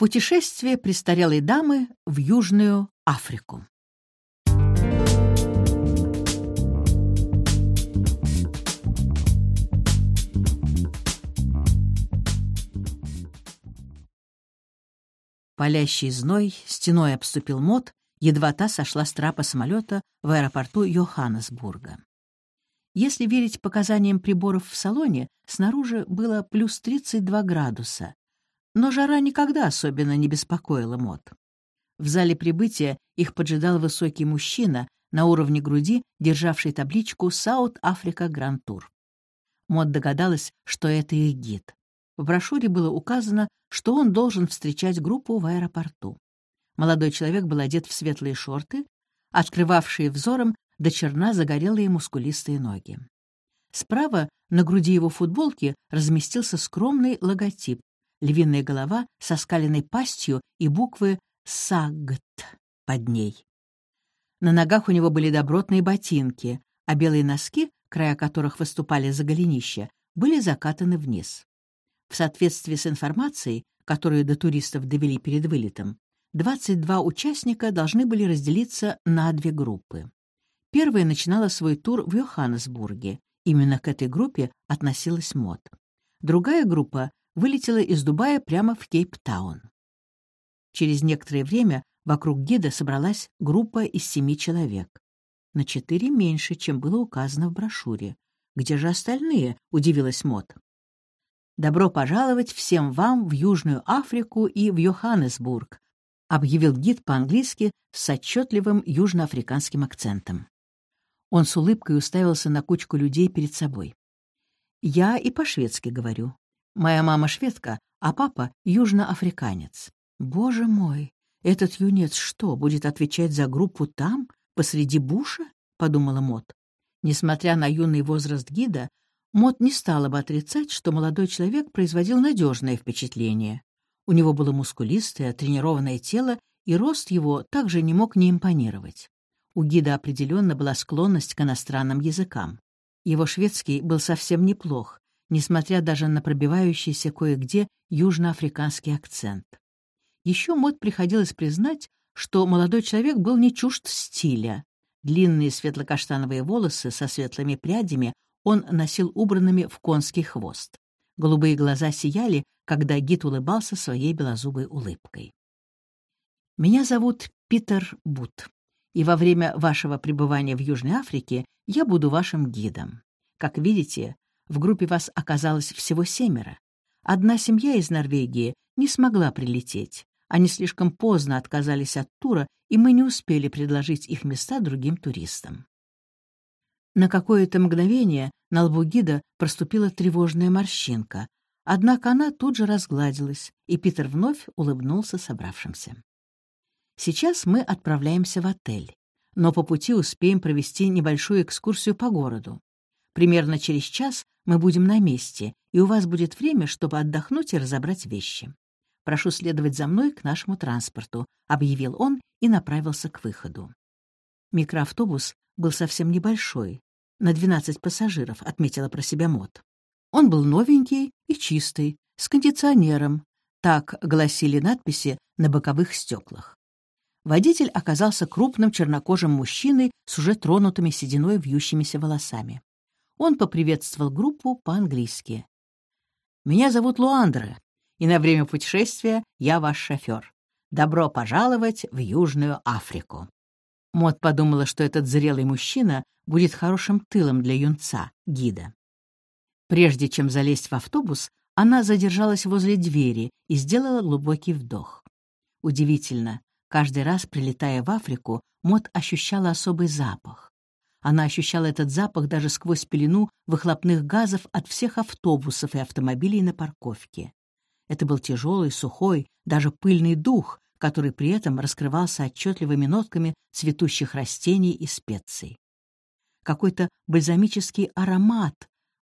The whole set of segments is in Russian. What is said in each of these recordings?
Путешествие престарелой дамы в Южную Африку. Палящий зной стеной обступил мод, едва та сошла с трапа самолета в аэропорту Йоханнесбурга. Если верить показаниям приборов в салоне, снаружи было плюс 32 градуса, но жара никогда особенно не беспокоила Мод. В зале прибытия их поджидал высокий мужчина на уровне груди, державший табличку «South Africa Grand Tour». Мод догадалась, что это их гид. В брошюре было указано, что он должен встречать группу в аэропорту. Молодой человек был одет в светлые шорты, открывавшие взорам до черна загорелые мускулистые ноги. Справа на груди его футболки разместился скромный логотип — львиная голова со скаленной пастью и буквы «САГТ» под ней. На ногах у него были добротные ботинки, а белые носки, края которых выступали за голенища, были закатаны вниз. В соответствии с информацией, которую до туристов довели перед вылетом, 22 участника должны были разделиться на две группы. Первая начинала свой тур в Йоханнесбурге. Именно к этой группе относилась МОД. Другая группа вылетела из Дубая прямо в Кейптаун. Через некоторое время вокруг гида собралась группа из семи человек. На четыре меньше, чем было указано в брошюре. «Где же остальные?» — удивилась Мот. «Добро пожаловать всем вам в Южную Африку и в Йоханнесбург», объявил гид по-английски с отчетливым южноафриканским акцентом. Он с улыбкой уставился на кучку людей перед собой. «Я и по-шведски говорю. Моя мама шведка, а папа — южноафриканец. Боже мой, этот юнец что, будет отвечать за группу там, посреди буша?» — подумала Мот. Несмотря на юный возраст гида, Мот не стала бы отрицать, что молодой человек производил надежное впечатление. У него было мускулистое, тренированное тело, и рост его также не мог не импонировать. У гида определенно была склонность к иностранным языкам. Его шведский был совсем неплох, несмотря даже на пробивающийся кое-где южноафриканский акцент. Еще Мот приходилось признать, что молодой человек был не чужд стиля. Длинные светло-каштановые волосы со светлыми прядями он носил убранными в конский хвост. Голубые глаза сияли, когда гид улыбался своей белозубой улыбкой. «Меня зовут Питер Бут, и во время вашего пребывания в Южной Африке я буду вашим гидом. Как видите, в группе вас оказалось всего семеро. Одна семья из Норвегии не смогла прилететь. Они слишком поздно отказались от тура, и мы не успели предложить их места другим туристам. На какое-то мгновение на лбу гида проступила тревожная морщинка, однако она тут же разгладилась, и Питер вновь улыбнулся собравшимся. «Сейчас мы отправляемся в отель, но по пути успеем провести небольшую экскурсию по городу. Примерно через час мы будем на месте, и у вас будет время, чтобы отдохнуть и разобрать вещи. Прошу следовать за мной к нашему транспорту», — объявил он и направился к выходу. Микроавтобус был совсем небольшой, на 12 пассажиров, отметила про себя Мот. Он был новенький и чистый, с кондиционером. Так гласили надписи на боковых стеклах. Водитель оказался крупным чернокожим мужчиной с уже тронутыми сединой вьющимися волосами. Он поприветствовал группу по-английски. «Меня зовут Луандра, и на время путешествия я ваш шофер. Добро пожаловать в Южную Африку». Мот подумала, что этот зрелый мужчина будет хорошим тылом для юнца, гида. Прежде чем залезть в автобус, она задержалась возле двери и сделала глубокий вдох. Удивительно, каждый раз, прилетая в Африку, Мот ощущала особый запах. Она ощущала этот запах даже сквозь пелену выхлопных газов от всех автобусов и автомобилей на парковке. Это был тяжелый, сухой, даже пыльный дух, который при этом раскрывался отчетливыми нотками цветущих растений и специй. Какой-то бальзамический аромат,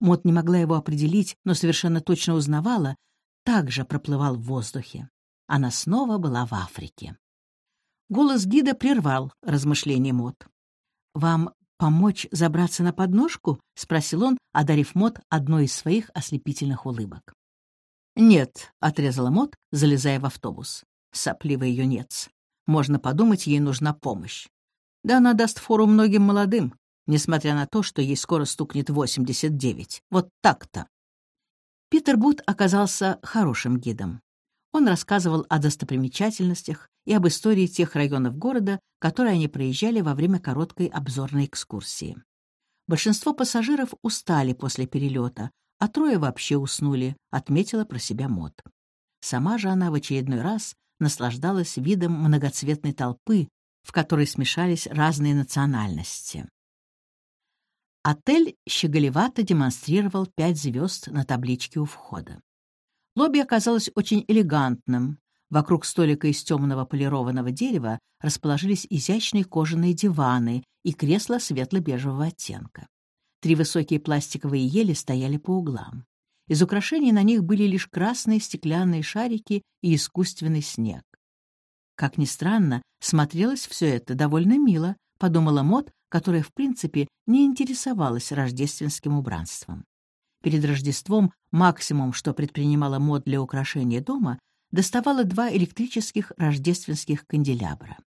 Мот не могла его определить, но совершенно точно узнавала, также проплывал в воздухе. Она снова была в Африке. Голос гида прервал размышления Мот. «Вам помочь забраться на подножку?» — спросил он, одарив Мот одной из своих ослепительных улыбок. «Нет», — отрезала Мот, залезая в автобус. Сопливый юнец. Можно подумать, ей нужна помощь. Да она даст фору многим молодым, несмотря на то, что ей скоро стукнет 89. Вот так-то. Питер Бут оказался хорошим гидом. Он рассказывал о достопримечательностях и об истории тех районов города, которые они проезжали во время короткой обзорной экскурсии. Большинство пассажиров устали после перелета, а трое вообще уснули, отметила про себя Мот. Сама же она в очередной раз наслаждалась видом многоцветной толпы, в которой смешались разные национальности. Отель щеголевато демонстрировал пять звезд на табличке у входа. Лобби оказалось очень элегантным. Вокруг столика из темного полированного дерева расположились изящные кожаные диваны и кресла светло-бежевого оттенка. Три высокие пластиковые ели стояли по углам. Из украшений на них были лишь красные стеклянные шарики и искусственный снег. Как ни странно, смотрелось все это довольно мило, подумала Мот, которая, в принципе, не интересовалась рождественским убранством. Перед Рождеством максимум, что предпринимала Мот для украшения дома, доставала два электрических рождественских канделябра.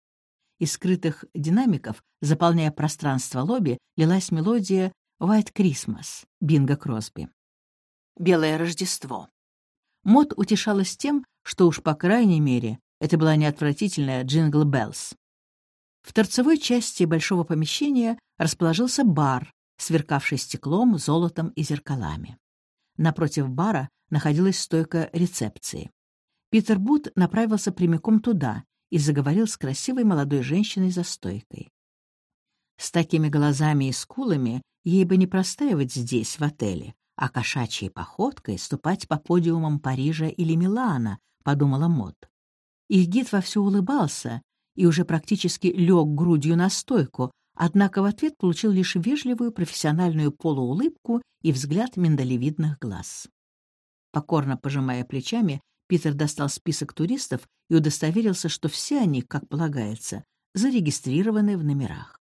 Из скрытых динамиков, заполняя пространство лобби, лилась мелодия «White Christmas» Бинга Кросби. «Белое Рождество». Мод утешалась тем, что уж по крайней мере это была не отвратительная «Jingle Bells». В торцевой части большого помещения расположился бар, сверкавший стеклом, золотом и зеркалами. Напротив бара находилась стойка рецепции. Питер Бут направился прямиком туда и заговорил с красивой молодой женщиной за стойкой. С такими глазами и скулами ей бы не простаивать здесь, в отеле, а кошачьей походкой ступать по подиумам Парижа или Милана, подумала Мод. Их гид вовсю улыбался и уже практически лег грудью на стойку, однако в ответ получил лишь вежливую профессиональную полуулыбку и взгляд миндалевидных глаз. Покорно пожимая плечами, Питер достал список туристов и удостоверился, что все они, как полагается, зарегистрированы в номерах.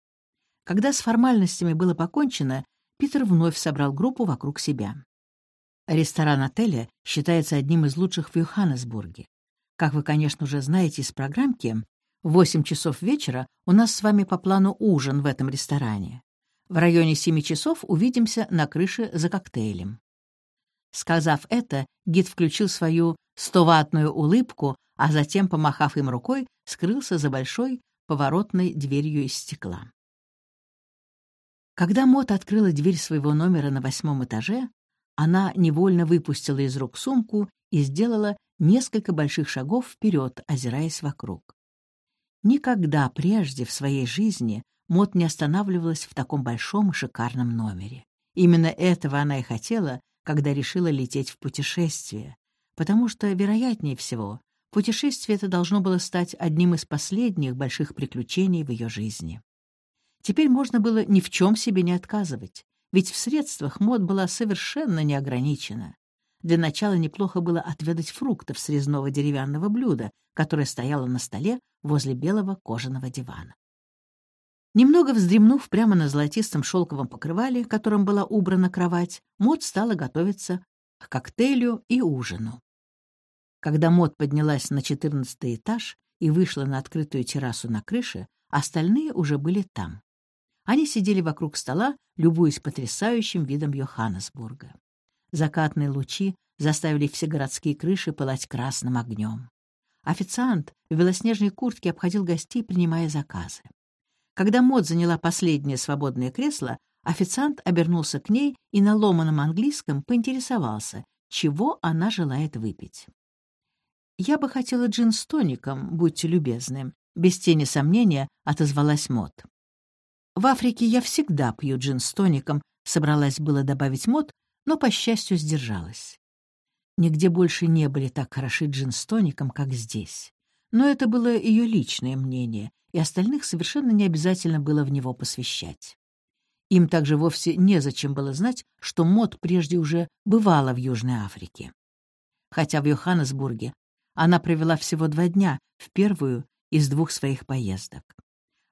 Когда с формальностями было покончено, Питер вновь собрал группу вокруг себя. Ресторан отеля считается одним из лучших в Йоханнесбурге. Как вы, конечно, уже знаете из программки, в 8 часов вечера у нас с вами по плану ужин в этом ресторане. В районе 7 часов увидимся на крыше за коктейлем. Сказав это, гид включил свою стоватную улыбку, а затем, помахав им рукой, скрылся за большой поворотной дверью из стекла. Когда Мот открыла дверь своего номера на восьмом этаже, она невольно выпустила из рук сумку и сделала несколько больших шагов вперед, озираясь вокруг. Никогда прежде в своей жизни Мот не останавливалась в таком большом и шикарном номере. Именно этого она и хотела, когда решила лететь в путешествие, потому что, вероятнее всего, путешествие это должно было стать одним из последних больших приключений в ее жизни. Теперь можно было ни в чем себе не отказывать, ведь в средствах мод была совершенно не ограничена. Для начала неплохо было отведать фруктов с резного деревянного блюда, которое стояло на столе возле белого кожаного дивана. Немного вздремнув прямо на золотистом шелковом покрывале, которым была убрана кровать, Мод стала готовиться к коктейлю и ужину. Когда Мод поднялась на четырнадцатый этаж и вышла на открытую террасу на крыше, остальные уже были там. Они сидели вокруг стола, любуясь потрясающим видом Йоханнесбурга. Закатные лучи заставили все городские крыши пылать красным огнем. Официант в белоснежной куртке обходил гостей, принимая заказы. Когда Мод заняла последнее свободное кресло, официант обернулся к ней и на ломаном английском поинтересовался, чего она желает выпить. «Я бы хотела джин с тоником, будьте любезны», — без тени сомнения отозвалась Мод. В Африке я всегда пью джин с тоником, собралась было добавить мод, но, по счастью, сдержалась. Нигде больше не были так хороши джин с тоником, как здесь. Но это было ее личное мнение, и остальных совершенно не обязательно было в него посвящать. Им также вовсе незачем было знать, что мод прежде уже бывала в Южной Африке. Хотя в Йоханнесбурге она провела всего два дня в первую из двух своих поездок.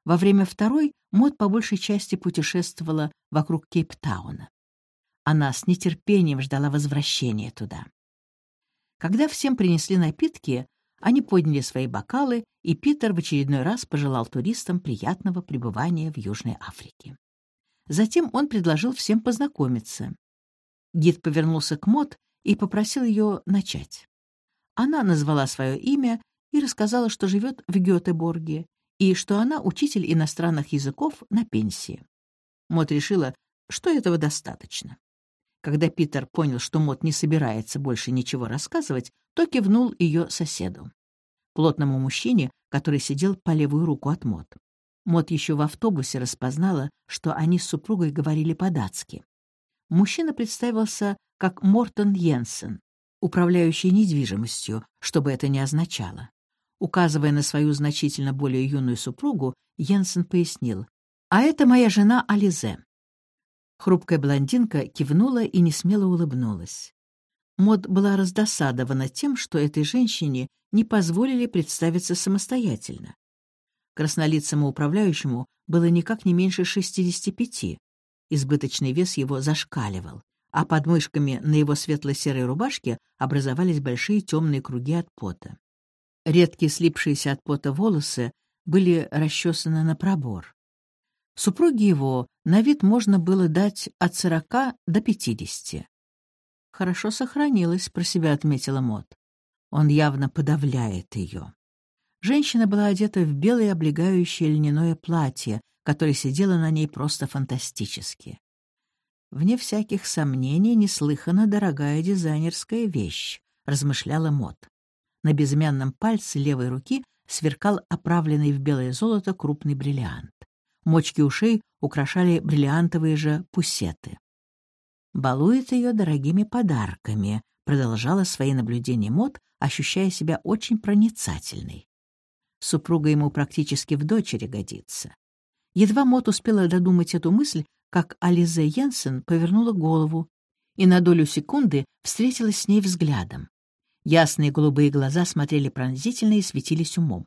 Во время второй Мод по большей части путешествовала вокруг Кейптауна. Она с нетерпением ждала возвращения туда. Когда всем принесли напитки, они подняли свои бокалы, и Питер в очередной раз пожелал туристам приятного пребывания в Южной Африке. Затем он предложил всем познакомиться. Гид повернулся к Мот и попросил ее начать. Она назвала свое имя и рассказала, что живет в Гетеборге и что она учитель иностранных языков на пенсии. Мот решила, что этого достаточно. Когда Питер понял, что Мот не собирается больше ничего рассказывать, то кивнул ее соседу, плотному мужчине, который сидел по левую руку от Мот. Мот еще в автобусе распознала, что они с супругой говорили по-датски. Мужчина представился как Мортон Йенсен, управляющий недвижимостью, что бы это ни означало. Указывая на свою значительно более юную супругу, Йенсен пояснил, «А это моя жена Ализе. Хрупкая блондинка кивнула и несмело улыбнулась. Мод была раздосадована тем, что этой женщине не позволили представиться самостоятельно. Краснолицому управляющему было никак не меньше 65. Избыточный вес его зашкаливал, а под мышками на его светло-серой рубашке образовались большие темные круги от пота. Редкие слипшиеся от пота волосы были расчесаны на пробор. Супруге его на вид можно было дать от сорока до пятидесяти. «Хорошо сохранилась», — про себя отметила Мот. Он явно подавляет ее. Женщина была одета в белое облегающее льняное платье, которое сидело на ней просто фантастически. «Вне всяких сомнений неслыханно дорогая дизайнерская вещь», — размышляла Мот. На безымянном пальце левой руки сверкал оправленный в белое золото крупный бриллиант. Мочки ушей украшали бриллиантовые же пусеты. «Балует ее дорогими подарками», — продолжала свои наблюдения Мот, ощущая себя очень проницательной. Супруга ему практически в дочери годится. Едва Мот успела додумать эту мысль, как Ализе Йенсен повернула голову и на долю секунды встретилась с ней взглядом. Ясные голубые глаза смотрели пронзительно и светились умом.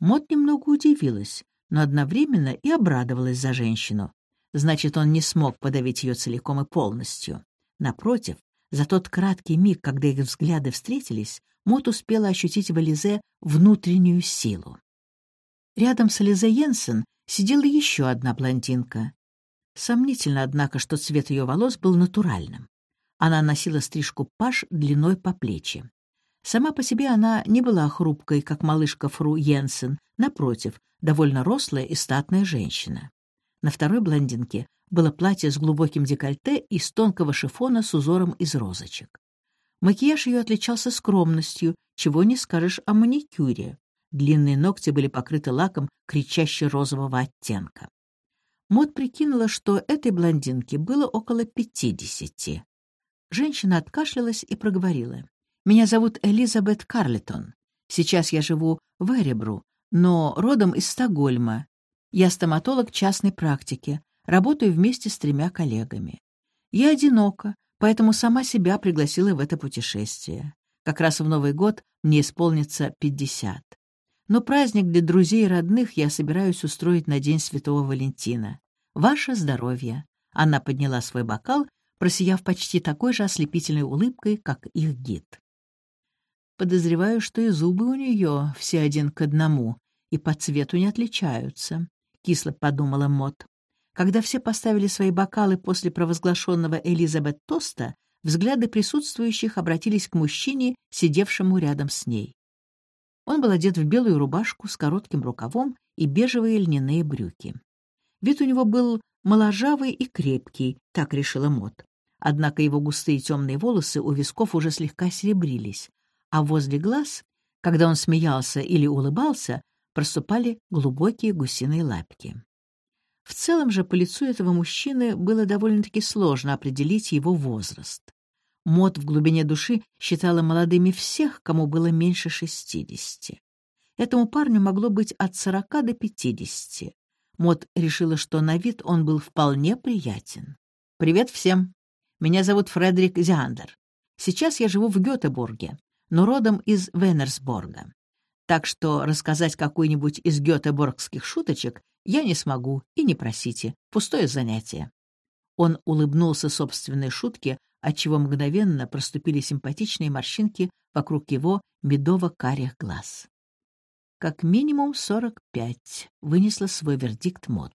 Мот немного удивилась, но одновременно и обрадовалась за женщину. Значит, он не смог подавить ее целиком и полностью. Напротив, за тот краткий миг, когда их взгляды встретились, Мот успела ощутить в Элизе внутреннюю силу. Рядом с Элизе Йенсен сидела еще одна блондинка. Сомнительно, однако, что цвет ее волос был натуральным. Она носила стрижку паш длиной по плечи. Сама по себе она не была хрупкой, как малышка Фру Йенсен, напротив, довольно рослая и статная женщина. На второй блондинке было платье с глубоким декольте из тонкого шифона с узором из розочек. Макияж ее отличался скромностью, чего не скажешь о маникюре. Длинные ногти были покрыты лаком кричаще розового оттенка. Мод прикинула, что этой блондинке было около пятидесяти. Женщина откашлялась и проговорила. Меня зовут Элизабет Карлитон. Сейчас я живу в Эребру, но родом из Стокгольма. Я стоматолог частной практики, работаю вместе с тремя коллегами. Я одинока, поэтому сама себя пригласила в это путешествие. Как раз в Новый год мне исполнится 50. Но праздник для друзей и родных я собираюсь устроить на День Святого Валентина. Ваше здоровье!» Она подняла свой бокал, просияв почти такой же ослепительной улыбкой, как их гид. Подозреваю, что и зубы у нее все один к одному, и по цвету не отличаются», — кисло подумала Мот. Когда все поставили свои бокалы после провозглашенного Элизабет тоста, взгляды присутствующих обратились к мужчине, сидевшему рядом с ней. Он был одет в белую рубашку с коротким рукавом и бежевые льняные брюки. Вид у него был моложавый и крепкий, так решила Мот. Однако его густые темные волосы у висков уже слегка серебрились, а возле глаз, когда он смеялся или улыбался, проступали глубокие гусиные лапки. В целом же по лицу этого мужчины было довольно-таки сложно определить его возраст. Мот в глубине души считала молодыми всех, кому было меньше шестидесяти. Этому парню могло быть от сорока до пятидесяти. Мот решила, что на вид он был вполне приятен. «Привет всем! Меня зовут Фредерик Зиандер. Сейчас я живу в Гетеборге но родом из Венерсборга. Так что рассказать какую-нибудь из гетеборгских шуточек я не смогу, и не просите, пустое занятие. Он улыбнулся собственной шутке, отчего мгновенно проступили симпатичные морщинки вокруг его медово-карих глаз. «Как минимум сорок пять», — вынесла свой вердикт Мот.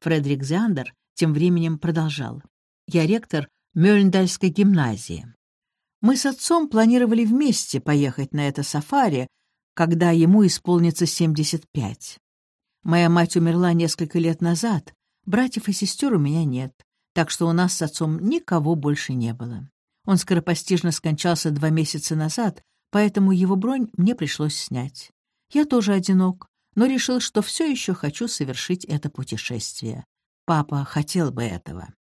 Фредерик Зиандер тем временем продолжал. «Я ректор Мёльндальской гимназии. Мы с отцом планировали вместе поехать на это сафари, когда ему исполнится 75. Моя мать умерла несколько лет назад, братьев и сестер у меня нет, так что у нас с отцом никого больше не было. Он скоропостижно скончался два месяца назад, поэтому его бронь мне пришлось снять. Я тоже одинок, но решил, что все еще хочу совершить это путешествие. Папа хотел бы этого.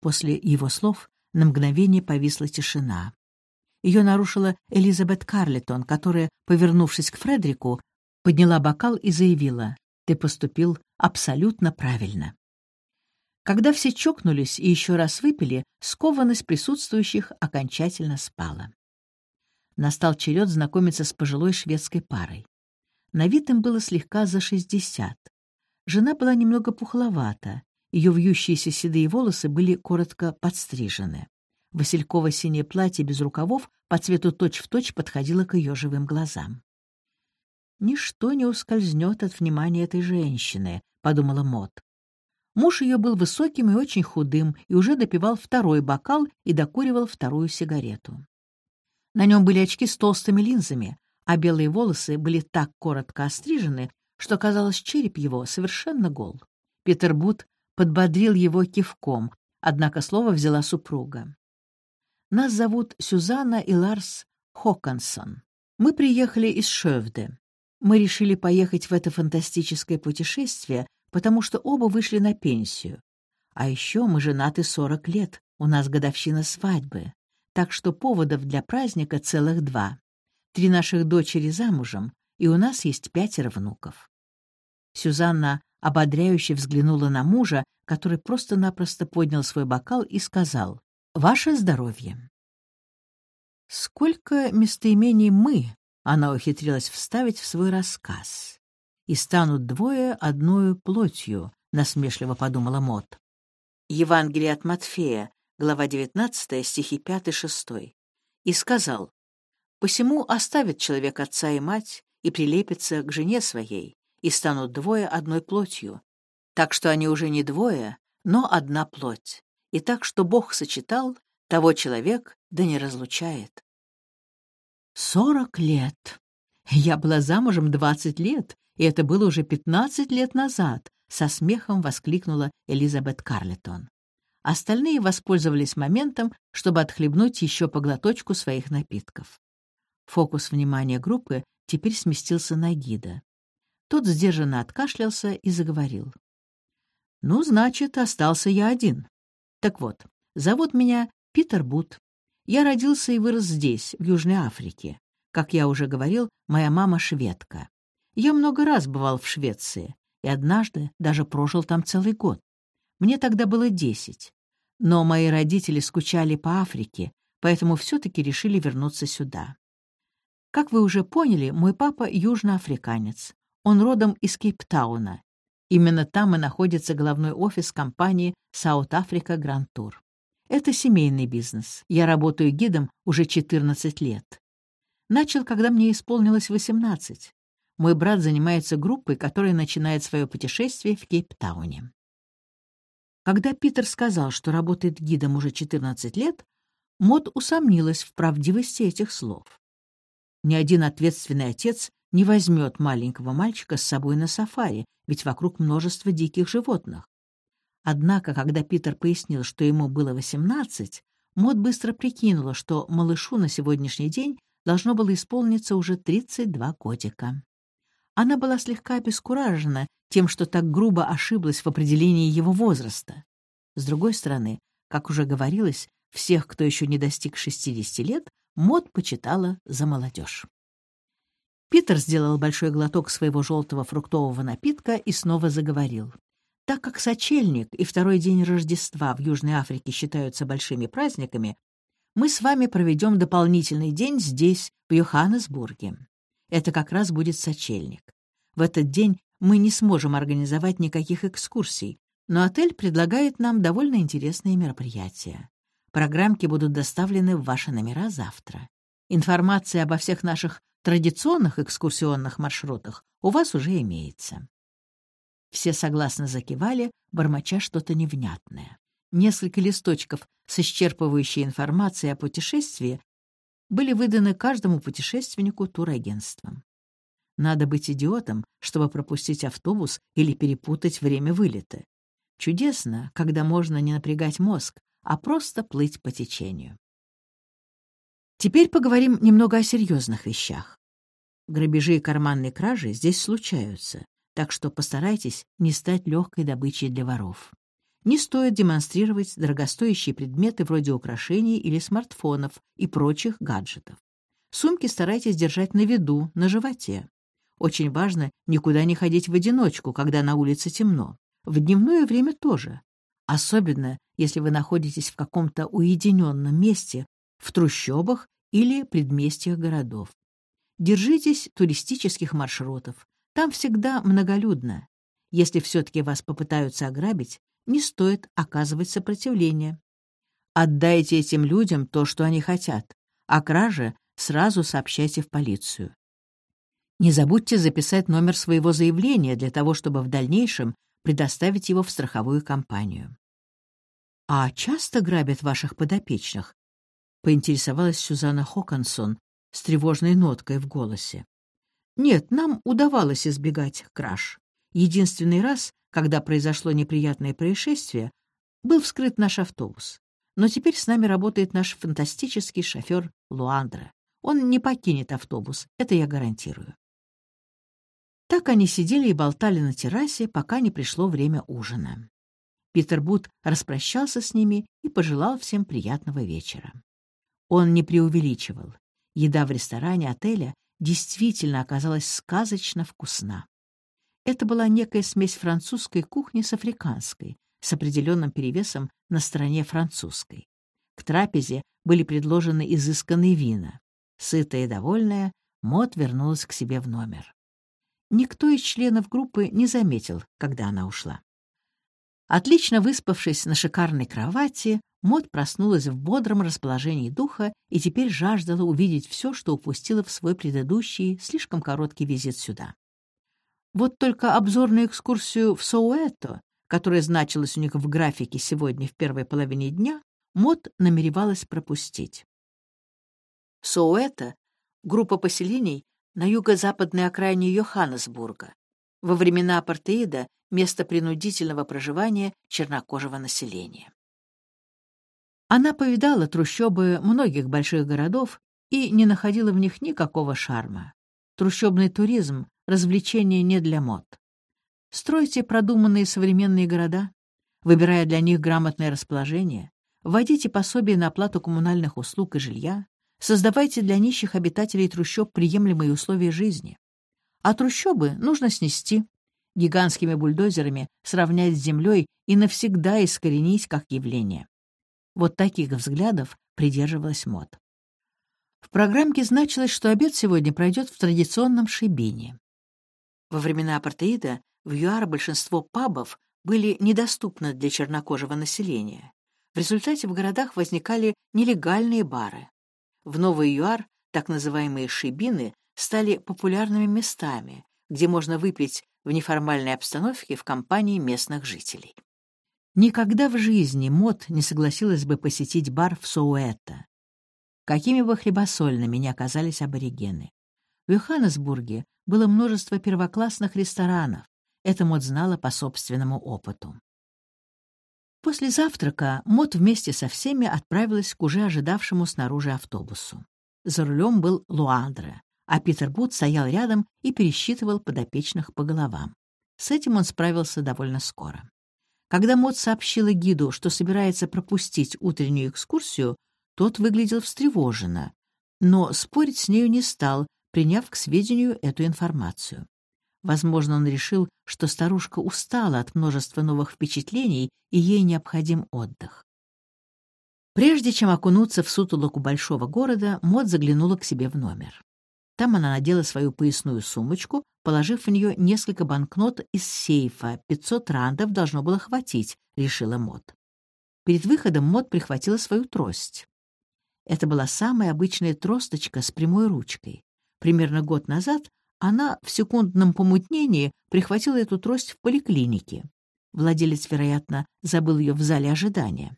После его слов на мгновение повисла тишина. Ее нарушила Элизабет Карлитон, которая, повернувшись к Фредерику, подняла бокал и заявила, «Ты поступил абсолютно правильно». Когда все чокнулись и еще раз выпили, скованность присутствующих окончательно спала. Настал черед знакомиться с пожилой шведской парой. На вид им было слегка за шестьдесят. Жена была немного пухловата, ее вьющиеся седые волосы были коротко подстрижены. Васильково-синее платье без рукавов по цвету точь-в-точь точь подходило к ее живым глазам. «Ничто не ускользнет от внимания этой женщины», — подумала Мот. Муж ее был высоким и очень худым, и уже допивал второй бокал и докуривал вторую сигарету. На нем были очки с толстыми линзами, а белые волосы были так коротко острижены, что, казалось, череп его совершенно гол. Питер Бут подбодрил его кивком, однако слово взяла супруга. «Нас зовут Сюзанна и Ларс Хокансон. Мы приехали из Шövде. Мы решили поехать в это фантастическое путешествие, потому что оба вышли на пенсию. А еще мы женаты 40 лет, у нас годовщина свадьбы. Так что поводов для праздника целых два. Три наших дочери замужем, и у нас есть пятеро внуков. Сюзанна ободряюще взглянула на мужа, который просто-напросто поднял свой бокал и сказал «Ваше здоровье». Сколько местоимений «мы» она ухитрилась вставить в свой рассказ. «И станут двое одною плотью», — насмешливо подумала Мот. Евангелие от Матфея, глава 19, стихи 5-6. «И сказал, «Посему оставит человек отца и мать и прилепится к жене своей, и станут двое одной плотью. Так что они уже не двое, но одна плоть. И так, что Бог сочетал, того человек да не разлучает. Сорок лет. Я была замужем двадцать лет, и это было уже пятнадцать лет назад, со смехом воскликнула Элизабет Карлетон. Остальные воспользовались моментом, чтобы отхлебнуть еще по глоточку своих напитков. Фокус внимания группы теперь сместился на гида. Тот сдержанно откашлялся и заговорил. «Ну, значит, остался я один. Так вот, зовут меня Питер Бут. Я родился и вырос здесь, в Южной Африке. Как я уже говорил, моя мама шведка. Я много раз бывал в Швеции, и однажды даже прожил там целый год. Мне тогда было десять. Но мои родители скучали по Африке, поэтому все-таки решили вернуться сюда. Как вы уже поняли, мой папа южноафриканец. Он родом из Кейптауна. Именно там и находится головной офис компании South Africa Grand Tour. Это семейный бизнес. Я работаю гидом уже 14 лет. Начал, когда мне исполнилось 18. Мой брат занимается группой, которая начинает свое путешествие в Кейптауне. Когда Питер сказал, что работает гидом уже 14 лет, Мод усомнилась в правдивости этих слов. Ни один ответственный отец не возьмет маленького мальчика с собой на сафари, ведь вокруг множество диких животных. Однако, когда Питер пояснил, что ему было восемнадцать, Мод быстро прикинула, что малышу на сегодняшний день должно было исполниться уже 32 годика. Она была слегка обескуражена тем, что так грубо ошиблась в определении его возраста. С другой стороны, как уже говорилось, всех, кто еще не достиг 60 лет, Мод почитала за молодежь. Питер сделал большой глоток своего желтого фруктового напитка и снова заговорил. Так как сочельник и второй день Рождества в Южной Африке считаются большими праздниками, мы с вами проведем дополнительный день здесь, в Йоханнесбурге. Это как раз будет сочельник. В этот день мы не сможем организовать никаких экскурсий, но отель предлагает нам довольно интересные мероприятия. Программки будут доставлены в ваши номера завтра. Информация обо всех наших традиционных экскурсионных маршрутах у вас уже имеется. Все согласно закивали, бормоча что-то невнятное. Несколько листочков с исчерпывающей информацией о путешествии были выданы каждому путешественнику турагентством. Надо быть идиотом, чтобы пропустить автобус или перепутать время вылета. Чудесно, когда можно не напрягать мозг, а просто плыть по течению. Теперь поговорим немного о серьезных вещах. Грабежи и карманные кражи здесь случаются, так что постарайтесь не стать легкой добычей для воров. Не стоит демонстрировать дорогостоящие предметы вроде украшений или смартфонов и прочих гаджетов. Сумки старайтесь держать на виду, на животе. Очень важно никуда не ходить в одиночку, когда на улице темно. В дневное время тоже. Особенно, если вы находитесь в каком-то уединенном месте, в трущобах или предместьях городов. Держитесь туристических маршрутов. Там всегда многолюдно. Если все-таки вас попытаются ограбить, не стоит оказывать сопротивление. Отдайте этим людям то, что они хотят. О краже сразу сообщайте в полицию. Не забудьте записать номер своего заявления для того, чтобы в дальнейшем предоставить его в страховую компанию. «А часто грабят ваших подопечных?» — поинтересовалась Сюзанна Хоконсон с тревожной ноткой в голосе. «Нет, нам удавалось избегать краж. Единственный раз, когда произошло неприятное происшествие, был вскрыт наш автобус. Но теперь с нами работает наш фантастический шофер Луандра. Он не покинет автобус, это я гарантирую. Так они сидели и болтали на террасе, пока не пришло время ужина. Питер Бут распрощался с ними и пожелал всем приятного вечера. Он не преувеличивал. Еда в ресторане отеля действительно оказалась сказочно вкусна. Это была некая смесь французской кухни с африканской, с определенным перевесом на стороне французской. К трапезе были предложены изысканные вина. Сытая и довольная, Мот вернулась к себе в номер. Никто из членов группы не заметил, когда она ушла. Отлично выспавшись на шикарной кровати, Мот проснулась в бодром расположении духа и теперь жаждала увидеть все, что упустила в свой предыдущий, слишком короткий визит сюда. Вот только обзорную экскурсию в Соуэтто, которая значилась у них в графике сегодня в первой половине дня, Мот намеревалась пропустить. Соуэтто — группа поселений на юго-западной окраине Йоханнесбурга. Во времена апартеида место принудительного проживания чернокожего населения. Она повидала трущобы многих больших городов и не находила в них никакого шарма. Трущобный туризм — развлечение не для мод. Стройте продуманные современные города, выбирая для них грамотное расположение, вводите пособие на оплату коммунальных услуг и жилья, создавайте для нищих обитателей трущоб приемлемые условия жизни. А трущобы нужно снести, гигантскими бульдозерами сравнять с землей и навсегда искоренить как явление. Вот таких взглядов придерживалась мод. В программке значилось, что обед сегодня пройдет в традиционном шибине. Во времена апартеида в ЮАР большинство пабов были недоступны для чернокожего населения. В результате в городах возникали нелегальные бары. В Новый ЮАР так называемые шибины стали популярными местами, где можно выпить в неформальной обстановке в компании местных жителей. Никогда в жизни Мот не согласилась бы посетить бар в Соуэтто. Какими бы хлебосольными ни оказались аборигены. В Йоханнесбурге было множество первоклассных ресторанов. Это Мот знала по собственному опыту. После завтрака Мот вместе со всеми отправилась к уже ожидавшему снаружи автобусу. За рулем был Луандре, а Питер Бут стоял рядом и пересчитывал подопечных по головам. С этим он справился довольно скоро. Когда Мот сообщила гиду, что собирается пропустить утреннюю экскурсию, тот выглядел встревоженно, но спорить с нею не стал, приняв к сведению эту информацию. Возможно, он решил, что старушка устала от множества новых впечатлений, и ей необходим отдых. Прежде чем окунуться в сутолоку большого города, Мот заглянула к себе в номер. Там она надела свою поясную сумочку, положив в нее несколько банкнот из сейфа. 500 рандов должно было хватить, решила Мот. Перед выходом Мот прихватила свою трость. Это была самая обычная тросточка с прямой ручкой. Примерно год назад она в секундном помутнении прихватила эту трость в поликлинике. Владелец, вероятно, забыл ее в зале ожидания.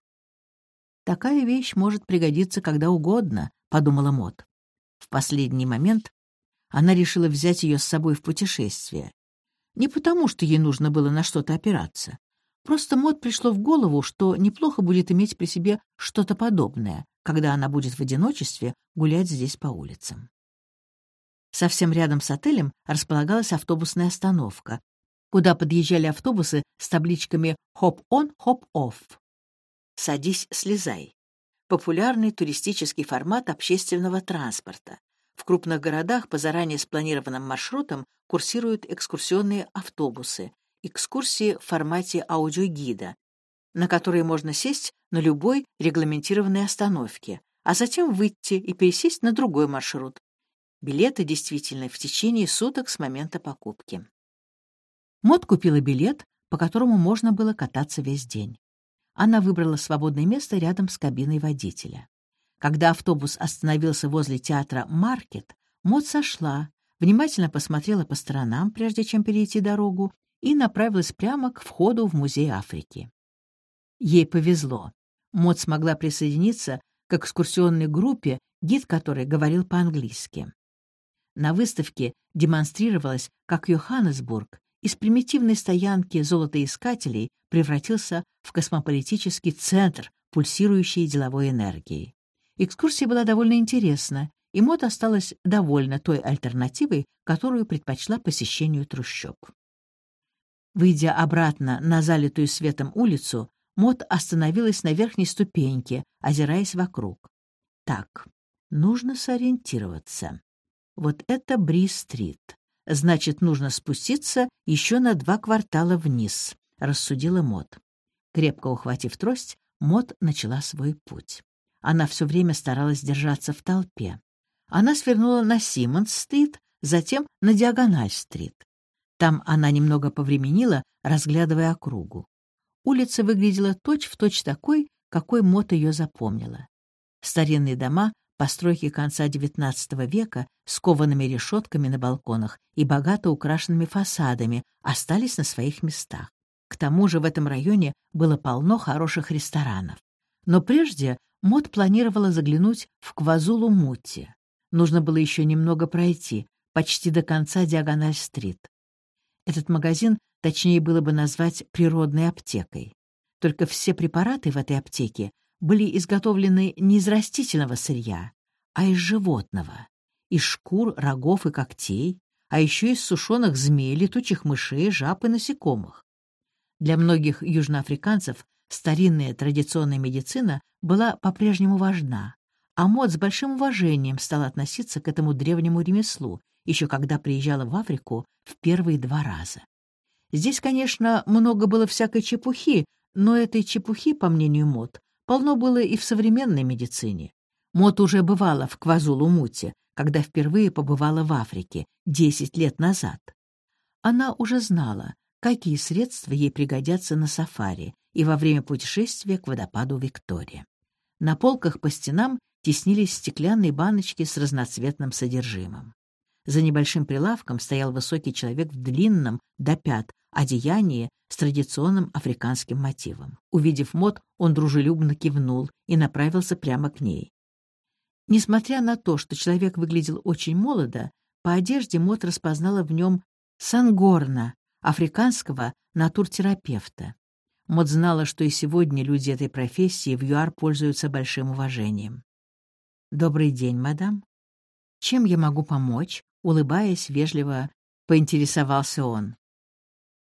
«Такая вещь может пригодиться когда угодно», — подумала Мот. В последний момент она решила взять ее с собой в путешествие. Не потому, что ей нужно было на что-то опираться. Просто Мот пришло в голову, что неплохо будет иметь при себе что-то подобное, когда она будет в одиночестве гулять здесь по улицам. Совсем рядом с отелем располагалась автобусная остановка, куда подъезжали автобусы с табличками «Хоп-он, хоп-офф». «Садись, слезай». Популярный туристический формат общественного транспорта. В крупных городах по заранее спланированным маршрутам курсируют экскурсионные автобусы, экскурсии в формате аудиогида, на которые можно сесть на любой регламентированной остановке, а затем выйти и пересесть на другой маршрут. Билеты действительно в течение суток с момента покупки. Мод купила билет, по которому можно было кататься весь день. Она выбрала свободное место рядом с кабиной водителя. Когда автобус остановился возле театра «Маркет», Мод сошла, внимательно посмотрела по сторонам, прежде чем перейти дорогу, и направилась прямо к входу в Музей Африки. Ей повезло. Мод смогла присоединиться к экскурсионной группе, гид которой говорил по-английски. На выставке демонстрировалось, как Йоханнесбург из примитивной стоянки золотоискателей превратился в космополитический центр, пульсирующей деловой энергией. Экскурсия была довольно интересна, и Мот осталась довольна той альтернативой, которую предпочла посещению трущоб. Выйдя обратно на залитую светом улицу, Мот остановилась на верхней ступеньке, озираясь вокруг. Так, нужно сориентироваться. Вот это Бри-стрит. Значит, нужно спуститься еще на два квартала вниз, рассудила Мот. Крепко ухватив трость, Мот начала свой путь. Она все время старалась держаться в толпе. Она свернула на Симмонс-стрит, затем на Диагональ-стрит. Там она немного повременила, разглядывая округу. Улица выглядела точь-в-точь точь такой, какой Мот ее запомнила. Старинные дома, постройки конца XIX века, с коваными решетками на балконах и богато украшенными фасадами, остались на своих местах. К тому же в этом районе было полно хороших ресторанов. Но прежде Мот планировала заглянуть в Квазулу-Мутти. Нужно было еще немного пройти, почти до конца Диагональ-стрит. Этот магазин точнее было бы назвать природной аптекой. Только все препараты в этой аптеке были изготовлены не из растительного сырья, а из животного, из шкур, рогов и когтей, а еще из сушеных змей, летучих мышей, жаб и насекомых. Для многих южноафриканцев старинная традиционная медицина была по-прежнему важна, а Мод с большим уважением стал относиться к этому древнему ремеслу, еще когда приезжала в Африку в первые два раза. Здесь, конечно, много было всякой чепухи, но этой чепухи, по мнению Мод, полно было и в современной медицине. Мод уже бывала в Квазулу-Муте, когда впервые побывала в Африке, 10 лет назад. Она уже знала, какие средства ей пригодятся на сафари и во время путешествия к водопаду Виктория. На полках по стенам теснились стеклянные баночки с разноцветным содержимым. За небольшим прилавком стоял высокий человек в длинном, до пят, одеянии с традиционным африканским мотивом. Увидев Мот, он дружелюбно кивнул и направился прямо к ней. Несмотря на то, что человек выглядел очень молодо, по одежде Мот распознала в нем сангорна, африканского натуртерапевта. Мот знала, что и сегодня люди этой профессии в ЮАР пользуются большим уважением. «Добрый день, мадам. Чем я могу помочь?» Улыбаясь, вежливо поинтересовался он.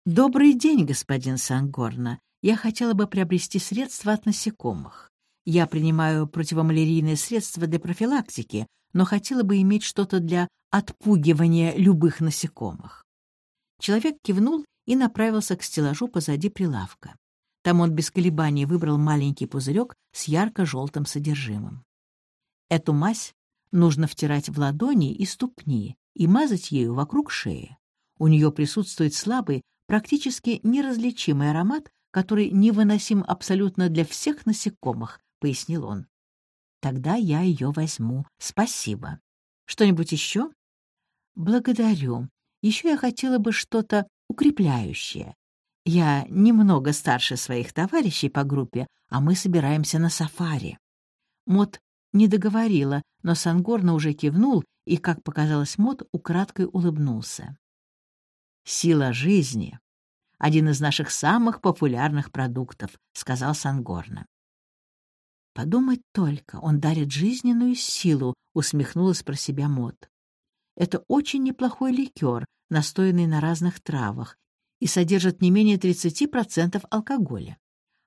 «Добрый день, господин Сангорна. Я хотела бы приобрести средства от насекомых. Я принимаю противомалярийные средства для профилактики, но хотела бы иметь что-то для отпугивания любых насекомых». Человек кивнул и направился к стеллажу позади прилавка. Там он без колебаний выбрал маленький пузырек с ярко-желтым содержимым. Эту мазь нужно втирать в ладони и ступни, и мазать ею вокруг шеи. У нее присутствует слабый, практически неразличимый аромат, который невыносим абсолютно для всех насекомых», — пояснил он. «Тогда я ее возьму. Спасибо. Что-нибудь еще?» «Благодарю. Еще я хотела бы что-то укрепляющее. Я немного старше своих товарищей по группе, а мы собираемся на сафари». Мот не договорила, но Сангорна уже кивнул и, как показалось Мот, украдкой улыбнулся. «Сила жизни — один из наших самых популярных продуктов», — сказал Сангорна. «Подумать только, он дарит жизненную силу», — усмехнулась про себя Мот. «Это очень неплохой ликер, настоянный на разных травах, и содержит не менее 30% алкоголя.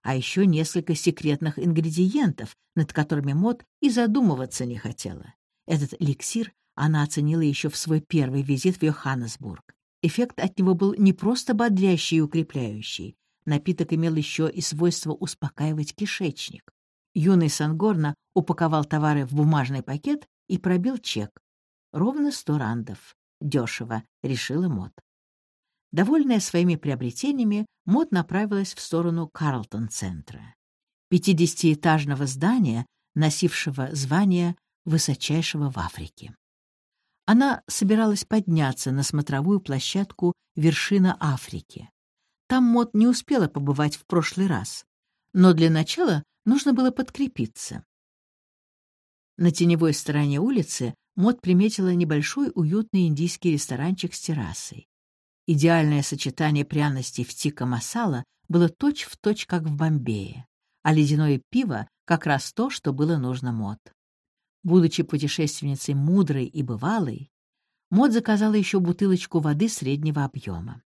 А еще несколько секретных ингредиентов, над которыми Мот и задумываться не хотела. Этот эликсир она оценила еще в свой первый визит в Йоханнесбург. Эффект от него был не просто бодрящий и укрепляющий. Напиток имел еще и свойство успокаивать кишечник. Юный Сангорна упаковал товары в бумажный пакет и пробил чек. Ровно сто рандов. Дешево, решила Мот. Довольная своими приобретениями, Мот направилась в сторону Карлтон-центра. Пятидесятиэтажного здания, носившего звание высочайшего в Африке. Она собиралась подняться на смотровую площадку «Вершина Африки». Там Мот не успела побывать в прошлый раз, но для начала нужно было подкрепиться. На теневой стороне улицы Мот приметила небольшой уютный индийский ресторанчик с террасой. Идеальное сочетание пряностей в тика масала было точь-в-точь, точь, как в Бомбее, а ледяное пиво — как раз то, что было нужно Мот. Будучи путешественницей мудрой и бывалой, Мот заказала еще бутылочку воды среднего объема.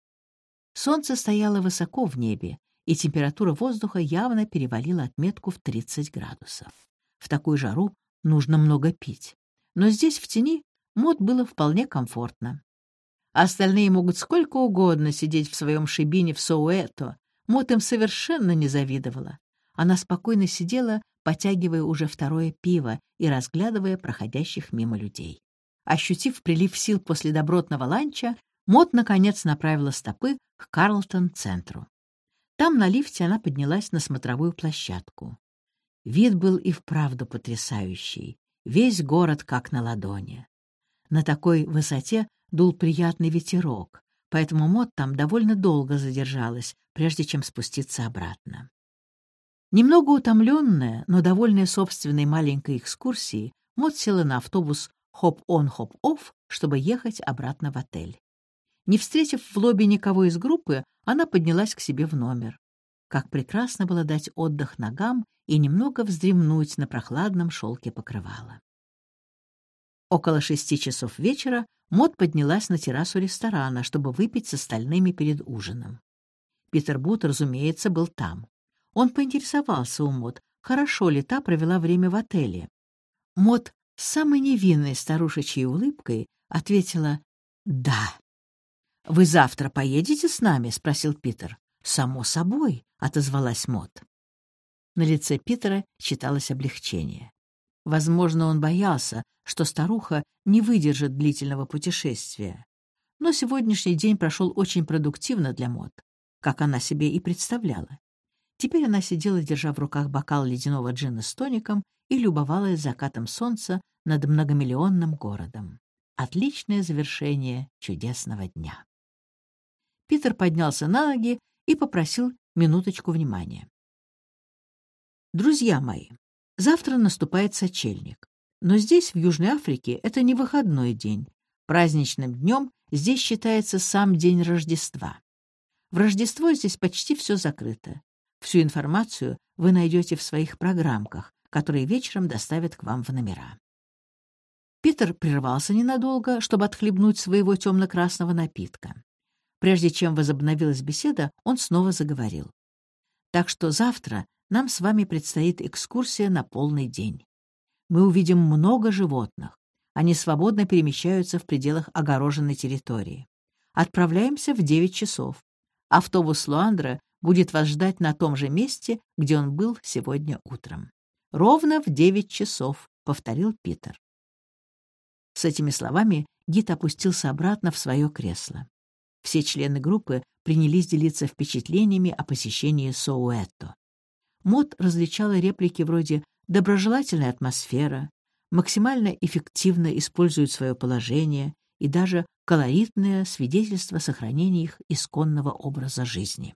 Солнце стояло высоко в небе, и температура воздуха явно перевалила отметку в 30 градусов. В такую жару нужно много пить. Но здесь, в тени, Мод было вполне комфортно. Остальные могут сколько угодно сидеть в своем шибине в Соуэто. Мот им совершенно не завидовала. Она спокойно сидела, потягивая уже второе пиво и разглядывая проходящих мимо людей. Ощутив прилив сил после добротного ланча, Мот, наконец, направила стопы к Карлтон-центру. Там на лифте она поднялась на смотровую площадку. Вид был и вправду потрясающий. Весь город как на ладони. На такой высоте дул приятный ветерок, поэтому Мот там довольно долго задержалась, прежде чем спуститься обратно. Немного утомленная, но довольная собственной маленькой экскурсией, Мот села на автобус хоп-он, хоп-офф, чтобы ехать обратно в отель. Не встретив в лобби никого из группы, она поднялась к себе в номер. Как прекрасно было дать отдых ногам и немного вздремнуть на прохладном шелке покрывала. Около шести часов вечера Мот поднялась на террасу ресторана, чтобы выпить с остальными перед ужином. Питер Бут, разумеется, был там. Он поинтересовался у Мот, хорошо ли та провела время в отеле. Мот с самой невинной старушечьей улыбкой ответила «Да». «Вы завтра поедете с нами?» — спросил Питер. «Само собой», — отозвалась Мот. На лице Питера читалось облегчение. Возможно, он боялся, что старуха не выдержит длительного путешествия. Но сегодняшний день прошел очень продуктивно для Мот, как она себе и представляла. Теперь она сидела, держа в руках бокал ледяного джина с тоником и любовалась закатом солнца над многомиллионным городом. Отличное завершение чудесного дня. Питер поднялся на ноги и попросил минуточку внимания. «Друзья мои, завтра наступает сочельник, но здесь, в Южной Африке, это не выходной день. Праздничным днем здесь считается сам день Рождества. В Рождество здесь почти все закрыто. Всю информацию вы найдете в своих программках, которые вечером доставят к вам в номера. Питер прервался ненадолго, чтобы отхлебнуть своего темно-красного напитка. Прежде чем возобновилась беседа, он снова заговорил. «Так что завтра нам с вами предстоит экскурсия на полный день. Мы увидим много животных. Они свободно перемещаются в пределах огороженной территории. Отправляемся в 9 часов. Автобус Луандра будет вас ждать на том же месте, где он был сегодня утром. Ровно в 9 часов, — повторил Питер. С этими словами Гид опустился обратно в свое кресло. Все члены группы принялись делиться впечатлениями о посещении Соуэтто. Мод различала реплики вроде «доброжелательная атмосфера», «максимально эффективно используют свое положение» и даже колоритное свидетельство сохранения их исконного образа жизни.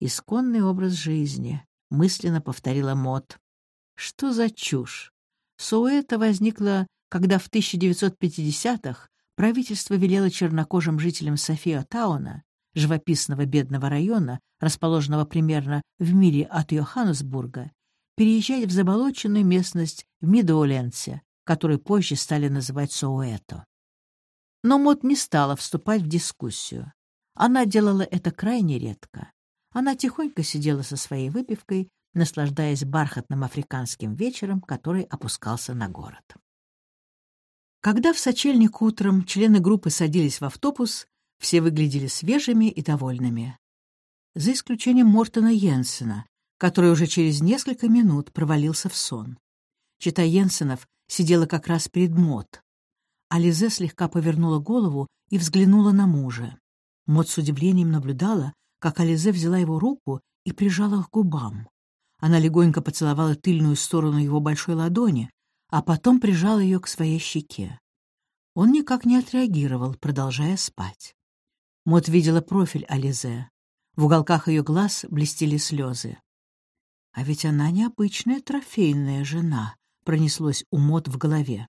«Исконный образ жизни», — мысленно повторила Мод. «Что за чушь? Соуэто возникло, когда в 1950-х правительство велело чернокожим жителям София Тауна, живописного бедного района, расположенного примерно в миле от Йоханнесбурга, переезжать в заболоченную местность в Мидоуленсе, которую позже стали называть Соуэто. Но Мот не стала вступать в дискуссию. Она делала это крайне редко. Она тихонько сидела со своей выпивкой, наслаждаясь бархатным африканским вечером, который опускался на город. Когда в сочельник утром члены группы садились в автобус, все выглядели свежими и довольными. За исключением Мортона Йенсена, который уже через несколько минут провалился в сон. Чита Йенсенов сидела как раз перед Мот. Ализе слегка повернула голову и взглянула на мужа. Мот с удивлением наблюдала, как Ализе взяла его руку и прижала к губам. Она легонько поцеловала тыльную сторону его большой ладони, а потом прижал ее к своей щеке. Он никак не отреагировал, продолжая спать. Мот видела профиль Ализе. В уголках ее глаз блестели слезы. «А ведь она необычная трофейная жена», — пронеслось у Мот в голове.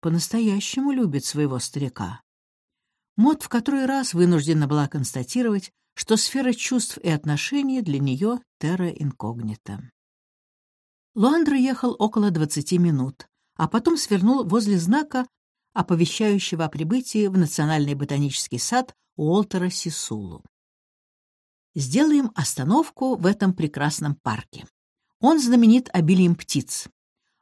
«По-настоящему любит своего старика». Мот в который раз вынуждена была констатировать, что сфера чувств и отношений для нее — терра инкогнита. Луандра ехал около 20 минут, а потом свернул возле знака, оповещающего о прибытии в Национальный ботанический сад Уолтера Сисулу. Сделаем остановку в этом прекрасном парке. Он знаменит обилием птиц.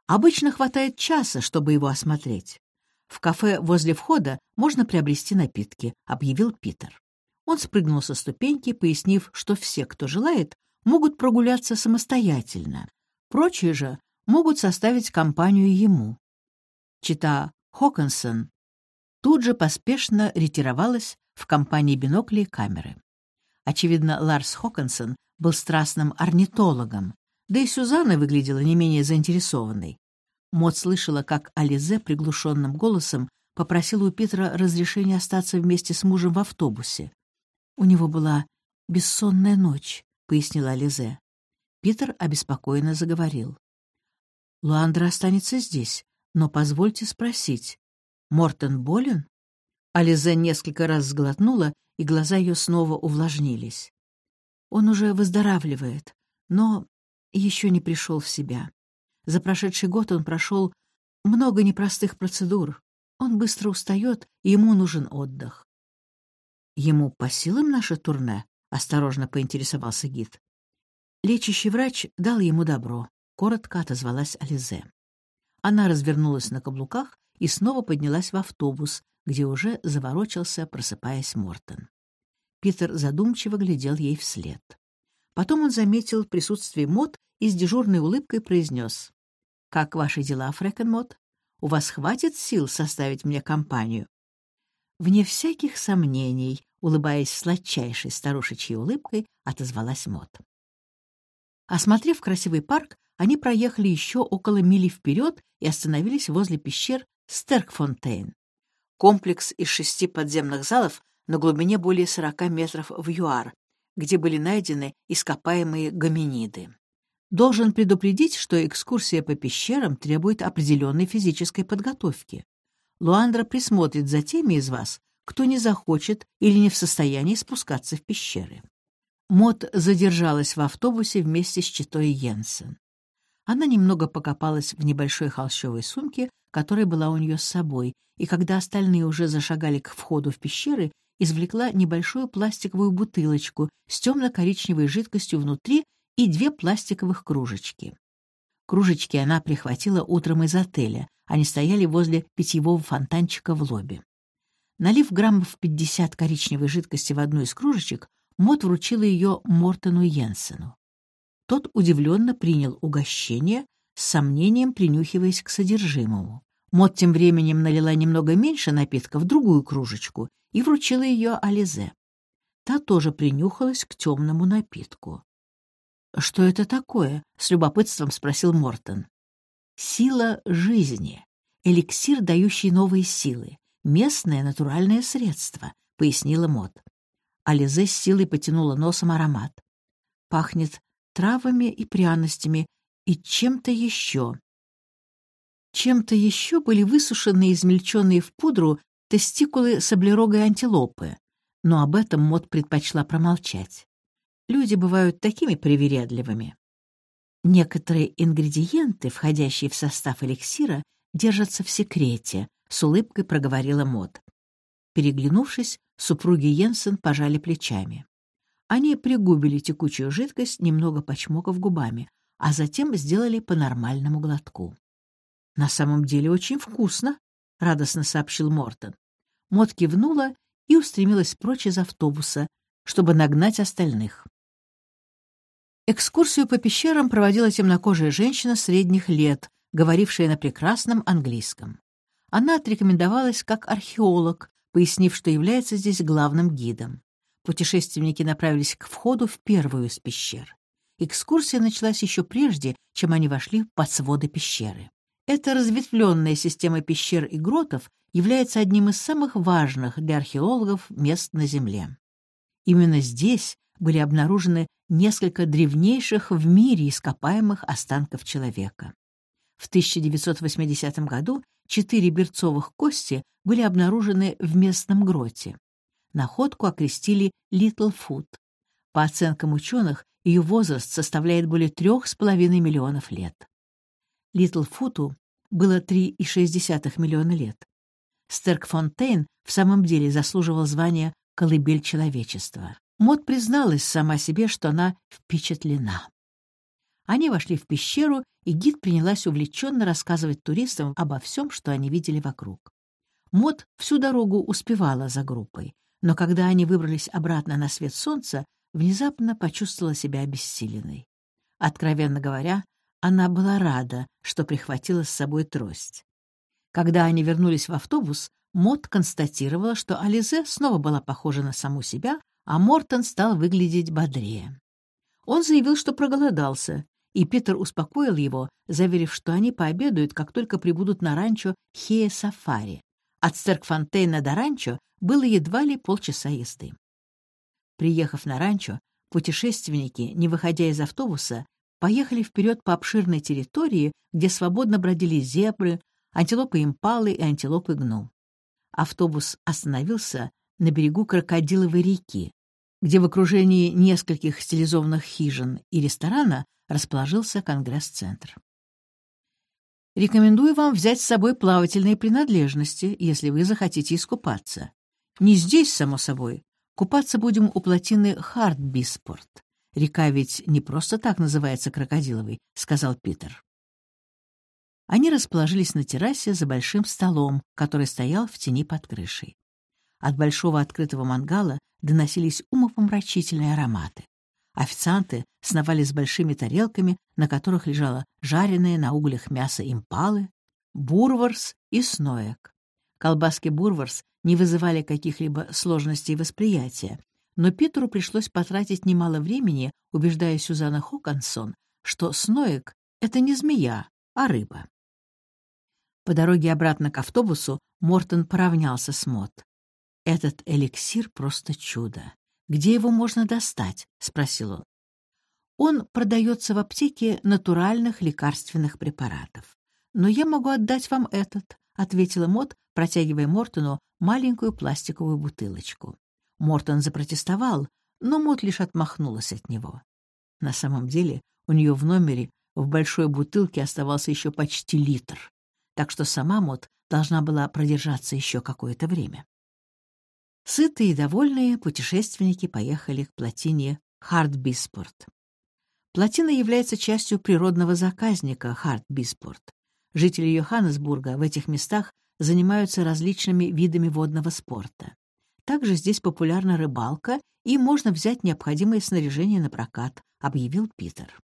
Обычно хватает часа, чтобы его осмотреть. В кафе возле входа можно приобрести напитки, объявил Питер. Он спрыгнул со ступеньки, пояснив, что все, кто желает, могут прогуляться самостоятельно. Прочие же могут составить компанию ему. Чита Хокинсон тут же поспешно ретировалась в компании бинокли и камеры. Очевидно, Ларс Хокинсон был страстным орнитологом, да и Сюзанна выглядела не менее заинтересованной. Мот слышала, как Ализе приглушенным голосом попросила у Питера разрешения остаться вместе с мужем в автобусе. «У него была бессонная ночь», — пояснила Ализе. Питер обеспокоенно заговорил. «Луандра останется здесь, но позвольте спросить, Мортон болен?» Ализе несколько раз сглотнула, и глаза ее снова увлажнились. «Он уже выздоравливает, но еще не пришел в себя. За прошедший год он прошел много непростых процедур. Он быстро устает, ему нужен отдых. «Ему по силам наше турне?» — осторожно поинтересовался гид. Лечащий врач дал ему добро. Коротко отозвалась Ализе. Она развернулась на каблуках и снова поднялась в автобус, где уже заворочился, просыпаясь Мортон. Питер задумчиво глядел ей вслед. Потом он заметил присутствие Мот и с дежурной улыбкой произнес. «Как ваши дела, Фрэкенмот? У вас хватит сил составить мне компанию?» Вне всяких сомнений, улыбаясь сладчайшей старушечьей улыбкой, отозвалась Мот. Осмотрев красивый парк, они проехали еще около мили вперед и остановились возле пещер Стеркфонтейн. Комплекс из шести подземных залов на глубине более 40 метров в ЮАР, где были найдены ископаемые гоминиды. Должен предупредить, что экскурсия по пещерам требует определенной физической подготовки. Луандра присмотрит за теми из вас, кто не захочет или не в состоянии спускаться в пещеры. Мот задержалась в автобусе вместе с читой Йенсен. Она немного покопалась в небольшой холщовой сумке, которая была у нее с собой, и когда остальные уже зашагали к входу в пещеры, извлекла небольшую пластиковую бутылочку с темно-коричневой жидкостью внутри и две пластиковых кружечки. Кружечки она прихватила утром из отеля, они стояли возле питьевого фонтанчика в лобби. Налив граммов 50 коричневой жидкости в одну из кружечек, Мот вручила ее Мортону Йенсену. Тот удивленно принял угощение, с сомнением принюхиваясь к содержимому. Мот тем временем налила немного меньше напитка в другую кружечку и вручила ее Ализе. Та тоже принюхалась к темному напитку. «Что это такое?» — с любопытством спросил Мортон. «Сила жизни. Эликсир, дающий новые силы. Местное натуральное средство», — пояснила Мот. Ализе с силой потянула носом аромат. «Пахнет травами и пряностями и чем-то еще. Чем-то еще были высушенные и измельченные в пудру тестикулы саблерогой антилопы, но об этом Мот предпочла промолчать. Люди бывают такими привередливыми. Некоторые ингредиенты, входящие в состав эликсира, держатся в секрете, с улыбкой проговорила Мот. Переглянувшись, супруги Йенсен пожали плечами. Они пригубили текучую жидкость, немного почмокав губами, а затем сделали по нормальному глотку. «На самом деле очень вкусно», — радостно сообщил Мортон. Мот кивнула и устремилась прочь из автобуса, чтобы нагнать остальных. Экскурсию по пещерам проводила темнокожая женщина средних лет, говорившая на прекрасном английском. Она отрекомендовалась как археолог, пояснив, что является здесь главным гидом. Путешественники направились к входу в первую из пещер. Экскурсия началась еще прежде, чем они вошли под своды пещеры. Эта разветвленная система пещер и гротов является одним из самых важных для археологов мест на Земле. Именно здесь были обнаружены несколько древнейших в мире ископаемых останков человека. В 1980 году четыре берцовых кости были обнаружены в местном гроте. Находку окрестили Литлфут. По оценкам ученых, ее возраст составляет более трех с половиной миллионов лет. Литлфуту было 3,6 миллиона лет. Стеркфонтейн в самом деле заслуживал звания «колыбель человечества». Мод призналась сама себе, что она впечатлена. Они вошли в пещеру, и гид принялась увлеченно рассказывать туристам обо всем, что они видели вокруг. Мод всю дорогу успевала за группой, но когда они выбрались обратно на свет солнца, внезапно почувствовала себя обессиленной. Откровенно говоря, она была рада, что прихватила с собой трость. Когда они вернулись в автобус, Мод констатировала, что Ализе снова была похожа на саму себя, а Мортон стал выглядеть бодрее. Он заявил, что проголодался, и Питер успокоил его, заверив, что они пообедают, как только прибудут на ранчо Хея-Сафари. От Стеркфонтейна до ранчо было едва ли полчаса езды. Приехав на ранчо, путешественники, не выходя из автобуса, поехали вперед по обширной территории, где свободно бродили зебры, антилопы импалы и антилопы гну. Автобус остановился на берегу Крокодиловой реки, где в окружении нескольких стилизованных хижин и ресторана расположился конгресс-центр. Рекомендую вам взять с собой плавательные принадлежности, если вы захотите искупаться. Не здесь, само собой. Купаться будем у плотины Хартбиспорт. Река ведь не просто так называется Крокодиловой, — сказал Питер. Они расположились на террасе за большим столом, который стоял в тени под крышей. От большого открытого мангала доносились умопомрачительные ароматы. Официанты сновали с большими тарелками, на которых лежало жареное на углях мясо импалы, бурварс и сноек. Колбаски бурварс не вызывали каких-либо сложностей восприятия, но Питеру пришлось потратить немало времени, убеждая Сюзанна Хокансон, что сноек — это не змея, а рыба. По дороге обратно к автобусу Мортон поравнялся с Мот. «Этот эликсир просто чудо. Где его можно достать?» — спросил он. «Он продается в аптеке натуральных лекарственных препаратов. Но я могу отдать вам этот», — ответила Мот, протягивая Мортону маленькую пластиковую бутылочку. Мортон запротестовал, но Мот лишь отмахнулась от него. На самом деле у нее в номере в большой бутылке оставался еще почти литр, так что сама Мот должна была продержаться еще какое-то время. Сытые и довольные путешественники поехали к плотине Хартбиспорт. Плотина является частью природного заказника Хартбиспорт. Жители Йоханнесбурга в этих местах занимаются различными видами водного спорта. Также здесь популярна рыбалка, и можно взять необходимое снаряжение на прокат, объявил Питер.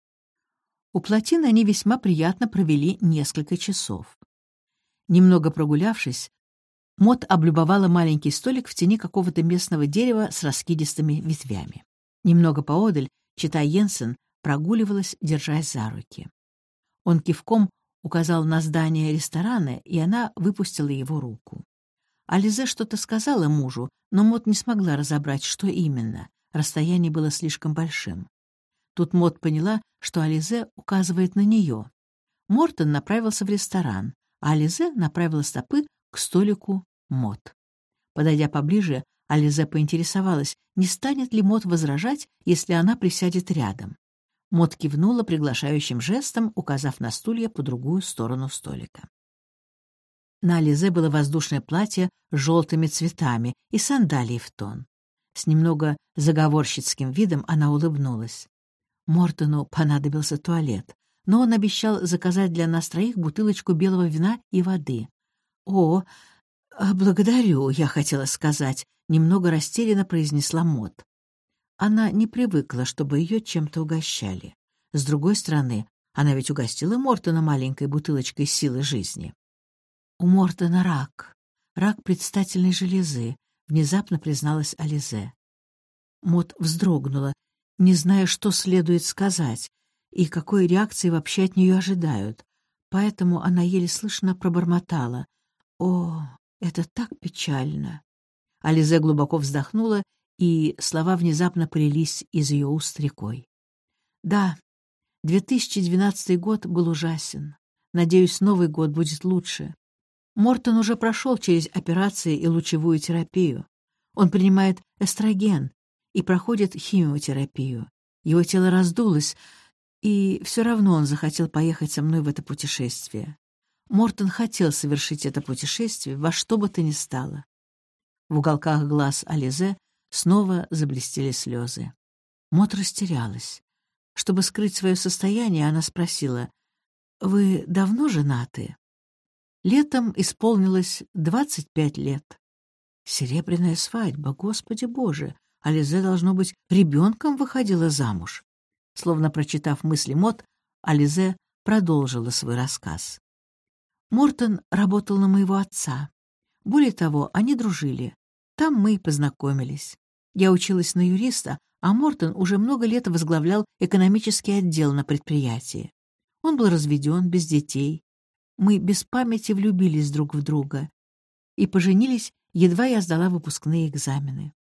У плотины они весьма приятно провели несколько часов. Немного прогулявшись, Мот облюбовала маленький столик в тени какого-то местного дерева с раскидистыми ветвями. Немного поодаль, читая Йенсен, прогуливалась, держась за руки. Он кивком указал на здание ресторана, и она выпустила его руку. Ализе что-то сказала мужу, но Мот не смогла разобрать, что именно. Расстояние было слишком большим. Тут Мот поняла, что Ализе указывает на нее. Мортон направился в ресторан, а Ализе направила стопы к столику Мот. Подойдя поближе, Ализе поинтересовалась, не станет ли Мот возражать, если она присядет рядом. Мот кивнула приглашающим жестом, указав на стулья по другую сторону столика. На Ализе было воздушное платье с желтыми цветами и сандалии в тон. С немного заговорщицким видом она улыбнулась. Мортону понадобился туалет, но он обещал заказать для нас троих бутылочку белого вина и воды. «О, а, благодарю, я хотела сказать», — немного растерянно произнесла Мот. Она не привыкла, чтобы ее чем-то угощали. С другой стороны, она ведь угостила Мортона маленькой бутылочкой силы жизни. «У Мортона рак. Рак предстательной железы», — внезапно призналась Ализе. Мот вздрогнула, не зная, что следует сказать и какой реакции вообще от нее ожидают. Поэтому она еле слышно пробормотала. «О, это так печально!» Ализе глубоко вздохнула, и слова внезапно полились из ее уст рекой. «Да, 2012 год был ужасен. Надеюсь, Новый год будет лучше. Мортон уже прошел через операции и лучевую терапию. Он принимает эстроген и проходит химиотерапию. Его тело раздулось, и все равно он захотел поехать со мной в это путешествие. Мортон хотел совершить это путешествие во что бы то ни стало. В уголках глаз Ализе снова заблестели слезы. Мот растерялась. Чтобы скрыть свое состояние, она спросила, «Вы давно женаты?» Летом исполнилось двадцать пять лет. Серебряная свадьба, Господи Боже! Ализе, должно быть, ребенком выходила замуж. Словно прочитав мысли Мот, Ализе продолжила свой рассказ. Мортон работал на моего отца. Более того, они дружили. Там мы и познакомились. Я училась на юриста, а Мортон уже много лет возглавлял экономический отдел на предприятии. Он был разведен, без детей, мы без памяти влюбились друг в друга и поженились, едва я сдала выпускные экзамены.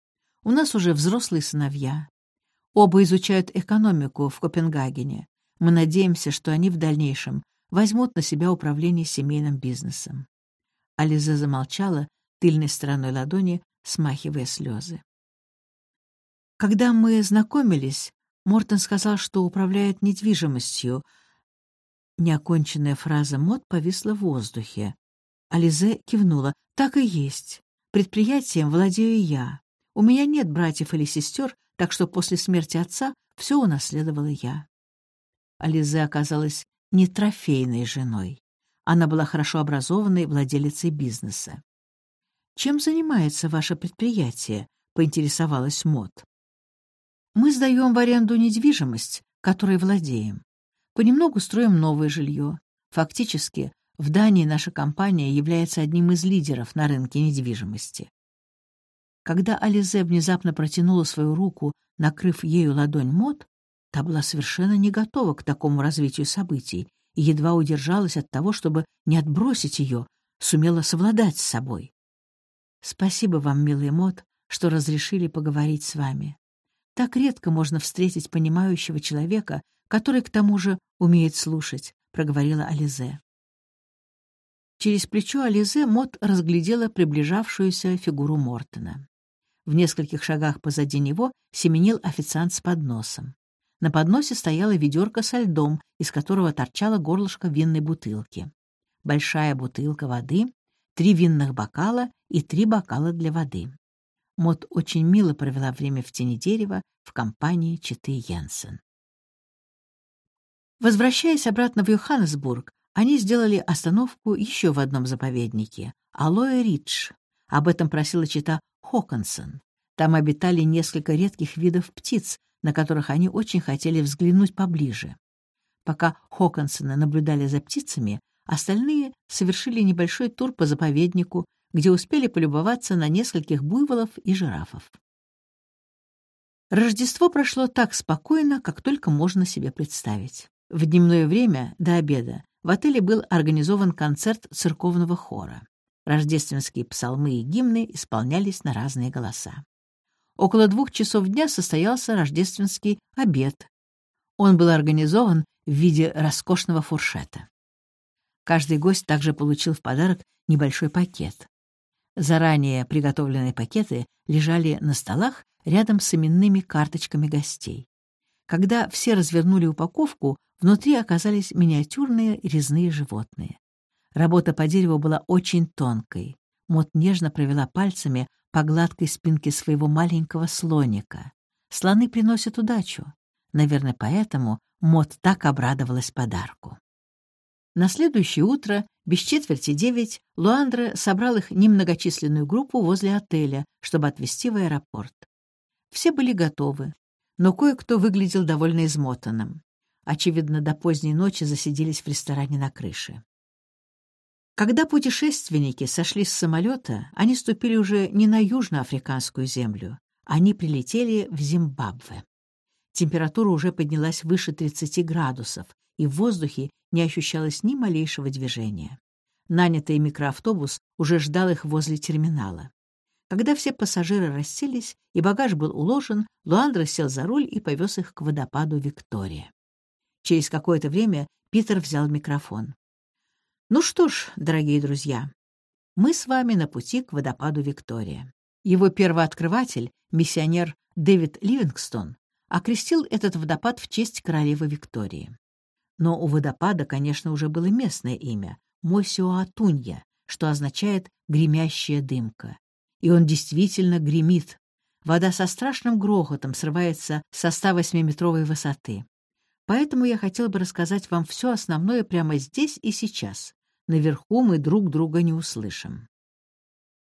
У нас уже взрослые сыновья. Оба изучают экономику в Копенгагене. Мы надеемся, что они в дальнейшем возьмут на себя управление семейным бизнесом. Ализа замолчала, тыльной стороной ладони смахивая слезы. Когда мы знакомились, Мортон сказал, что управляет недвижимостью, Неоконченная фраза Мот повисла в воздухе. Ализе кивнула. «Так и есть. Предприятием владею я. У меня нет братьев или сестер, так что после смерти отца все унаследовала я». Ализе оказалась не трофейной женой. Она была хорошо образованной владелицей бизнеса. «Чем занимается ваше предприятие?» — поинтересовалась Мот. «Мы сдаем в аренду недвижимость, которой владеем. Понемногу строим новое жилье. Фактически, в Дании наша компания является одним из лидеров на рынке недвижимости. Когда Ализе внезапно протянула свою руку, накрыв ею ладонь Мот, та была совершенно не готова к такому развитию событий и едва удержалась от того, чтобы не отбросить ее, сумела совладать с собой. «Спасибо вам, милый Мот, что разрешили поговорить с вами. Так редко можно встретить понимающего человека, который, к тому же, умеет слушать», — проговорила Ализе. Через плечо Ализе Мот разглядела приближавшуюся фигуру Мортона. В нескольких шагах позади него семенил официант с подносом. На подносе стояла ведерко со льдом, из которого торчало горлышко винной бутылки. Большая бутылка воды, три винных бокала и три бокала для воды. Мот очень мило провела время в тени дерева в компании Читы Йенсен. Возвращаясь обратно в Йоханнесбург, они сделали остановку еще в одном заповеднике — Алоэ Ридж. Об этом просила чита Хоконсон. Там обитали несколько редких видов птиц, на которых они очень хотели взглянуть поближе. Пока Хоконсоны наблюдали за птицами, Остальные совершили небольшой тур по заповеднику, где успели полюбоваться на нескольких буйволов и жирафов. Рождество прошло так спокойно, как только можно себе представить. В дневное время, до обеда, в отеле был организован концерт церковного хора. Рождественские псалмы и гимны исполнялись на разные голоса. Около двух часов дня состоялся рождественский обед. Он был организован в виде роскошного фуршета. Каждый гость также получил в подарок небольшой пакет. Заранее приготовленные пакеты лежали на столах рядом с именными карточками гостей. Когда все развернули упаковку, внутри оказались миниатюрные резные животные. Работа по дереву была очень тонкой. Мот нежно провела пальцами по гладкой спинке своего маленького слоника. Слоны приносят удачу. Наверное, поэтому Мот так обрадовалась подарку. На следующее утро, без четверти девять, Луандра собрал их немногочисленную группу возле отеля, чтобы отвезти в аэропорт. Все были готовы, но кое-кто выглядел довольно измотанным. Очевидно, до поздней ночи засиделись в ресторане на крыше. Когда путешественники сошли с самолета, они ступили уже не на южноафриканскую землю, они прилетели в Зимбабве. Температура уже поднялась выше 30 градусов, и в воздухе не ощущалось ни малейшего движения. Нанятый микроавтобус уже ждал их возле терминала. Когда все пассажиры расселись и багаж был уложен, Луандра сел за руль и повез их к водопаду Виктория. Через какое-то время Питер взял микрофон. Ну что ж, дорогие друзья, мы с вами на пути к водопаду Виктория. Его первооткрыватель, миссионер Дэвид Ливингстон, окрестил этот водопад в честь королевы Виктории. Но у водопада, конечно, уже было местное имя — Мосиоатунья, что означает «гремящая дымка». И он действительно гремит. Вода со страшным грохотом срывается со 108-метровой высоты. Поэтому я хотел бы рассказать вам все основное прямо здесь и сейчас, Наверху мы друг друга не услышим.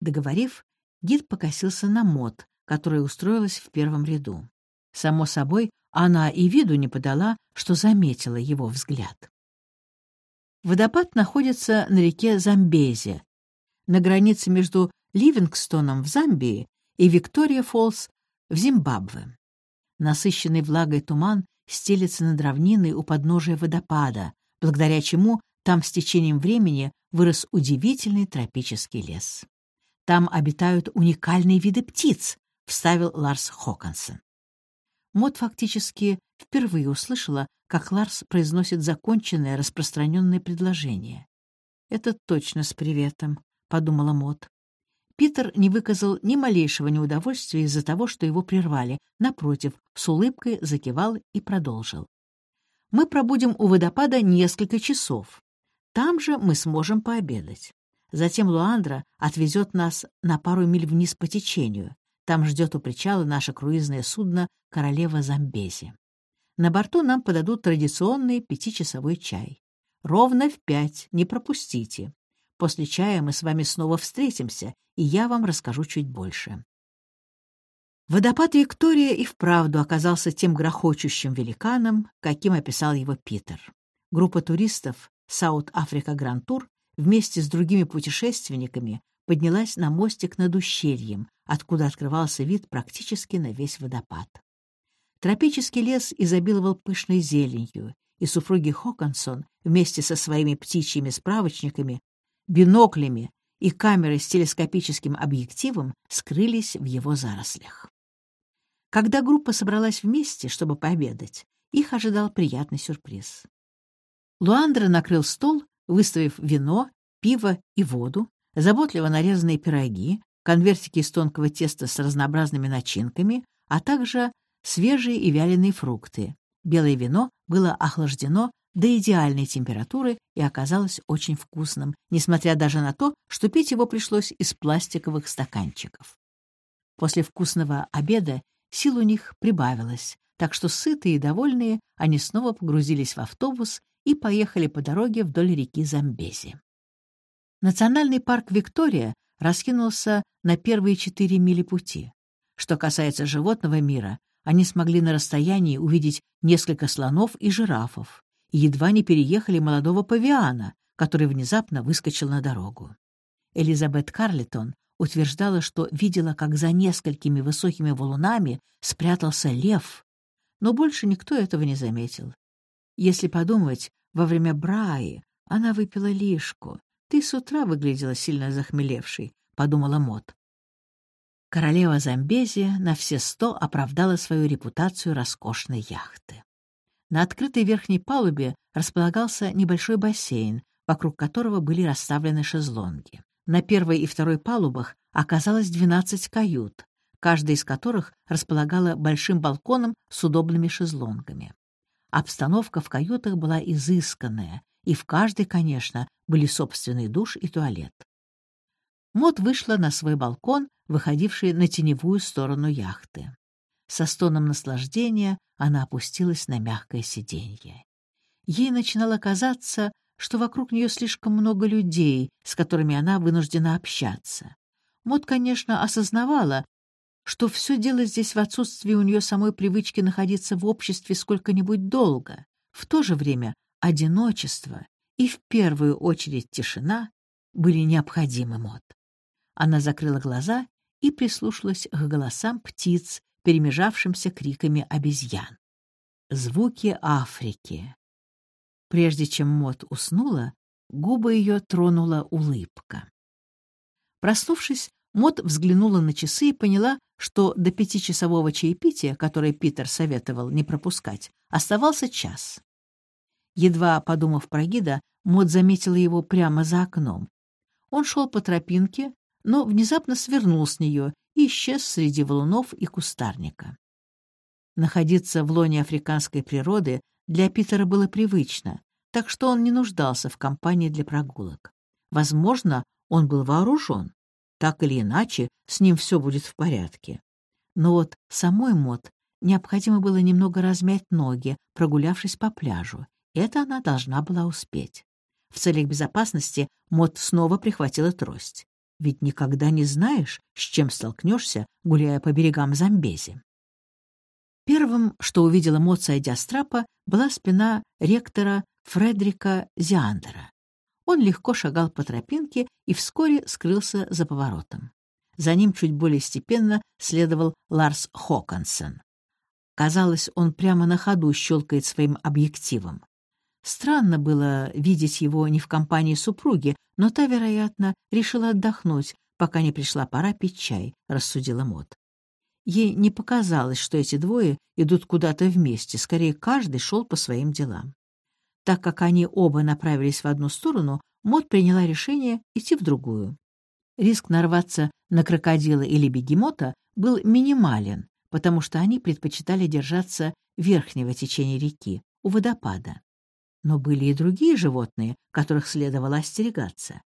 Договорив, гид покосился на Мот, которая устроилась в первом ряду. Само собой, она и виду не подала, что заметила его взгляд. Водопад находится на реке Замбези, на границе между Ливингстоном в Замбии и Виктория-Фоллс в Зимбабве. Насыщенный влагой туман стелется над равниной у подножия водопада, благодаря чему там с течением времени вырос удивительный тропический лес. Там обитают уникальные виды птиц, вставил Ларс Хоконсон. Мод фактически впервые услышала, как Ларс произносит законченное распространенное предложение. «Это точно с приветом», — подумала Мод. Питер не выказал ни малейшего неудовольствия из-за того, что его прервали. Напротив, с улыбкой закивал и продолжил. «Мы пробудем у водопада несколько часов. Там же мы сможем пообедать. Затем Луандра отвезет нас на пару миль вниз по течению. Там ждет у причала наше круизное судно «Королева Замбези». На борту нам подадут традиционный пятичасовой чай. Ровно в пять, не пропустите. После чая мы с вами снова встретимся, и я вам расскажу чуть больше. Водопад Виктория и вправду оказался тем грохочущим великаном, каким описал его Питер. Группа туристов Саут Африка Гранд Тур вместе с другими путешественниками поднялась на мостик над ущельем, откуда открывался вид практически на весь водопад. Тропический лес изобиловал пышной зеленью, и супруги Хоконсон вместе со своими птичьими справочниками, биноклями и камерой с телескопическим объективом скрылись в его зарослях. Когда группа собралась вместе, чтобы пообедать, их ожидал приятный сюрприз. Луандра накрыл стол, выставив вино, пиво и воду, заботливо нарезанные пироги, конвертики из тонкого теста с разнообразными начинками, а также свежие и вяленые фрукты. Белое вино было охлаждено до идеальной температуры и оказалось очень вкусным, несмотря даже на то, что пить его пришлось из пластиковых стаканчиков. После вкусного обеда сил у них прибавилось, так что сытые и довольные они снова погрузились в автобус и поехали по дороге вдоль реки Замбези. Национальный парк Виктория раскинулся на первые четыре мили пути. Что касается животного мира, они смогли на расстоянии увидеть несколько слонов и жирафов, и едва не переехали молодого павиана, который внезапно выскочил на дорогу. Элизабет Карлитон утверждала, что видела, как за несколькими высокими валунами спрятался лев, но больше никто этого не заметил. Если подумать, во время Браи она выпила лишку. Ты с утра выглядела сильно захмелевшей, — подумала Мот. Королева Замбези на все сто оправдала свою репутацию роскошной яхты. На открытой верхней палубе располагался небольшой бассейн, вокруг которого были расставлены шезлонги. На первой и второй палубах оказалось 12 кают, каждая из которых располагала большим балконом с удобными шезлонгами. Обстановка в каютах была изысканная, и в каждой, конечно, были собственный душ и туалет. Мот вышла на свой балкон, выходивший на теневую сторону яхты. Со стоном наслаждения она опустилась на мягкое сиденье. Ей начинало казаться, что вокруг нее слишком много людей, с которыми она вынуждена общаться. Мот, конечно, осознавала, что все дело здесь в отсутствии у нее самой привычки находиться в обществе сколько-нибудь долго. В то же время одиночество и, в первую очередь, тишина были необходимы Мот. Она закрыла глаза и прислушалась к голосам птиц, перемежавшимся криками обезьян. Звуки Африки. Прежде чем Мот уснула, губы ее тронула улыбка. Проснувшись, Мот взглянула на часы и поняла, что до пятичасового чаепития, которое Питер советовал не пропускать, оставался час. Едва подумав про гида, Мот заметила его прямо за окном. Он шел по тропинке, но внезапно свернул с нее и исчез среди валунов и кустарника. Находиться в лоне африканской природы для Питера было привычно, так что он не нуждался в компании для прогулок. Возможно, он был вооружен. Так или иначе, с ним все будет в порядке. Но вот самой Мот необходимо было немного размять ноги, прогулявшись по пляжу. Это она должна была успеть. В целях безопасности Мот снова прихватила трость. Ведь никогда не знаешь, с чем столкнешься, гуляя по берегам Замбези. Первым, что увидела Мот, сойдя с трапа, была спина ректора Фредрика Зиандера. Он легко шагал по тропинке и вскоре скрылся за поворотом. За ним чуть более степенно следовал Ларс Хоконсен. Казалось, он прямо на ходу щелкает своим объективом. Странно было видеть его не в компании супруги, но та, вероятно, решила отдохнуть, пока не пришла пора пить чай, рассудила Мот. Ей не показалось, что эти двое идут куда-то вместе, скорее каждый шел по своим делам. Так как они оба направились в одну сторону, Мот приняла решение идти в другую. Риск нарваться на крокодила или бегемота был минимален, потому что они предпочитали держаться верхнего течения реки, у водопада. Но были и другие животные, которых следовало остерегаться.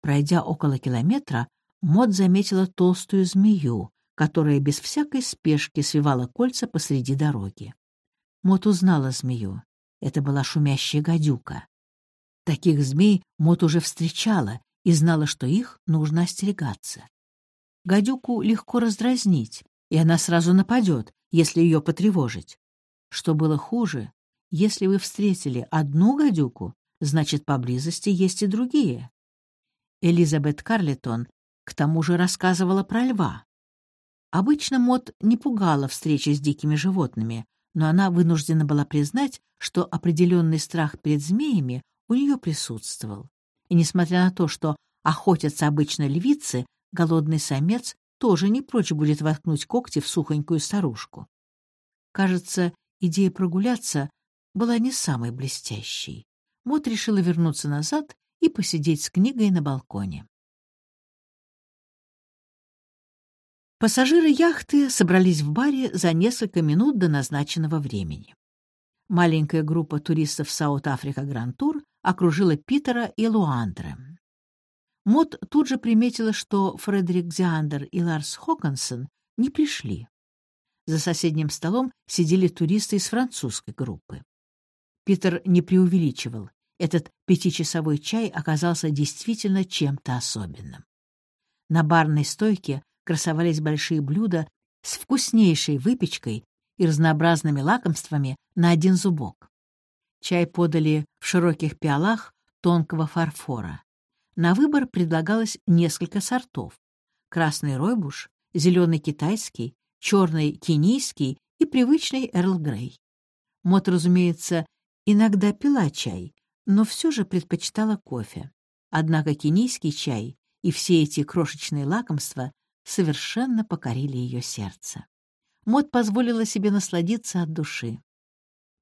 Пройдя около километра, Мот заметила толстую змею, которая без всякой спешки свивала кольца посреди дороги. Мот узнала змею. Это была шумящая гадюка. Таких змей Мот уже встречала и знала, что их нужно остерегаться. Гадюку легко раздразнить, и она сразу нападет, если ее потревожить. Что было хуже, если вы встретили одну гадюку, значит, поблизости есть и другие. Элизабет Карлитон к тому же рассказывала про льва. Обычно Мот не пугала встречи с дикими животными, но она вынуждена была признать, что определенный страх перед змеями у нее присутствовал. И несмотря на то, что охотятся обычно львицы, голодный самец тоже не прочь будет воткнуть когти в сухонькую старушку. Кажется, идея прогуляться была не самой блестящей. Мод решила вернуться назад и посидеть с книгой на балконе. Пассажиры яхты собрались в баре за несколько минут до назначенного времени. Маленькая группа туристов South Africa Grand Tour окружила Питера и Луандре. Мод тут же приметила, что Фредерик Зиандер и Ларс Хоконсон не пришли. За соседним столом сидели туристы из французской группы. Питер не преувеличивал. Этот пятичасовой чай оказался действительно чем-то особенным. На барной стойке красовались большие блюда с вкуснейшей выпечкой и разнообразными лакомствами на один зубок. Чай подали в широких пиалах, тонкого фарфора. На выбор предлагалось несколько сортов. Красный ройбуш, зеленый китайский, черный кенийский и привычный Эрл Грей. Мот, разумеется, иногда пила чай, но все же предпочитала кофе. Однако кенийский чай и все эти крошечные лакомства совершенно покорили ее сердце. Мот позволила себе насладиться от души.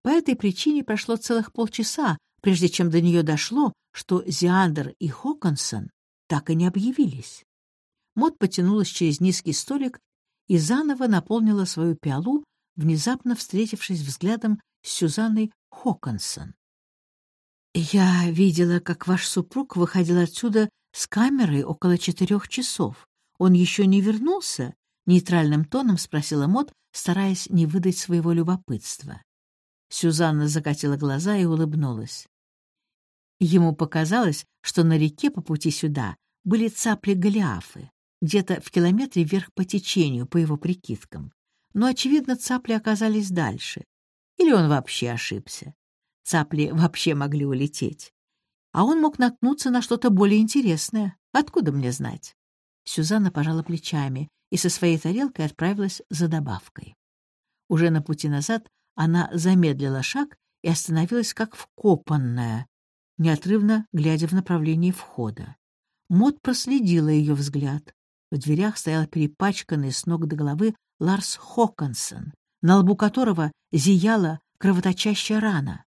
По этой причине прошло целых полчаса, прежде чем до нее дошло, что Зиандер и Хоконсон так и не объявились. Мот потянулась через низкий столик и заново наполнила свою пиалу, внезапно встретившись взглядом с Сюзанной Хоконсон. «Я видела, как ваш супруг выходил отсюда с камерой около четырех часов. Он еще не вернулся?» — нейтральным тоном спросила Мот, стараясь не выдать своего любопытства. Сюзанна закатила глаза и улыбнулась. Ему показалось, что на реке по пути сюда были цапли-голиафы, где-то в километре вверх по течению, по его прикидкам. Но, очевидно, цапли оказались дальше. Или он вообще ошибся. Цапли вообще могли улететь. А он мог наткнуться на что-то более интересное. Откуда мне знать? Сюзанна пожала плечами и со своей тарелкой отправилась за добавкой. Уже на пути назад она замедлила шаг и остановилась как вкопанная, неотрывно глядя в направлении входа. Мот проследила ее взгляд. В дверях стоял перепачканный с ног до головы Ларс Хоконсон, на лбу которого зияла кровоточащая рана.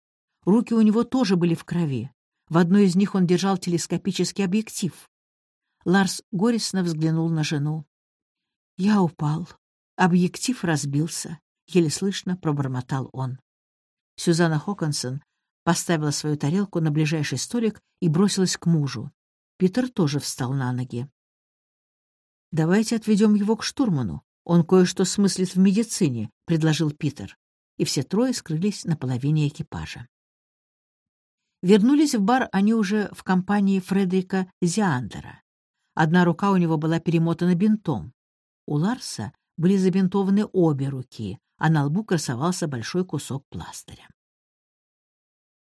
Руки у него тоже были в крови. В одной из них он держал телескопический объектив. Ларс горестно взглянул на жену. «Я упал. Объектив разбился», — еле слышно пробормотал он. Сюзанна Хоконсон поставила свою тарелку на ближайший столик и бросилась к мужу. Питер тоже встал на ноги. «Давайте отведем его к штурману. Он кое-что смыслит в медицине», — предложил Питер. И все трое скрылись на половине экипажа. Вернулись в бар они уже в компании Фредерика Зиандера. Одна рука у него была перемотана бинтом. У Ларса были забинтованы обе руки, а на лбу красовался большой кусок пластыря.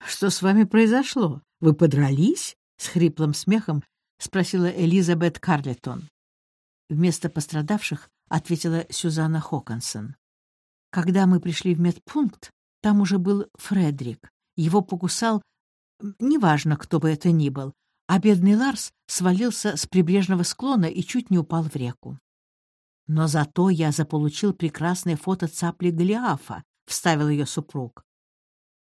«Что с вами произошло? Вы подрались?» — с хриплым смехом спросила Элизабет Карлитон. Вместо пострадавших ответила Сюзанна Хоконсон. «Когда мы пришли в медпункт, там уже был Фредерик. Его покусал... Неважно, кто бы это ни был. А бедный Ларс свалился с прибрежного склона и чуть не упал в реку. Но зато я заполучил прекрасное фото цапли Голиафа, — вставил ее супруг.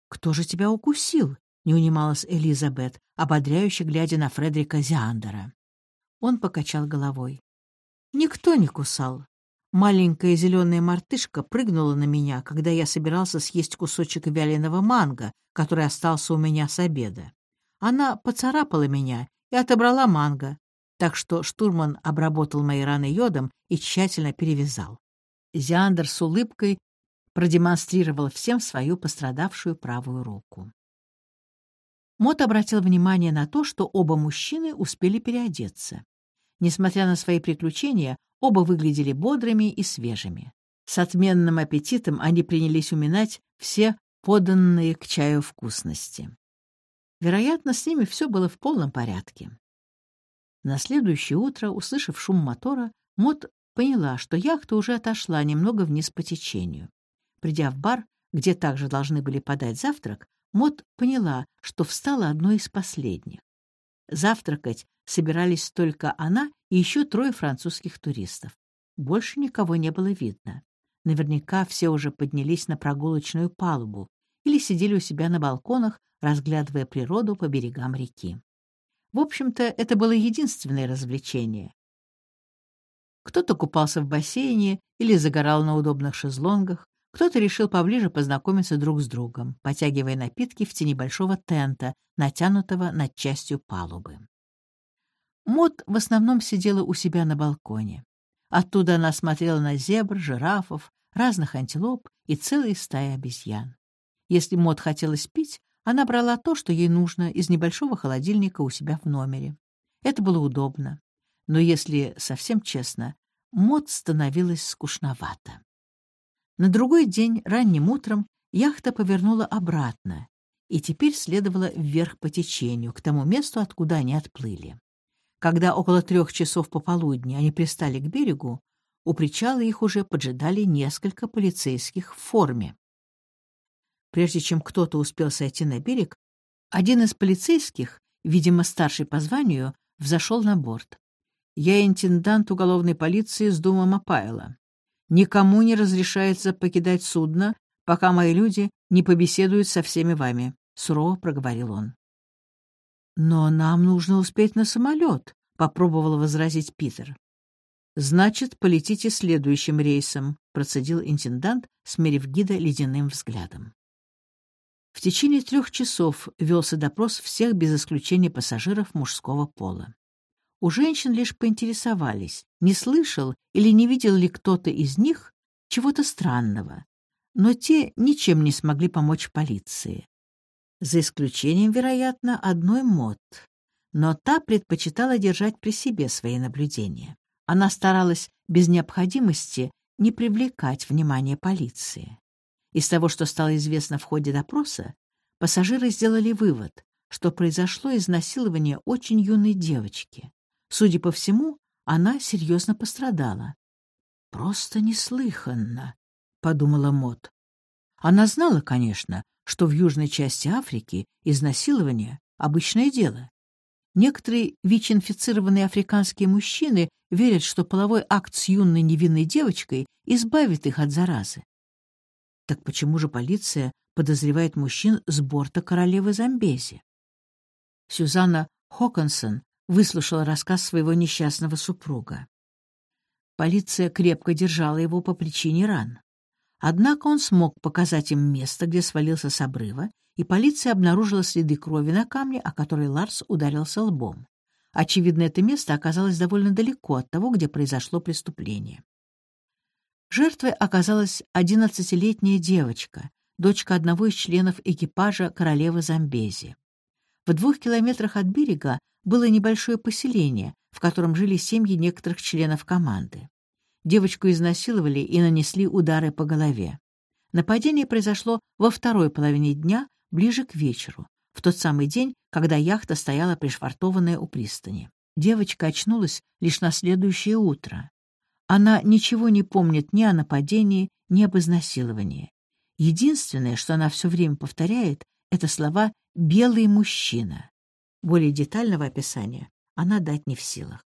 «Кто же тебя укусил?» — не унималась Элизабет, ободряюще глядя на Фредерика Зиандера. Он покачал головой. «Никто не кусал. Маленькая зеленая мартышка прыгнула на меня, когда я собирался съесть кусочек вяленого манго, который остался у меня с обеда. Она поцарапала меня и отобрала манго, так что штурман обработал мои раны йодом и тщательно перевязал. Зиандер с улыбкой продемонстрировал всем свою пострадавшую правую руку. Мот обратил внимание на то, что оба мужчины успели переодеться. Несмотря на свои приключения, оба выглядели бодрыми и свежими. С отменным аппетитом они принялись уминать все поданные к чаю вкусности. Вероятно, с ними все было в полном порядке. На следующее утро, услышав шум мотора, Мот поняла, что яхта уже отошла немного вниз по течению. Придя в бар, где также должны были подать завтрак, Мот поняла, что встала одной из последних. Завтракать собирались только она и еще трое французских туристов. Больше никого не было видно. Наверняка все уже поднялись на прогулочную палубу или сидели у себя на балконах, разглядывая природу по берегам реки. В общем-то, это было единственное развлечение. Кто-то купался в бассейне или загорал на удобных шезлонгах, кто-то решил поближе познакомиться друг с другом, потягивая напитки в тени большого тента, натянутого над частью палубы. Мот в основном сидела у себя на балконе. Оттуда она смотрела на зебр, жирафов, разных антилоп и целые стаи обезьян. Если Мот хотелось пить, она брала то, что ей нужно, из небольшого холодильника у себя в номере. Это было удобно. Но если совсем честно, Мот становилась скучновато. На другой день, ранним утром, яхта повернула обратно, и теперь следовало вверх по течению, к тому месту, откуда они отплыли. Когда около трех часов пополудни они пристали к берегу, у причала их уже поджидали несколько полицейских в форме. Прежде чем кто-то успел сойти на берег, один из полицейских, видимо, старший по званию, взошел на борт. «Я интендант уголовной полиции с Дума Мапайла. Никому не разрешается покидать судно, пока мои люди не побеседуют со всеми вами», — сурово проговорил он. «Но нам нужно успеть на самолет», — попробовал возразить Питер. «Значит, полетите следующим рейсом», — процедил интендант, смерив гида ледяным взглядом. В течение трех часов велся допрос всех без исключения пассажиров мужского пола. У женщин лишь поинтересовались, не слышал или не видел ли кто-то из них чего-то странного, но те ничем не смогли помочь полиции. За исключением, вероятно, одной мод. Но та предпочитала держать при себе свои наблюдения. Она старалась без необходимости не привлекать внимание полиции. Из того, что стало известно в ходе допроса, пассажиры сделали вывод, что произошло изнасилование очень юной девочки. Судя по всему, она серьезно пострадала. «Просто неслыханно», — подумала Мот. Она знала, конечно, что в южной части Африки изнасилование — обычное дело. Некоторые ВИЧ-инфицированные африканские мужчины верят, что половой акт с юной невинной девочкой избавит их от заразы. Так почему же полиция подозревает мужчин с борта королевы Замбези? Сюзанна Хоконсон выслушала рассказ своего несчастного супруга. Полиция крепко держала его по причине ран. Однако он смог показать им место, где свалился с обрыва, и полиция обнаружила следы крови на камне, о который Ларс ударился лбом. Очевидно, это место оказалось довольно далеко от того, где произошло преступление. Жертвой оказалась одиннадцатилетняя девочка, дочка одного из членов экипажа королевы Замбези. В двух километрах от берега было небольшое поселение, в котором жили семьи некоторых членов команды. Девочку изнасиловали и нанесли удары по голове. Нападение произошло во второй половине дня, ближе к вечеру, в тот самый день, когда яхта стояла пришвартованная у пристани. Девочка очнулась лишь на следующее утро. Она ничего не помнит ни о нападении, ни об изнасиловании. Единственное, что она все время повторяет, это слова «белый мужчина». Более детального описания она дать не в силах.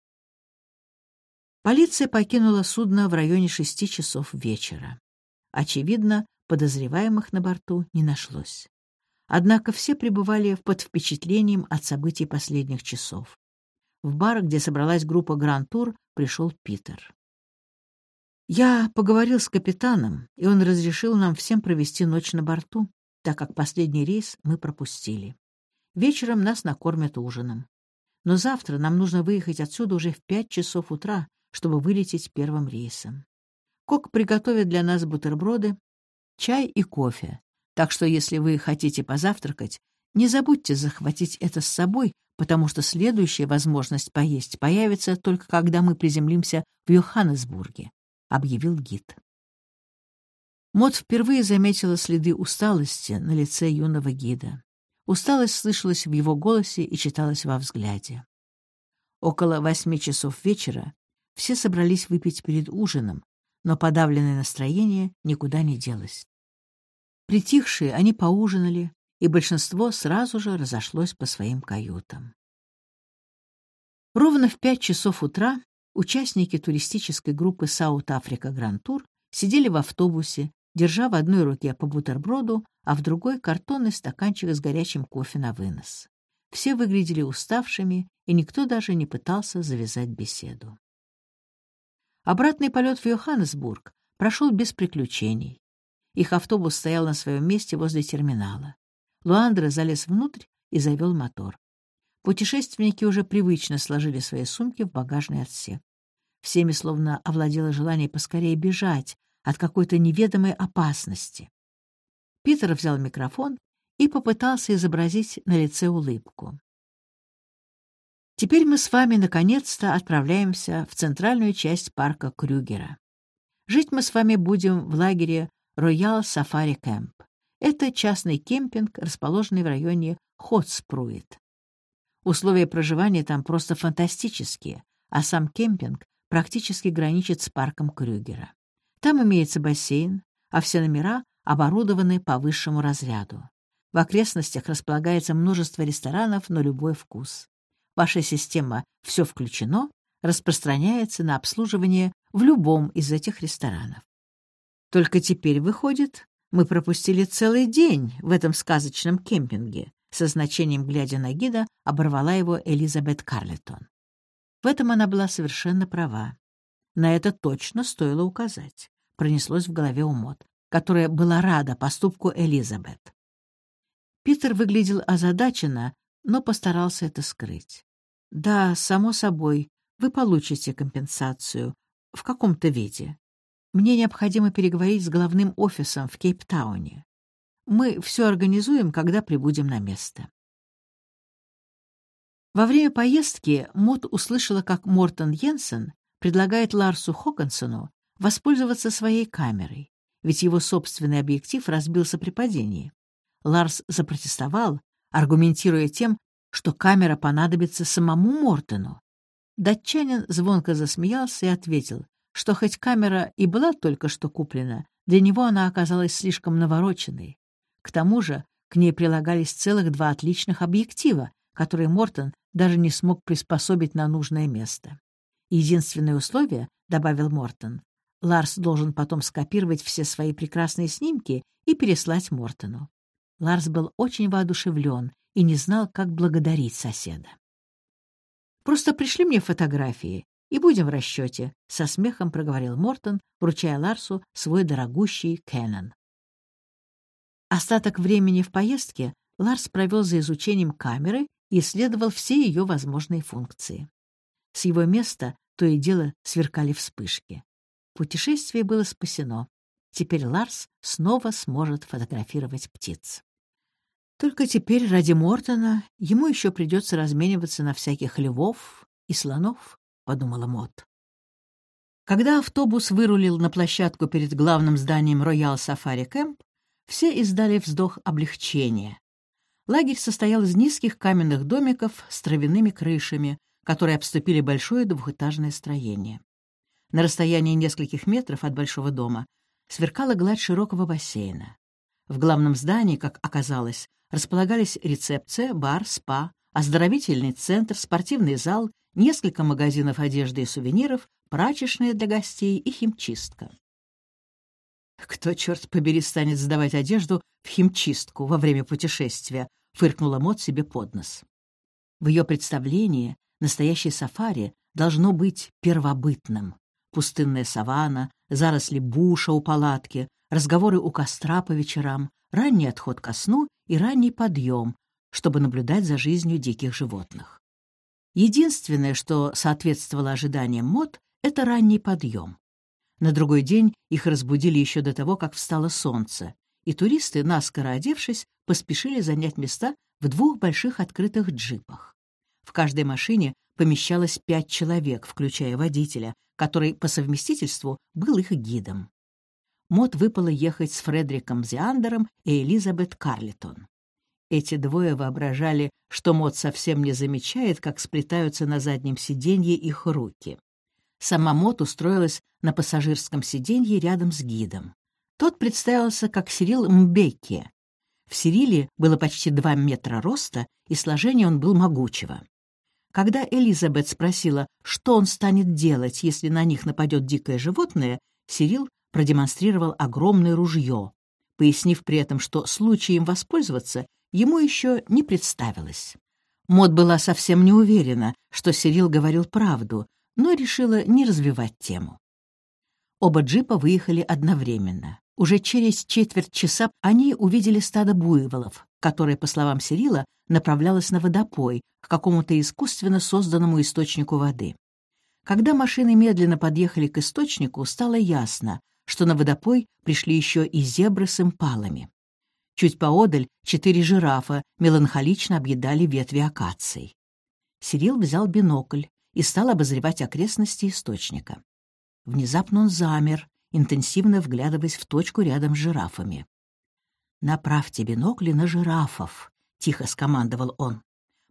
Полиция покинула судно в районе шести часов вечера. Очевидно, подозреваемых на борту не нашлось. Однако все пребывали под впечатлением от событий последних часов. В бар, где собралась группа Гранд-тур, пришел Питер. Я поговорил с капитаном, и он разрешил нам всем провести ночь на борту, так как последний рейс мы пропустили. Вечером нас накормят ужином. Но завтра нам нужно выехать отсюда уже в пять часов утра, чтобы вылететь первым рейсом. Кок приготовит для нас бутерброды, чай и кофе, так что если вы хотите позавтракать, не забудьте захватить это с собой, потому что следующая возможность поесть появится только когда мы приземлимся в Йоханнесбурге объявил гид. Мот впервые заметила следы усталости на лице юного гида. Усталость слышалась в его голосе и читалась во взгляде. Около восьми часов вечера все собрались выпить перед ужином, но подавленное настроение никуда не делось. Притихшие они поужинали, и большинство сразу же разошлось по своим каютам. Ровно в пять часов утра Участники туристической группы South Africa Grand Tour сидели в автобусе, держа в одной руке по бутерброду, а в другой — картонный стаканчик с горячим кофе на вынос. Все выглядели уставшими, и никто даже не пытался завязать беседу. Обратный полет в Йоханнесбург прошел без приключений. Их автобус стоял на своем месте возле терминала. Луандре залез внутрь и завел мотор. Путешественники уже привычно сложили свои сумки в багажный отсек. Всеми словно овладело желание поскорее бежать от какой-то неведомой опасности. Питер взял микрофон и попытался изобразить на лице улыбку. Теперь мы с вами наконец-то отправляемся в центральную часть парка Крюгера. Жить мы с вами будем в лагере Роял Сафари Кэмп. Это частный кемпинг, расположенный в районе Хотспруит. Условия проживания там просто фантастические, а сам кемпинг практически граничит с парком Крюгера. Там имеется бассейн, а все номера оборудованы по высшему разряду. В окрестностях располагается множество ресторанов на любой вкус. Ваша система «Все включено» распространяется на обслуживание в любом из этих ресторанов. Только теперь, выходит, мы пропустили целый день в этом сказочном кемпинге, со значением глядя на гида, оборвала его Элизабет Карлетон. В этом она была совершенно права. На это точно стоило указать. Пронеслось в голове у Мот, которая была рада поступку Элизабет. Питер выглядел озадаченно, но постарался это скрыть. «Да, само собой, вы получите компенсацию в каком-то виде. Мне необходимо переговорить с главным офисом в Кейптауне. Мы все организуем, когда прибудем на место». Во время поездки Мот услышала, как Мортон Йенсен предлагает Ларсу Хоконсону воспользоваться своей камерой, ведь его собственный объектив разбился при падении. Ларс запротестовал, аргументируя тем, что камера понадобится самому Мортону. Датчанин звонко засмеялся и ответил, что хоть камера и была только что куплена, для него она оказалась слишком навороченной. К тому же к ней прилагались целых два отличных объектива, которые Мортон даже не смог приспособить на нужное место. Единственное условие, — добавил Мортон, — Ларс должен потом скопировать все свои прекрасные снимки и переслать Мортону. Ларс был очень воодушевлен и не знал, как благодарить соседа. «Просто пришли мне фотографии, и будем в расчете», — со смехом проговорил Мортон, вручая Ларсу свой дорогущий Кэнон. Остаток времени в поездке Ларс провел за изучением камеры и исследовал все ее возможные функции. С его места то и дело сверкали вспышки. Путешествие было спасено. Теперь Ларс снова сможет фотографировать птиц. Только теперь ради Мортона ему еще придется размениваться на всяких львов и слонов, — подумала Мот. Когда автобус вырулил на площадку перед главным зданием Роял Сафари Кэмп, все издали вздох облегчения. Лагерь состоял из низких каменных домиков с травяными крышами, которые обступили большое двухэтажное строение. На расстоянии нескольких метров от большого дома сверкала гладь широкого бассейна. В главном здании, как оказалось, располагались рецепция, бар, спа, оздоровительный центр, спортивный зал, несколько магазинов одежды и сувениров, прачечная для гостей и химчистка. «Кто, черт побери, станет сдавать одежду в химчистку во время путешествия?» — фыркнула Мот себе под нос. В ее представлении настоящее сафари должно быть первобытным. Пустынная саванна, заросли буша у палатки, разговоры у костра по вечерам, ранний отход ко сну и ранний подъем, чтобы наблюдать за жизнью диких животных. Единственное, что соответствовало ожиданиям мод, это ранний подъем. На другой день их разбудили еще до того, как встало солнце, и туристы, наскоро одевшись, поспешили занять места в двух больших открытых джипах. В каждой машине помещалось пять человек, включая водителя, который по совместительству был их гидом. Мот выпало ехать с Фредериком Зиандером и Элизабет Карлитон. Эти двое воображали, что Мот совсем не замечает, как сплетаются на заднем сиденье их руки. Сама Мот устроилась на пассажирском сиденье рядом с гидом. Тот представился как Сирил Мбекки. В Сириле было почти два метра роста, и сложение он был могучего. Когда Элизабет спросила, что он станет делать, если на них нападет дикое животное, Сирил продемонстрировал огромное ружье, пояснив при этом, что случаем воспользоваться ему еще не представилось. Мод была совсем не уверена, что Сирил говорил правду, но решила не развивать тему. Оба джипа выехали одновременно. Уже через четверть часа они увидели стадо буйволов, которое, по словам Сирила, направлялось на водопой, к какому-то искусственно созданному источнику воды. Когда машины медленно подъехали к источнику, стало ясно, что на водопой пришли еще и зебры с импалами. Чуть поодаль четыре жирафа меланхолично объедали ветви акаций. Сирил взял бинокль и стал обозревать окрестности источника. Внезапно он замер, интенсивно вглядываясь в точку рядом с жирафами. «Направьте бинокли на жирафов», — тихо скомандовал он.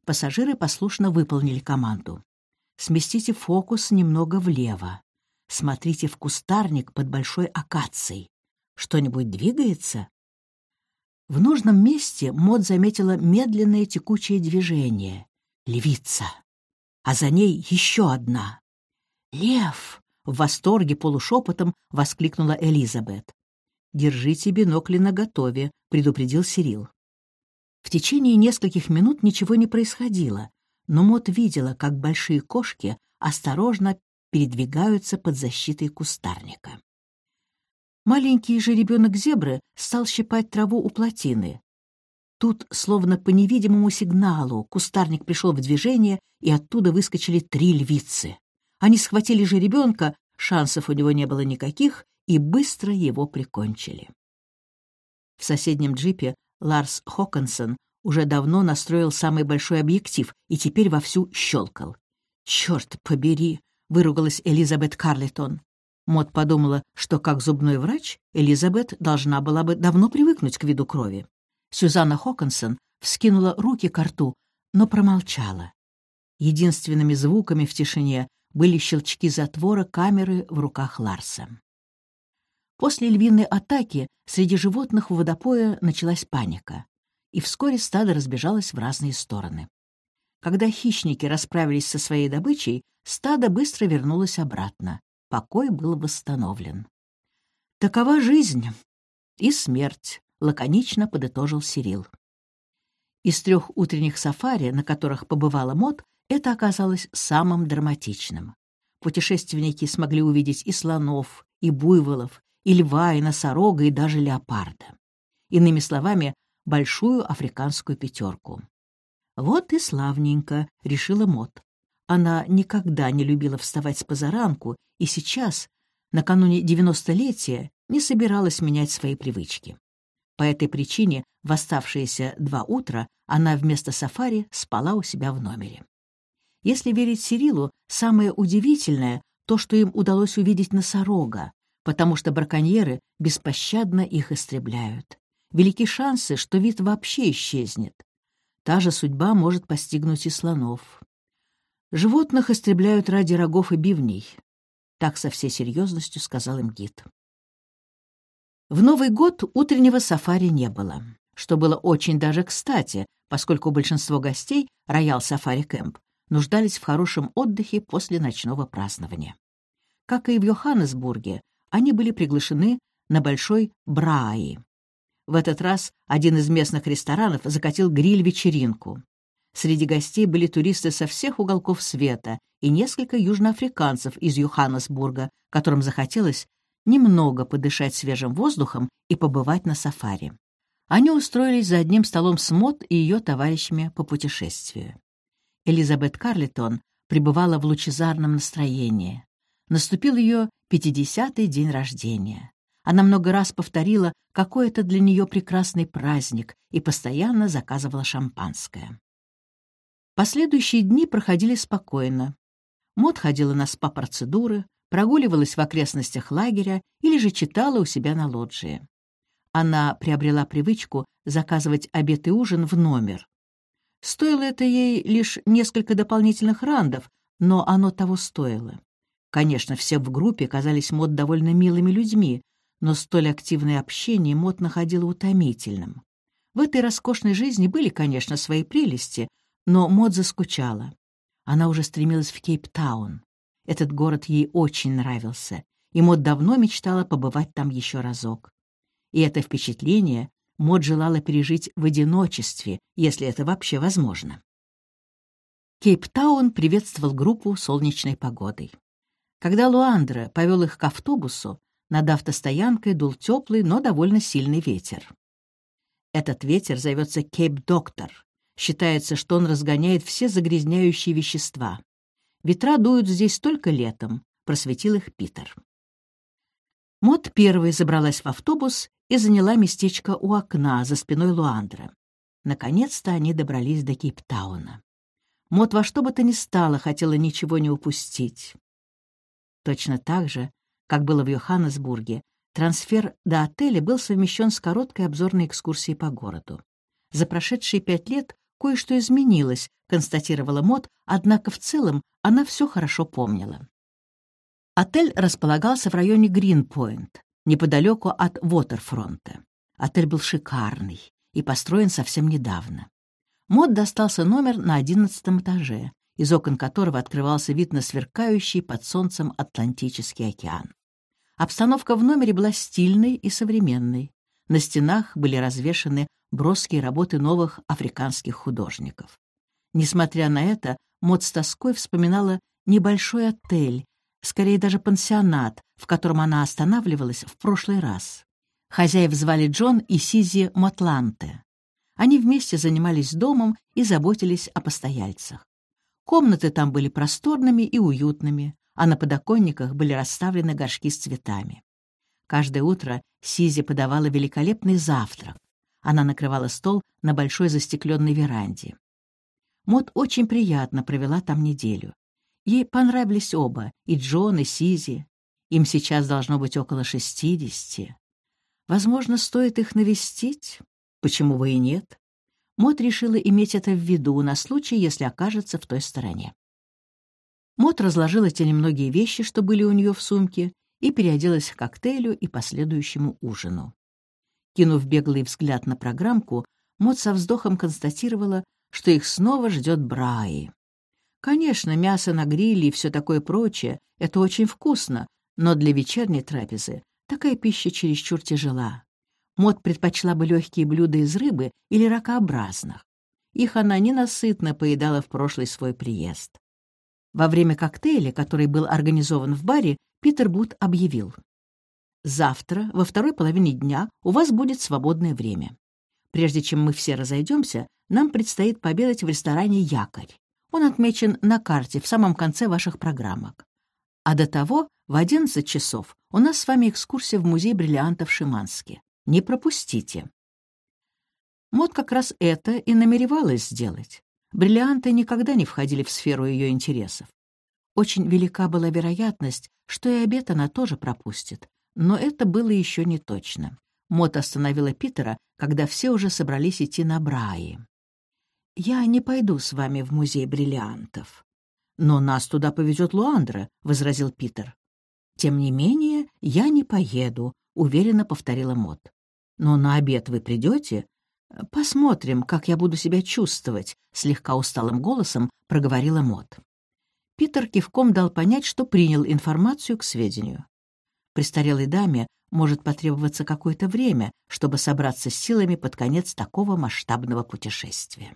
Пассажиры послушно выполнили команду. «Сместите фокус немного влево. Смотрите в кустарник под большой акацией. Что-нибудь двигается?» В нужном месте Мод заметила медленное текучее движение. Левица. А за ней еще одна. «Лев!» — в восторге полушепотом воскликнула Элизабет. «Держите бинокли наготове», — предупредил Сирил. В течение нескольких минут ничего не происходило, но Мот видела, как большие кошки осторожно передвигаются под защитой кустарника. Маленький жеребенок зебры стал щипать траву у плотины. Тут, словно по невидимому сигналу, кустарник пришел в движение, и оттуда выскочили три львицы. Они схватили жеребенка, шансов у него не было никаких, и быстро его прикончили. В соседнем джипе Ларс Хоконсон уже давно настроил самый большой объектив и теперь вовсю щелкал. «Черт побери!» — выругалась Элизабет Карлитон. Мот подумала, что как зубной врач Элизабет должна была бы давно привыкнуть к виду крови. Сюзанна Хокинсон вскинула руки к рту, но промолчала. Единственными звуками в тишине были щелчки затвора камеры в руках Ларса. После львиной атаки среди животных у водопоя началась паника, и вскоре стадо разбежалось в разные стороны. Когда хищники расправились со своей добычей, стадо быстро вернулось обратно покой был восстановлен. Такова жизнь и смерть, лаконично подытожил Сирил. Из трех утренних сафари, на которых побывала Мот, это оказалось самым драматичным. Путешественники смогли увидеть и слонов, и буйволов, и льва, и носорога, и даже леопарда. Иными словами, большую африканскую пятерку. «Вот и славненько», — решила Мот. Она никогда не любила вставать с позаранку и сейчас, накануне девяностолетия, не собиралась менять свои привычки. По этой причине в оставшиеся два утра она вместо сафари спала у себя в номере. Если верить Сирилу, самое удивительное — то, что им удалось увидеть носорога, потому что браконьеры беспощадно их истребляют. Велики шансы, что вид вообще исчезнет. Та же судьба может постигнуть и слонов. Животных истребляют ради рогов и бивней. Так со всей серьезностью сказал им гид. В Новый год утреннего сафари не было, что было очень даже кстати, поскольку большинство гостей Роял Сафари Кэмп нуждались в хорошем отдыхе после ночного празднования. Как и в Йоханнесбурге, они были приглашены на большой Браи. В этот раз один из местных ресторанов закатил гриль-вечеринку. Среди гостей были туристы со всех уголков света и несколько южноафриканцев из Йоханнесбурга, которым захотелось немного подышать свежим воздухом и побывать на сафари. Они устроились за одним столом с Мот и ее товарищами по путешествию. Элизабет Карлитон пребывала в лучезарном настроении. Наступил ее пятидесятый день рождения. Она много раз повторила, какой это для нее прекрасный праздник, и постоянно заказывала шампанское. Последующие дни проходили спокойно. Мот ходила на спа-процедуры, прогуливалась в окрестностях лагеря или же читала у себя на лоджии. Она приобрела привычку заказывать обед и ужин в номер. Стоило это ей лишь несколько дополнительных рандов, но оно того стоило. Конечно, все в группе казались Мот довольно милыми людьми, но столь активное общение Мот находила утомительным. В этой роскошной жизни были, конечно, свои прелести, но Мод заскучала. Она уже стремилась в Кейптаун. Этот город ей очень нравился, и Мод давно мечтала побывать там еще разок. И это впечатление Мод желала пережить в одиночестве, если это вообще возможно. Кейптаун приветствовал группу солнечной погодой. Когда Луандра повел их к автобусу, над автостоянкой дул теплый, но довольно сильный ветер. Этот ветер зовется Кейп-доктор, Считается, что он разгоняет все загрязняющие вещества. Ветра дуют здесь только летом, просветил их Питер. Мот первой забралась в автобус и заняла местечко у окна за спиной Луандра. Наконец-то они добрались до Кейптауна. Мот во что бы то ни стало хотела ничего не упустить. Точно так же, как было в Йоханнесбурге, Трансфер до отеля был совмещен с короткой обзорной экскурсией по городу. За прошедшие пять лет кое-что изменилось, констатировала Мот, однако в целом она все хорошо помнила. Отель располагался в районе Гринпойнт, неподалеку от Вотерфронта. Отель был шикарный и построен совсем недавно. Мод достался номер на одиннадцатом этаже, из окон которого открывался вид на сверкающий под солнцем Атлантический океан. Обстановка в номере была стильной и современной. На стенах были развешаны броские работы новых африканских художников. Несмотря на это, Мод с тоской вспоминала небольшой отель, скорее даже пансионат, в котором она останавливалась в прошлый раз. Хозяев звали Джон и Сизи Мотланте. Они вместе занимались домом и заботились о постояльцах. Комнаты там были просторными и уютными, а на подоконниках были расставлены горшки с цветами. Каждое утро Сизи подавала великолепный завтрак. Она накрывала стол на большой застекленной веранде. Мот очень приятно провела там неделю. Ей понравились оба, и Джон, и Сизи. Им сейчас должно быть около шестидесяти. Возможно, стоит их навестить? Почему бы и нет? Мот решила иметь это в виду на случай, если окажется в той стороне. Мот разложила те немногие вещи, что были у нее в сумке, и переоделась к коктейлю и последующему ужину. Кинув беглый взгляд на программку, Мот со вздохом констатировала, что их снова ждет Браи. Конечно, мясо на гриле и все такое прочее — это очень вкусно, но для вечерней трапезы такая пища чересчур тяжела. Мот предпочла бы легкие блюда из рыбы или ракообразных. Их она ненасытно поедала в прошлый свой приезд. Во время коктейля, который был организован в баре, Питер Бут объявил. «Завтра, во второй половине дня, у вас будет свободное время. Прежде чем мы все разойдемся, нам предстоит пообедать в ресторане «Якорь». Он отмечен на карте в самом конце ваших программок. А до того, в 11 часов, у нас с вами экскурсия в музей бриллиантов Шиманске. Не пропустите. Мод как раз это и намеревалась сделать. Бриллианты никогда не входили в сферу ее интересов. Очень велика была вероятность, что и обед она тоже пропустит, но это было еще не точно. Мот остановила Питера, когда все уже собрались идти на Браи. «Я не пойду с вами в музей бриллиантов». «Но нас туда повезет Луандра», — возразил Питер. «Тем не менее, я не поеду», — уверенно повторила Мот. «Но на обед вы придете?» «Посмотрим, как я буду себя чувствовать», — слегка усталым голосом проговорила Мот. Питер кивком дал понять, что принял информацию к сведению. Престарелой даме может потребоваться какое-то время, чтобы собраться с силами под конец такого масштабного путешествия.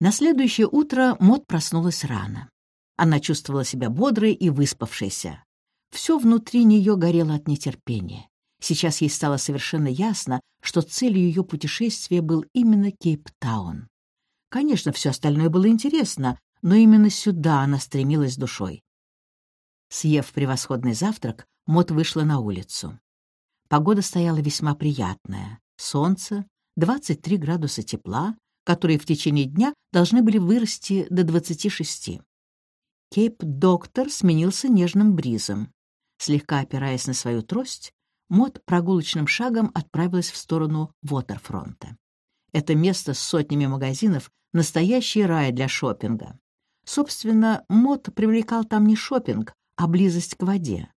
На следующее утро Мот проснулась рано. Она чувствовала себя бодрой и выспавшейся. Все внутри нее горело от нетерпения. Сейчас ей стало совершенно ясно, что целью ее путешествия был именно Кейптаун. Конечно, все остальное было интересно, но именно сюда она стремилась душой. Съев превосходный завтрак, Мот вышла на улицу. Погода стояла весьма приятная. Солнце, 23 градуса тепла, которые в течение дня должны были вырасти до 26. Кейп-доктор сменился нежным бризом. Слегка опираясь на свою трость, Мот прогулочным шагом отправилась в сторону Вотерфронта. Это место с сотнями магазинов — настоящий рай для шопинга. Собственно, Мот привлекал там не шопинг, а близость к воде.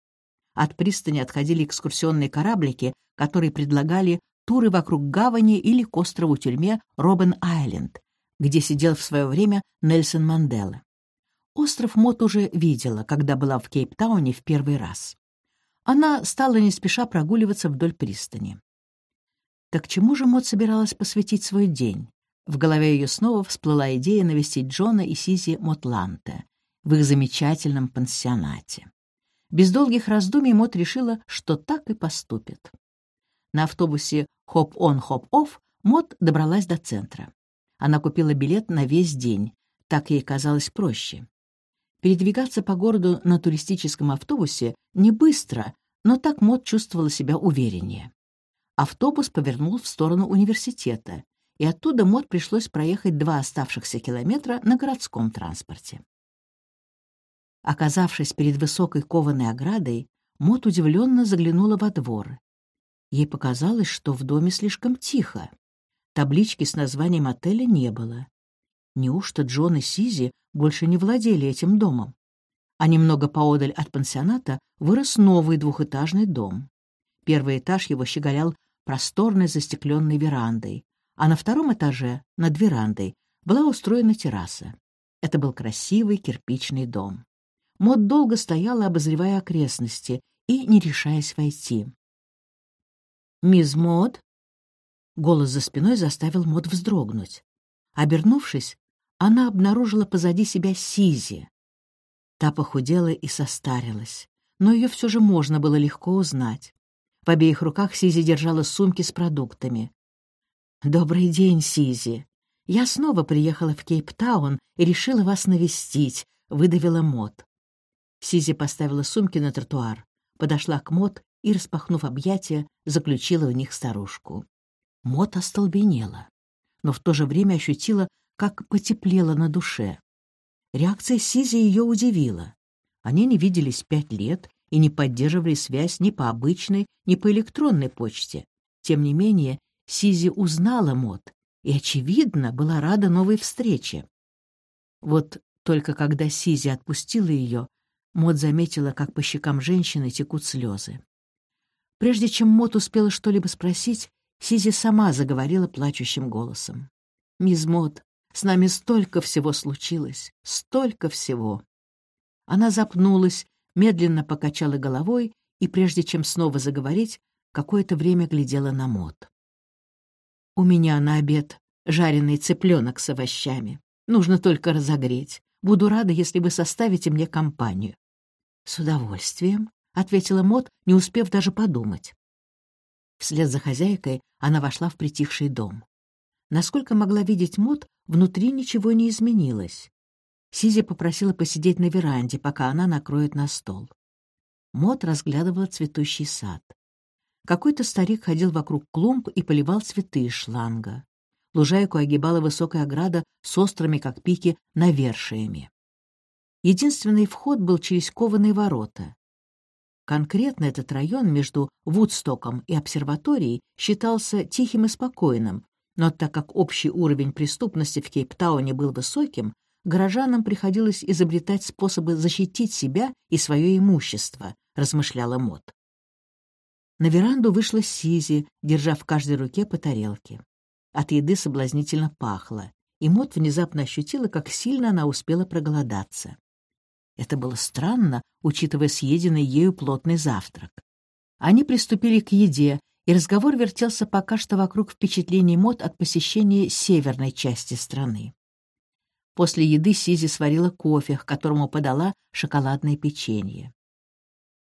От пристани отходили экскурсионные кораблики, которые предлагали туры вокруг гавани или к острову-тюрьме Робен-Айленд, где сидел в свое время Нельсон Мандела. Остров Мот уже видела, когда была в Кейптауне в первый раз она стала не спеша прогуливаться вдоль пристани. Так чему же Мот собиралась посвятить свой день? В голове ее снова всплыла идея навестить Джона и Сизи Мотланте в их замечательном пансионате. Без долгих раздумий Мот решила, что так и поступит. На автобусе «Хоп-он, хоп-офф» Мот добралась до центра. Она купила билет на весь день, так ей казалось проще. Передвигаться по городу на туристическом автобусе не быстро, но так Мот чувствовала себя увереннее. Автобус повернул в сторону университета, и оттуда Мот пришлось проехать два оставшихся километра на городском транспорте. Оказавшись перед высокой кованой оградой, Мот удивленно заглянула во двор. Ей показалось, что в доме слишком тихо. Таблички с названием отеля не было. Неужто Джон и Сизи больше не владели этим домом? А немного поодаль от пансионата вырос новый двухэтажный дом. Первый этаж его щеголял просторной застекленной верандой, а на втором этаже, над верандой, была устроена терраса. Это был красивый кирпичный дом. Мод долго стояла, обозревая окрестности и не решаясь войти. «Мисс Мод?» Голос за спиной заставил Мод вздрогнуть. Обернувшись, она обнаружила позади себя Сизи. Та похудела и состарилась, но ее все же можно было легко узнать. В обеих руках Сизи держала сумки с продуктами. «Добрый день, Сизи. Я снова приехала в Кейптаун и решила вас навестить», — выдавила Мод. Сизи поставила сумки на тротуар, подошла к Мод и, распахнув объятия, заключила в них старушку. Мот остолбенела, но в то же время ощутила, как потеплело на душе. Реакция Сизи ее удивила. Они не виделись пять лет и не поддерживали связь ни по обычной, ни по электронной почте. Тем не менее, Сизи узнала Мот и, очевидно, была рада новой встрече. Вот только когда Сизи отпустила ее, Мот заметила, как по щекам женщины текут слезы. Прежде чем Мот успела что-либо спросить, Сизи сама заговорила плачущим голосом. «Мисс Мот, с нами столько всего случилось, столько всего!» Она запнулась, медленно покачала головой и, прежде чем снова заговорить, какое-то время глядела на Мот. «У меня на обед жареный цыпленок с овощами. Нужно только разогреть. Буду рада, если вы составите мне компанию». «С удовольствием», — ответила Мот, не успев даже подумать. Вслед за хозяйкой она вошла в притихший дом. Насколько могла видеть Мот, внутри ничего не изменилось. Сизи попросила посидеть на веранде, пока она накроет на стол. Мот разглядывала цветущий сад. Какой-то старик ходил вокруг клумб и поливал цветы из шланга. Лужайку огибала высокая ограда с острыми, как пики, навершиями. Единственный вход был через кованые ворота. Конкретно этот район между Вудстоком и обсерваторией считался тихим и спокойным, но так как общий уровень преступности в Кейптауне был высоким, горожанам приходилось изобретать способы защитить себя и свое имущество, размышляла Мот. На веранду вышла Сизи, держа в каждой руке по тарелке. От еды соблазнительно пахло, и Мот внезапно ощутила, как сильно она успела проголодаться. Это было странно, учитывая съеденный ею плотный завтрак. Они приступили к еде, и разговор вертелся пока что вокруг впечатлений Мот от посещения северной части страны. После еды Сизи сварила кофе, к которому подала шоколадное печенье.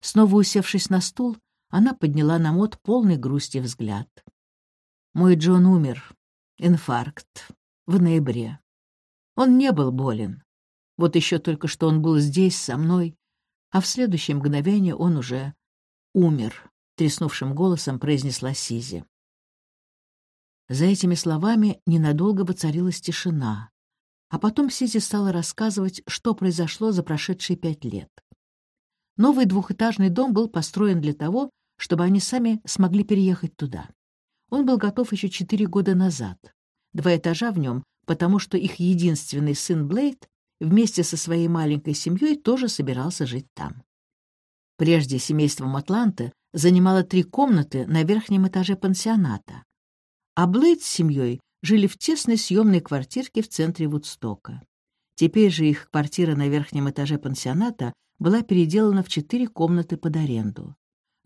Снова усевшись на стул, она подняла на Мот полный грусти взгляд. «Мой Джон умер. Инфаркт. В ноябре. Он не был болен. Вот еще только что он был здесь, со мной, а в следующее мгновение он уже умер», — треснувшим голосом произнесла Сизи. За этими словами ненадолго воцарилась тишина. А потом Сизи стала рассказывать, что произошло за прошедшие пять лет. Новый двухэтажный дом был построен для того, чтобы они сами смогли переехать туда. Он был готов еще четыре года назад. Два этажа в нем, потому что их единственный сын Блейд вместе со своей маленькой семьей тоже собирался жить там. Прежде семейство Матланта занимало три комнаты на верхнем этаже пансионата, а Блейд с семьей жили в тесной съемной квартирке в центре Вудстока. Теперь же их квартира на верхнем этаже пансионата была переделана в четыре комнаты под аренду.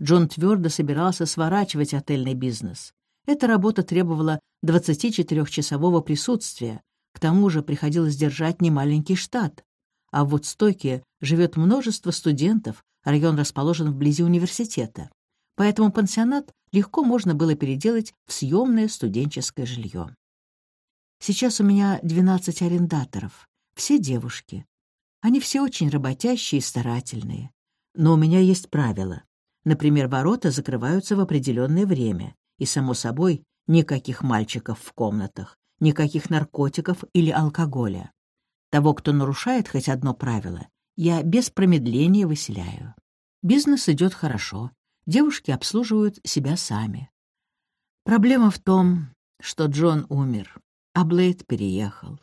Джон твердо собирался сворачивать отельный бизнес. Эта работа требовала 24-часового присутствия, к тому же приходилось держать немаленький штат. А в Вудстоке живет множество студентов, район расположен вблизи университета. Поэтому пансионат легко можно было переделать в съемное студенческое жилье. Сейчас у меня 12 арендаторов, все девушки. Они все очень работящие и старательные. Но у меня есть правила. Например, ворота закрываются в определенное время, и, само собой, никаких мальчиков в комнатах, никаких наркотиков или алкоголя. Того, кто нарушает хоть одно правило, я без промедления выселяю. Бизнес идет хорошо, девушки обслуживают себя сами. Проблема в том, что Джон умер, а Блейд переехал.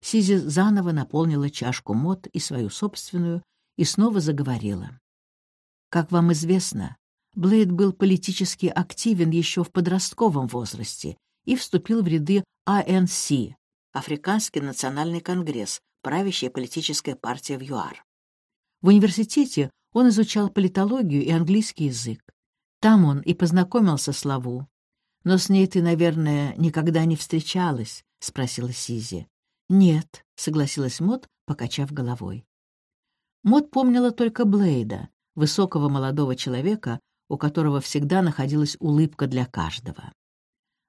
Сизи заново наполнила чашку мод и свою собственную и снова заговорила. Как вам известно, Блейд был политически активен еще в подростковом возрасте и вступил в ряды АНС, Африканский национальный конгресс, правящая политическая партия в ЮАР. В университете он изучал политологию и английский язык. Там он и познакомился с Лаву. «Но с ней ты, наверное, никогда не встречалась?» — спросила Сизи. «Нет», — согласилась Мот, покачав головой. Мот помнила только Блейда, высокого молодого человека, у которого всегда находилась улыбка для каждого.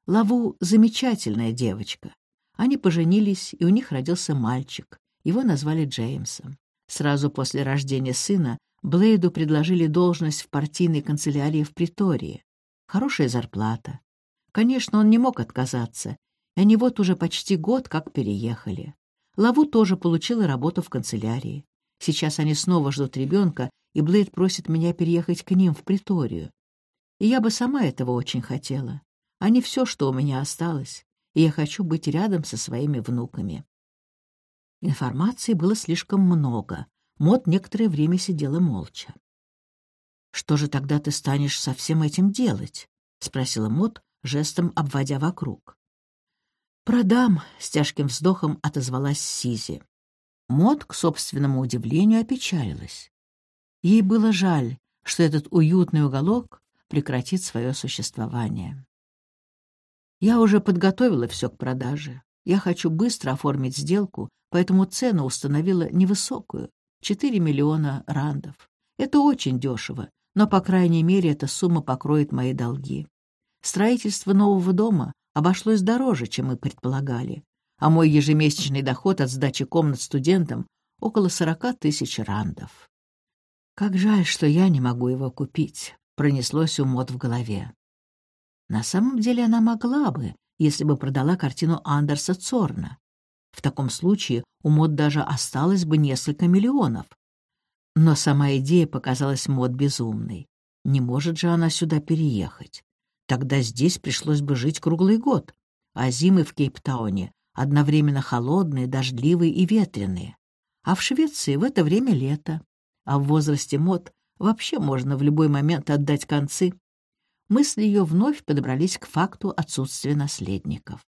Лаву — замечательная девочка. Они поженились, и у них родился мальчик. Его назвали Джеймсом. Сразу после рождения сына Блейду предложили должность в партийной канцелярии в Притории. Хорошая зарплата. Конечно, он не мог отказаться, и они вот уже почти год как переехали. Лаву тоже получила работу в канцелярии. Сейчас они снова ждут ребенка, и Блейд просит меня переехать к ним в Приторию. И я бы сама этого очень хотела. Они все, что у меня осталось, и я хочу быть рядом со своими внуками. Информации было слишком много. Мот некоторое время сидела молча. «Что же тогда ты станешь со всем этим делать?» — спросила Мот, жестом обводя вокруг. «Продам», — с тяжким вздохом отозвалась Сизи. Мот, к собственному удивлению, опечалилась. Ей было жаль, что этот уютный уголок прекратит свое существование. «Я уже подготовила все к продаже. Я хочу быстро оформить сделку, поэтому цену установила невысокую — 4 миллиона рандов. Это очень дешево, но, по крайней мере, эта сумма покроет мои долги. Строительство нового дома обошлось дороже, чем мы предполагали, а мой ежемесячный доход от сдачи комнат студентам — около 40 тысяч рандов. «Как жаль, что я не могу его купить», — пронеслось у Мот в голове. На самом деле она могла бы, если бы продала картину Андерса Цорна. В таком случае у Мод даже осталось бы несколько миллионов. Но сама идея показалась Мод безумной. Не может же она сюда переехать. Тогда здесь пришлось бы жить круглый год, а зимы в Кейптауне одновременно холодные, дождливые и ветреные. А в Швеции в это время лето. А в возрасте Мод вообще можно в любой момент отдать концы. Мысли ее вновь подобрались к факту отсутствия наследников.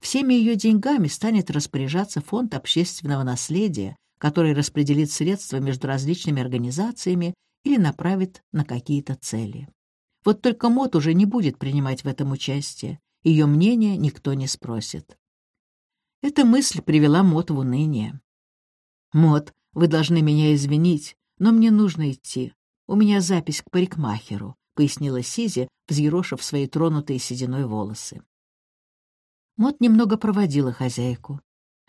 Всеми ее деньгами станет распоряжаться фонд общественного наследия, который распределит средства между различными организациями или направит на какие-то цели. Вот только Мот уже не будет принимать в этом участие, ее мнение никто не спросит. Эта мысль привела Мот в уныние. «Мот, вы должны меня извинить, но мне нужно идти. У меня запись к парикмахеру», — пояснила Сизи, взъерошив свои тронутые сединой волосы. Мот немного проводила хозяйку.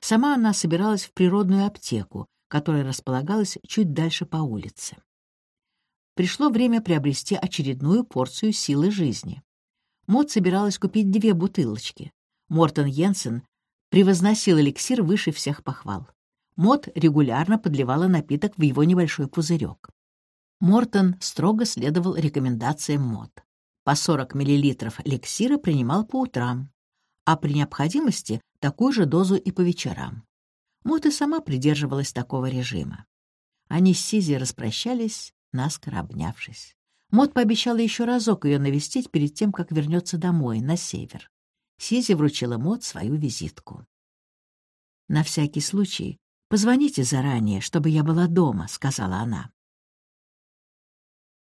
Сама она собиралась в природную аптеку, которая располагалась чуть дальше по улице. Пришло время приобрести очередную порцию силы жизни. Мот собиралась купить две бутылочки. Мортон Йенсен превозносил эликсир выше всех похвал. Мот регулярно подливала напиток в его небольшой пузырек. Мортон строго следовал рекомендациям Мот. По 40 мл эликсира принимал по утрам, а при необходимости такую же дозу и по вечерам. Мот и сама придерживалась такого режима. Они с Сизи распрощались, наскоро обнявшись. Мот пообещала еще разок ее навестить перед тем, как вернется домой, на север. Сизи вручила Мот свою визитку. «На всякий случай позвоните заранее, чтобы я была дома», — сказала она.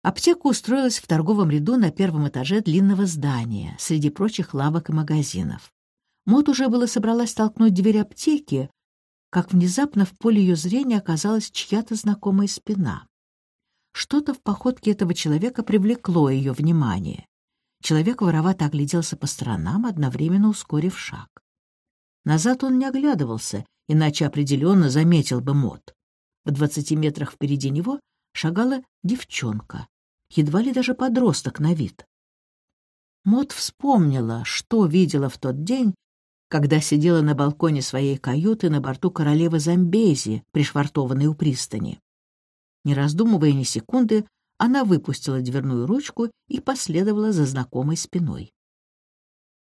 Аптека устроилась в торговом ряду на первом этаже длинного здания, среди прочих лавок и магазинов. Мот уже было собралась толкнуть дверь аптеки, как внезапно в поле ее зрения оказалась чья-то знакомая спина. Что-то в походке этого человека привлекло ее внимание. Человек воровато огляделся по сторонам, одновременно ускорив шаг. Назад он не оглядывался, иначе определенно заметил бы Мот. В двадцати метрах впереди него шагала девчонка, едва ли даже подросток на вид. Мот вспомнила, что видела в тот день, когда сидела на балконе своей каюты на борту королевы Замбези, пришвартованной у пристани. Не раздумывая ни секунды, она выпустила дверную ручку и последовала за знакомой спиной.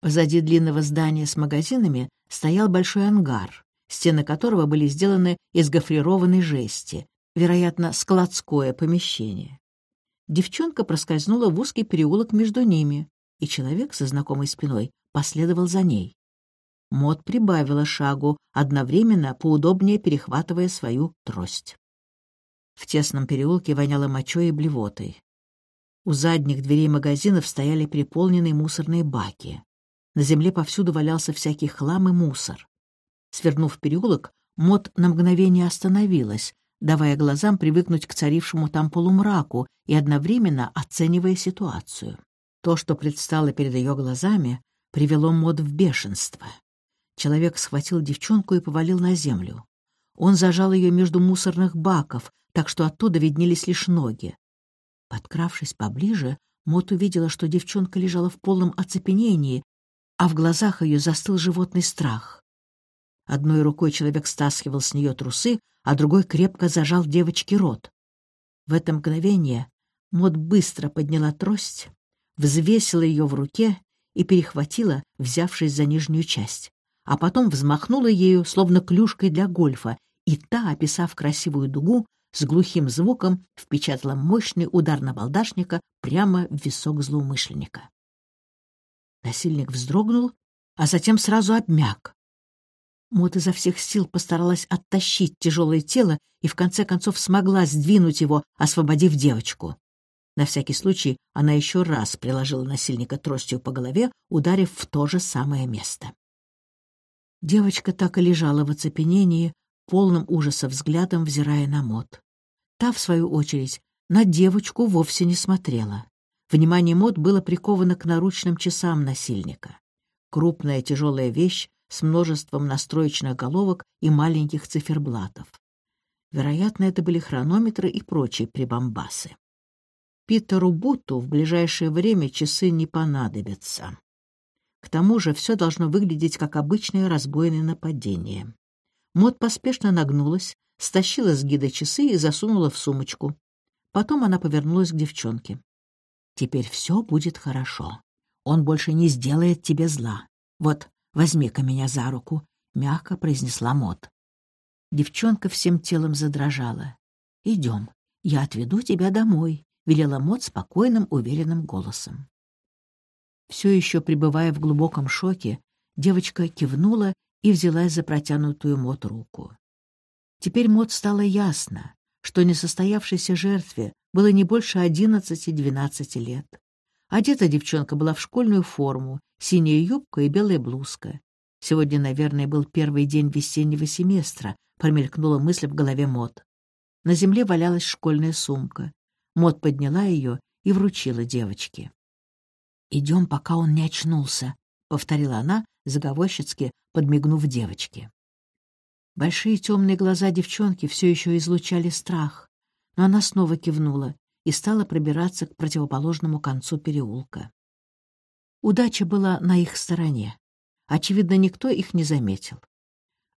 Позади длинного здания с магазинами стоял большой ангар, стены которого были сделаны из гофрированной жести, вероятно, складское помещение. Девчонка проскользнула в узкий переулок между ними, и человек со знакомой спиной последовал за ней. Мод прибавила шагу, одновременно поудобнее перехватывая свою трость. В тесном переулке воняло мочой и блевотой. У задних дверей магазинов стояли переполненные мусорные баки. На земле повсюду валялся всякий хлам и мусор. Свернув переулок, Мот на мгновение остановилась, давая глазам привыкнуть к царившему там полумраку и одновременно оценивая ситуацию. То, что предстало перед ее глазами, привело Мод в бешенство. Человек схватил девчонку и повалил на землю. Он зажал ее между мусорных баков, так что оттуда виднелись лишь ноги. Подкравшись поближе, Мот увидела, что девчонка лежала в полном оцепенении, а в глазах ее застыл животный страх. Одной рукой человек стаскивал с нее трусы, а другой крепко зажал девочке рот. В это мгновение Мот быстро подняла трость, взвесила ее в руке и перехватила, взявшись за нижнюю часть, а потом взмахнула ею, словно клюшкой для гольфа, и та, описав красивую дугу, с глухим звуком впечатала мощный удар на балдашника прямо в висок злоумышленника. Насильник вздрогнул, а затем сразу обмяк. Мот изо всех сил постаралась оттащить тяжелое тело и в конце концов смогла сдвинуть его, освободив девочку. На всякий случай она еще раз приложила насильника тростью по голове, ударив в то же самое место. Девочка так и лежала в оцепенении, полным ужаса взглядом взирая на Мот. Та, в свою очередь, на девочку вовсе не смотрела. Внимание Мот было приковано к наручным часам насильника. Крупная тяжелая вещь с множеством настроечных головок и маленьких циферблатов. Вероятно, это были хронометры и прочие прибамбасы. Питеру Буту в ближайшее время часы не понадобятся. К тому же все должно выглядеть как обычное разбойное нападение. Мот поспешно нагнулась, стащила с гида часы и засунула в сумочку. Потом она повернулась к девчонке. «Теперь все будет хорошо. Он больше не сделает тебе зла. Вот, возьми-ка меня за руку», — мягко произнесла Мот. Девчонка всем телом задрожала. «Идем, я отведу тебя домой», велела Мот спокойным, уверенным голосом. Все еще пребывая в глубоком шоке, девочка кивнула и взялась за протянутую Мот руку. Теперь Мот стало ясно, что несостоявшейся жертве было не больше одиннадцати-двенадцати лет. Одета девчонка была в школьную форму, синяя юбка и белая блузка. Сегодня, наверное, был первый день весеннего семестра, промелькнула мысль в голове Мот. На земле валялась школьная сумка. Мот подняла ее и вручила девочке. «Идем, пока он не очнулся», — повторила она, заговорщицки подмигнув девочке. Большие темные глаза девчонки все еще излучали страх, но она снова кивнула и стала пробираться к противоположному концу переулка. Удача была на их стороне. Очевидно, никто их не заметил.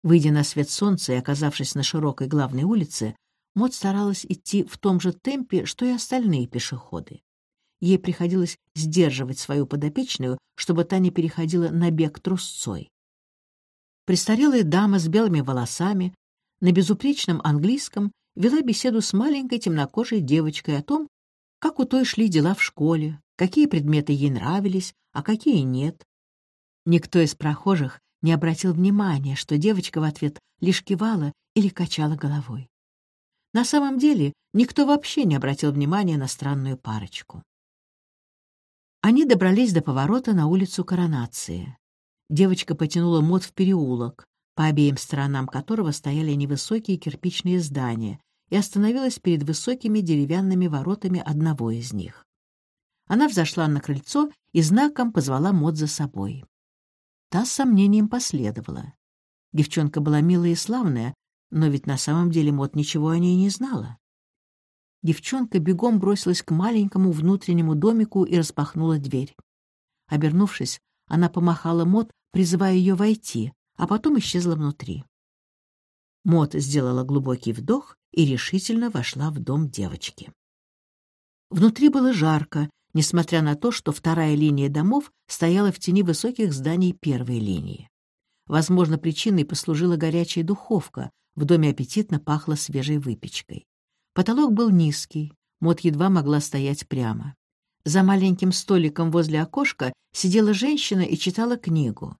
Выйдя на свет солнца и оказавшись на широкой главной улице, Мот старалась идти в том же темпе, что и остальные пешеходы. Ей приходилось сдерживать свою подопечную, чтобы та не переходила на бег трусцой. Престарелая дама с белыми волосами на безупречном английском вела беседу с маленькой темнокожей девочкой о том, как у той шли дела в школе, какие предметы ей нравились, а какие нет. Никто из прохожих не обратил внимания, что девочка в ответ лишь кивала или качала головой. На самом деле никто вообще не обратил внимания на странную парочку. Они добрались до поворота на улицу Коронации. Девочка потянула мод в переулок, по обеим сторонам которого стояли невысокие кирпичные здания, и остановилась перед высокими деревянными воротами одного из них. Она взошла на крыльцо и знаком позвала Мод за собой. Та с сомнением последовала. Девчонка была милая и славная, но ведь на самом деле Мот ничего о ней не знала. Девчонка бегом бросилась к маленькому внутреннему домику и распахнула дверь. Обернувшись, она помахала Мот, призывая ее войти, а потом исчезла внутри. Мот сделала глубокий вдох и решительно вошла в дом девочки. Внутри было жарко, несмотря на то, что вторая линия домов стояла в тени высоких зданий первой линии. Возможно, причиной послужила горячая духовка, в доме аппетитно пахло свежей выпечкой. Потолок был низкий, Мот едва могла стоять прямо. За маленьким столиком возле окошка сидела женщина и читала книгу.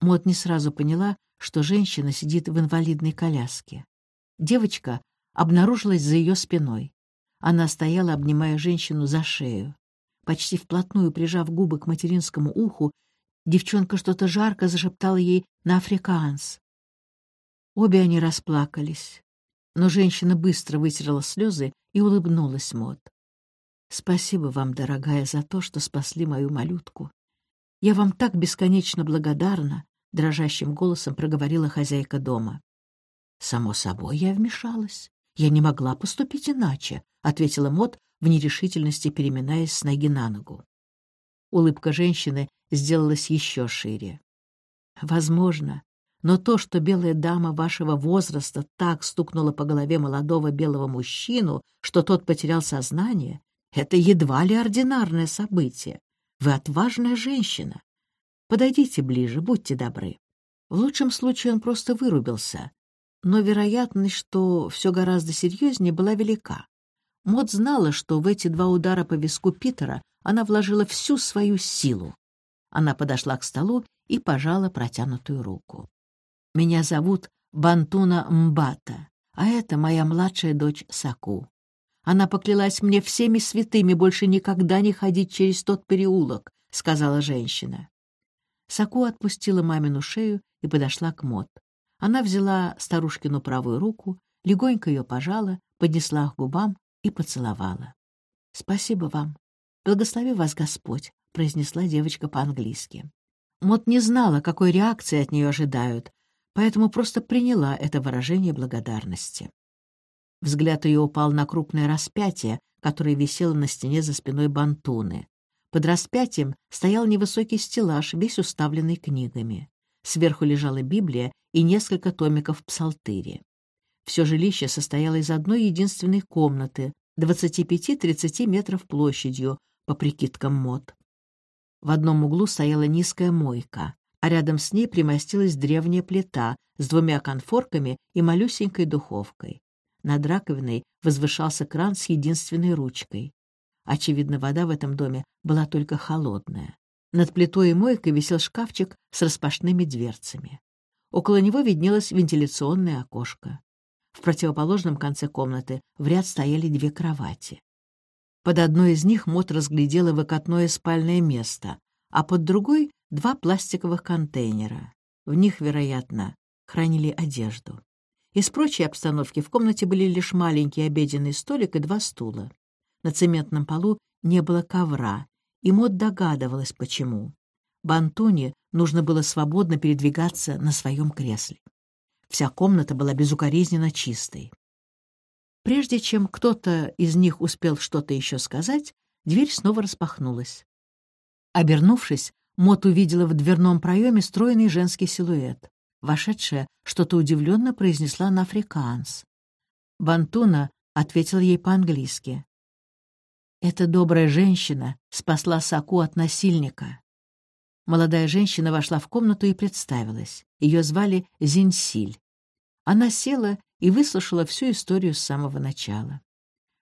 Мот не сразу поняла, что женщина сидит в инвалидной коляске. Девочка обнаружилась за ее спиной. Она стояла, обнимая женщину за шею. Почти вплотную прижав губы к материнскому уху, девчонка что-то жарко зашептала ей на африкаанс. Обе они расплакались, но женщина быстро вытерла слезы и улыбнулась Мот. «Спасибо вам, дорогая, за то, что спасли мою малютку. Я вам так бесконечно благодарна», — дрожащим голосом проговорила хозяйка дома. «Само собой, я вмешалась. Я не могла поступить иначе», — ответила Мот в нерешительности, переминаясь с ноги на ногу. Улыбка женщины сделалась еще шире. «Возможно, но то, что белая дама вашего возраста так стукнула по голове молодого белого мужчину, что тот потерял сознание, это едва ли ординарное событие. Вы отважная женщина. Подойдите ближе, будьте добры. В лучшем случае он просто вырубился, но вероятность, что все гораздо серьезнее, была велика. Мод знала, что в эти два удара по виску Питера она вложила всю свою силу. Она подошла к столу и пожала протянутую руку. «Меня зовут Бантуна Мбата, а это моя младшая дочь Саку. Она поклялась мне всеми святыми больше никогда не ходить через тот переулок», — сказала женщина. Саку отпустила мамину шею и подошла к Мот. Она взяла старушкину правую руку, легонько ее пожала, поднесла к губам и поцеловала. «Спасибо вам. Благослови вас Господь», — произнесла девочка по-английски. Мот не знала, какой реакции от нее ожидают, поэтому просто приняла это выражение благодарности. Взгляд ее упал на крупное распятие, которое висело на стене за спиной Бантуны. Под распятием стоял невысокий стеллаж, весь уставленный книгами. Сверху лежала Библия и несколько томиков псалтыри. Все жилище состояло из одной единственной комнаты, 25-30 метров площадью, по прикидкам мод. В одном углу стояла низкая мойка, а рядом с ней примостилась древняя плита с двумя конфорками и малюсенькой духовкой. Над раковиной возвышался кран с единственной ручкой. Очевидно, вода в этом доме была только холодная. Над плитой и мойкой висел шкафчик с распашными дверцами. Около него виднелось вентиляционное окошко. В противоположном конце комнаты в ряд стояли две кровати. Под одной из них Мот разглядела выкатное спальное место, а под другой — два пластиковых контейнера. В них, вероятно, хранили одежду. Из прочей обстановки в комнате были лишь маленький обеденный столик и два стула. На цементном полу не было ковра, и Мот догадывалась, почему. Бантуне нужно было свободно передвигаться на своем кресле. Вся комната была безукоризненно чистой. Прежде чем кто-то из них успел что-то еще сказать, дверь снова распахнулась. Обернувшись, Мот увидела в дверном проеме стройный женский силуэт. Вошедшая что-то удивленно произнесла на африкаанс. Бантуна ответил ей по-английски. «Эта добрая женщина спасла Саку от насильника». Молодая женщина вошла в комнату и представилась. Ее звали Зинсиль. Она села и выслушала всю историю с самого начала.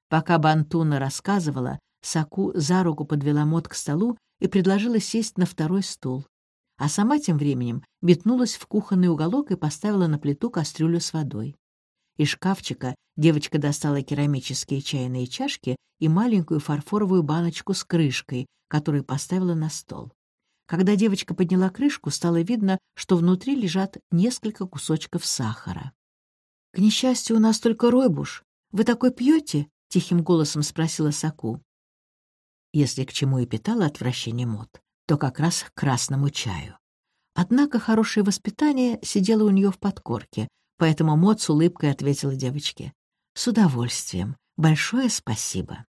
Пока Бантуна рассказывала, Саку за руку подвела Мот к столу и предложила сесть на второй стул а сама тем временем метнулась в кухонный уголок и поставила на плиту кастрюлю с водой. Из шкафчика девочка достала керамические чайные чашки и маленькую фарфоровую баночку с крышкой, которую поставила на стол. Когда девочка подняла крышку, стало видно, что внутри лежат несколько кусочков сахара. «К несчастью, у нас только ройбуш. Вы такой пьете?» — тихим голосом спросила Саку. Если к чему и питала отвращение мод, то как раз к красному чаю. Однако хорошее воспитание сидело у нее в подкорке, поэтому Мот с улыбкой ответила девочке. «С удовольствием. Большое спасибо».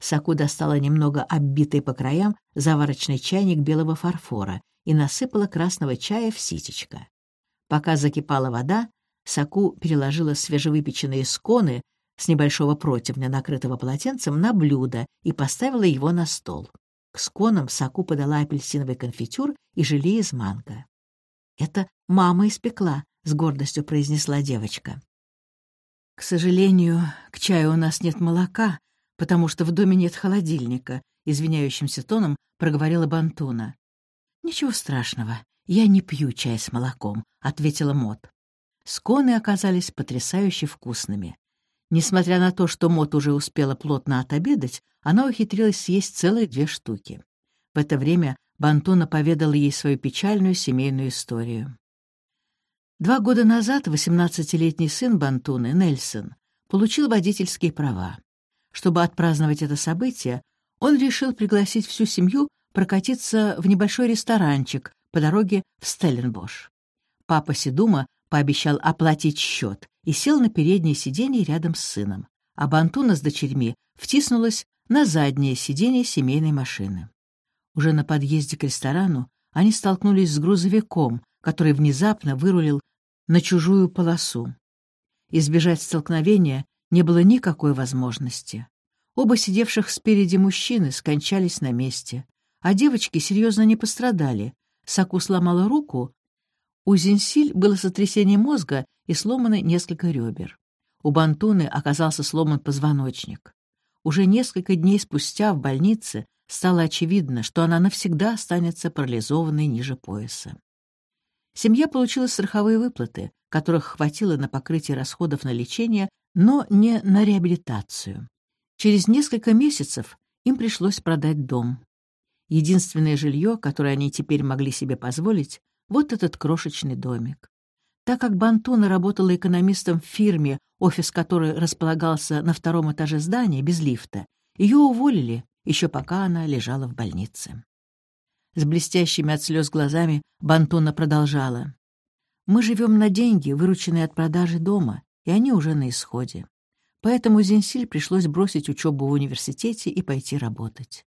Саку достала немного оббитый по краям заварочный чайник белого фарфора и насыпала красного чая в ситечко. Пока закипала вода, Саку переложила свежевыпеченные сконы с небольшого противня, накрытого полотенцем, на блюдо и поставила его на стол. К сконам Саку подала апельсиновый конфитюр и желе из манго. «Это мама испекла», — с гордостью произнесла девочка. «К сожалению, к чаю у нас нет молока, потому что в доме нет холодильника», — извиняющимся тоном проговорила Бантуна. «Ничего страшного, я не пью чай с молоком», — ответила Мот. Сконы оказались потрясающе вкусными. Несмотря на то, что Мот уже успела плотно отобедать, она ухитрилась съесть целые две штуки. В это время Бантуна поведала ей свою печальную семейную историю. Два года назад 18-летний сын Бантуны, Нельсон, получил водительские права. Чтобы отпраздновать это событие, он решил пригласить всю семью прокатиться в небольшой ресторанчик по дороге в Стелленбош. Папа Сидума пообещал оплатить счет и сел на переднее сиденье рядом с сыном, а Бантуна с дочерьми втиснулась на заднее сиденье семейной машины. Уже на подъезде к ресторану они столкнулись с грузовиком, который внезапно вырулил на чужую полосу. Избежать столкновения не было никакой возможности. Оба сидевших спереди мужчины скончались на месте, а девочки серьезно не пострадали. Саку сломала руку, у Зинсиль было сотрясение мозга и сломаны несколько ребер. У Бантуны оказался сломан позвоночник. Уже несколько дней спустя в больнице стало очевидно, что она навсегда останется парализованной ниже пояса. Семья получила страховые выплаты, которых хватило на покрытие расходов на лечение, но не на реабилитацию. Через несколько месяцев им пришлось продать дом. Единственное жилье, которое они теперь могли себе позволить, вот этот крошечный домик. Так как Бантуна работала экономистом в фирме, офис которой располагался на втором этаже здания без лифта, ее уволили, еще пока она лежала в больнице. С блестящими от слез глазами Бантуна продолжала. «Мы живем на деньги, вырученные от продажи дома, и они уже на исходе. Поэтому Зинсиль пришлось бросить учебу в университете и пойти работать.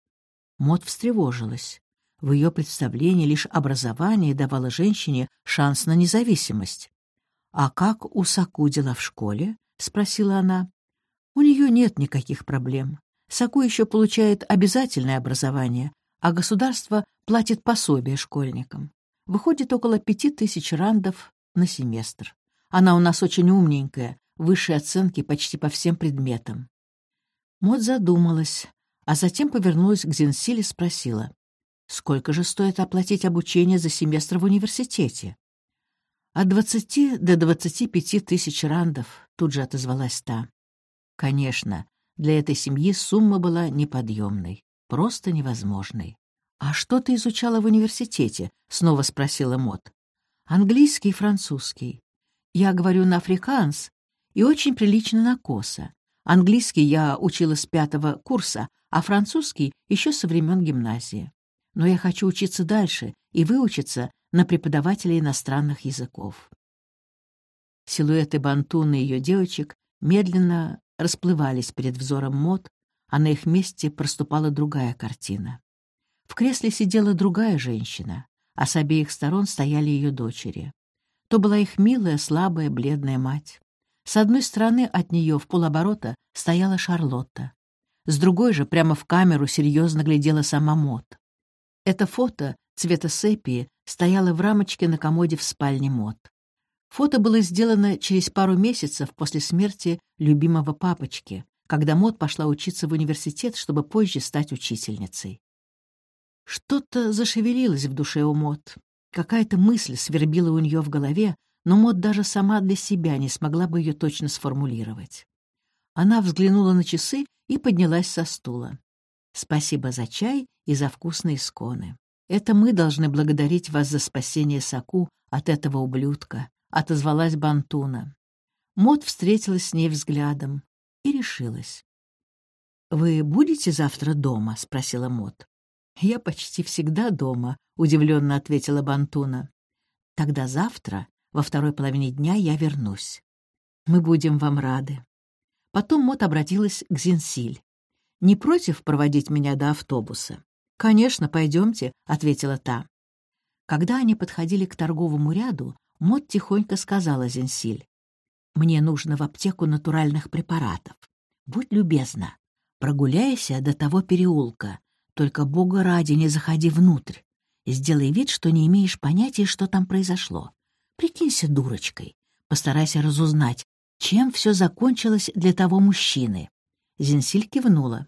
Мот встревожилась. В ее представлении лишь образование давало женщине шанс на независимость. «А как у Саку дела в школе?» — спросила она. «У нее нет никаких проблем. Саку еще получает обязательное образование, а государство платит пособие школьникам. Выходит около пяти тысяч рандов на семестр. Она у нас очень умненькая, высшие оценки почти по всем предметам». Мот задумалась, а затем повернулась к Зенсиле и спросила. Сколько же стоит оплатить обучение за семестр в университете? От двадцати до двадцати пяти тысяч рандов, тут же отозвалась та. Конечно, для этой семьи сумма была неподъемной, просто невозможной. «А что ты изучала в университете?» — снова спросила Мот. «Английский и французский. Я говорю на африканс и очень прилично на коса. Английский я учила с пятого курса, а французский еще со времен гимназии но я хочу учиться дальше и выучиться на преподавателя иностранных языков. Силуэты Бантуна и ее девочек медленно расплывались перед взором Мод, а на их месте проступала другая картина. В кресле сидела другая женщина, а с обеих сторон стояли ее дочери. То была их милая, слабая, бледная мать. С одной стороны от нее в полоборота стояла Шарлотта. С другой же прямо в камеру серьезно глядела сама Мот. Это фото цвета сепии стояло в рамочке на комоде в спальне Мот. Фото было сделано через пару месяцев после смерти любимого папочки, когда Мот пошла учиться в университет, чтобы позже стать учительницей. Что-то зашевелилось в душе у Мот. Какая-то мысль свербила у нее в голове, но Мот даже сама для себя не смогла бы ее точно сформулировать. Она взглянула на часы и поднялась со стула. Спасибо за чай и за вкусные сконы. Это мы должны благодарить вас за спасение Саку от этого ублюдка», — отозвалась Бантуна. Мот встретилась с ней взглядом и решилась. «Вы будете завтра дома?» — спросила Мот. «Я почти всегда дома», — удивленно ответила Бантуна. «Тогда завтра, во второй половине дня, я вернусь. Мы будем вам рады». Потом Мот обратилась к Зинсиль не против проводить меня до автобуса?» «Конечно, пойдемте», — ответила та. Когда они подходили к торговому ряду, Мот тихонько сказала Зенсиль. Мне нужно в аптеку натуральных препаратов. Будь любезна, прогуляйся до того переулка. Только, бога ради, не заходи внутрь. Сделай вид, что не имеешь понятия, что там произошло. Прикинься дурочкой. Постарайся разузнать, чем все закончилось для того мужчины. Зинсиль кивнула.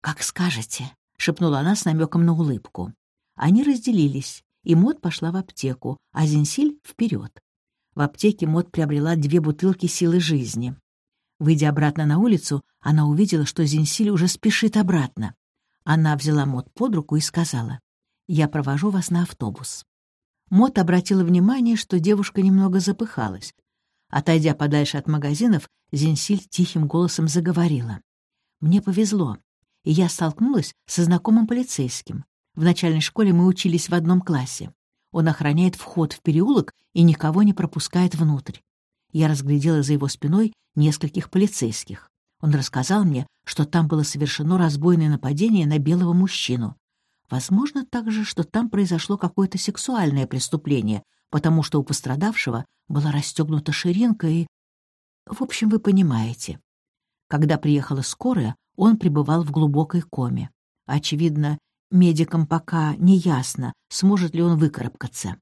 «Как скажете», — шепнула она с намеком на улыбку. Они разделились, и Мот пошла в аптеку, а Зинсиль — вперед. В аптеке Мот приобрела две бутылки силы жизни. Выйдя обратно на улицу, она увидела, что Зинсиль уже спешит обратно. Она взяла Мот под руку и сказала, «Я провожу вас на автобус». Мот обратила внимание, что девушка немного запыхалась. Отойдя подальше от магазинов, Зинсиль тихим голосом заговорила. «Мне повезло, и я столкнулась со знакомым полицейским. В начальной школе мы учились в одном классе. Он охраняет вход в переулок и никого не пропускает внутрь. Я разглядела за его спиной нескольких полицейских. Он рассказал мне, что там было совершено разбойное нападение на белого мужчину. Возможно также, что там произошло какое-то сексуальное преступление, потому что у пострадавшего была расстегнута ширинка и... В общем, вы понимаете. Когда приехала скорая, он пребывал в глубокой коме. Очевидно, Медикам пока не ясно, сможет ли он выкарабкаться.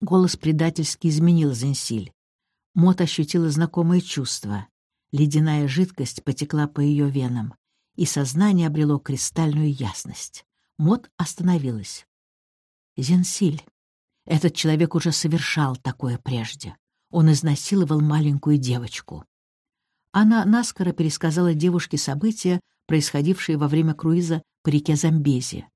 Голос предательски изменил Зенсиль. Мот ощутила знакомое чувство. Ледяная жидкость потекла по ее венам, и сознание обрело кристальную ясность. Мот остановилась. Зенсиль. Этот человек уже совершал такое прежде. Он изнасиловал маленькую девочку. Она наскоро пересказала девушке события, происходившие во время круиза по реке Замбези.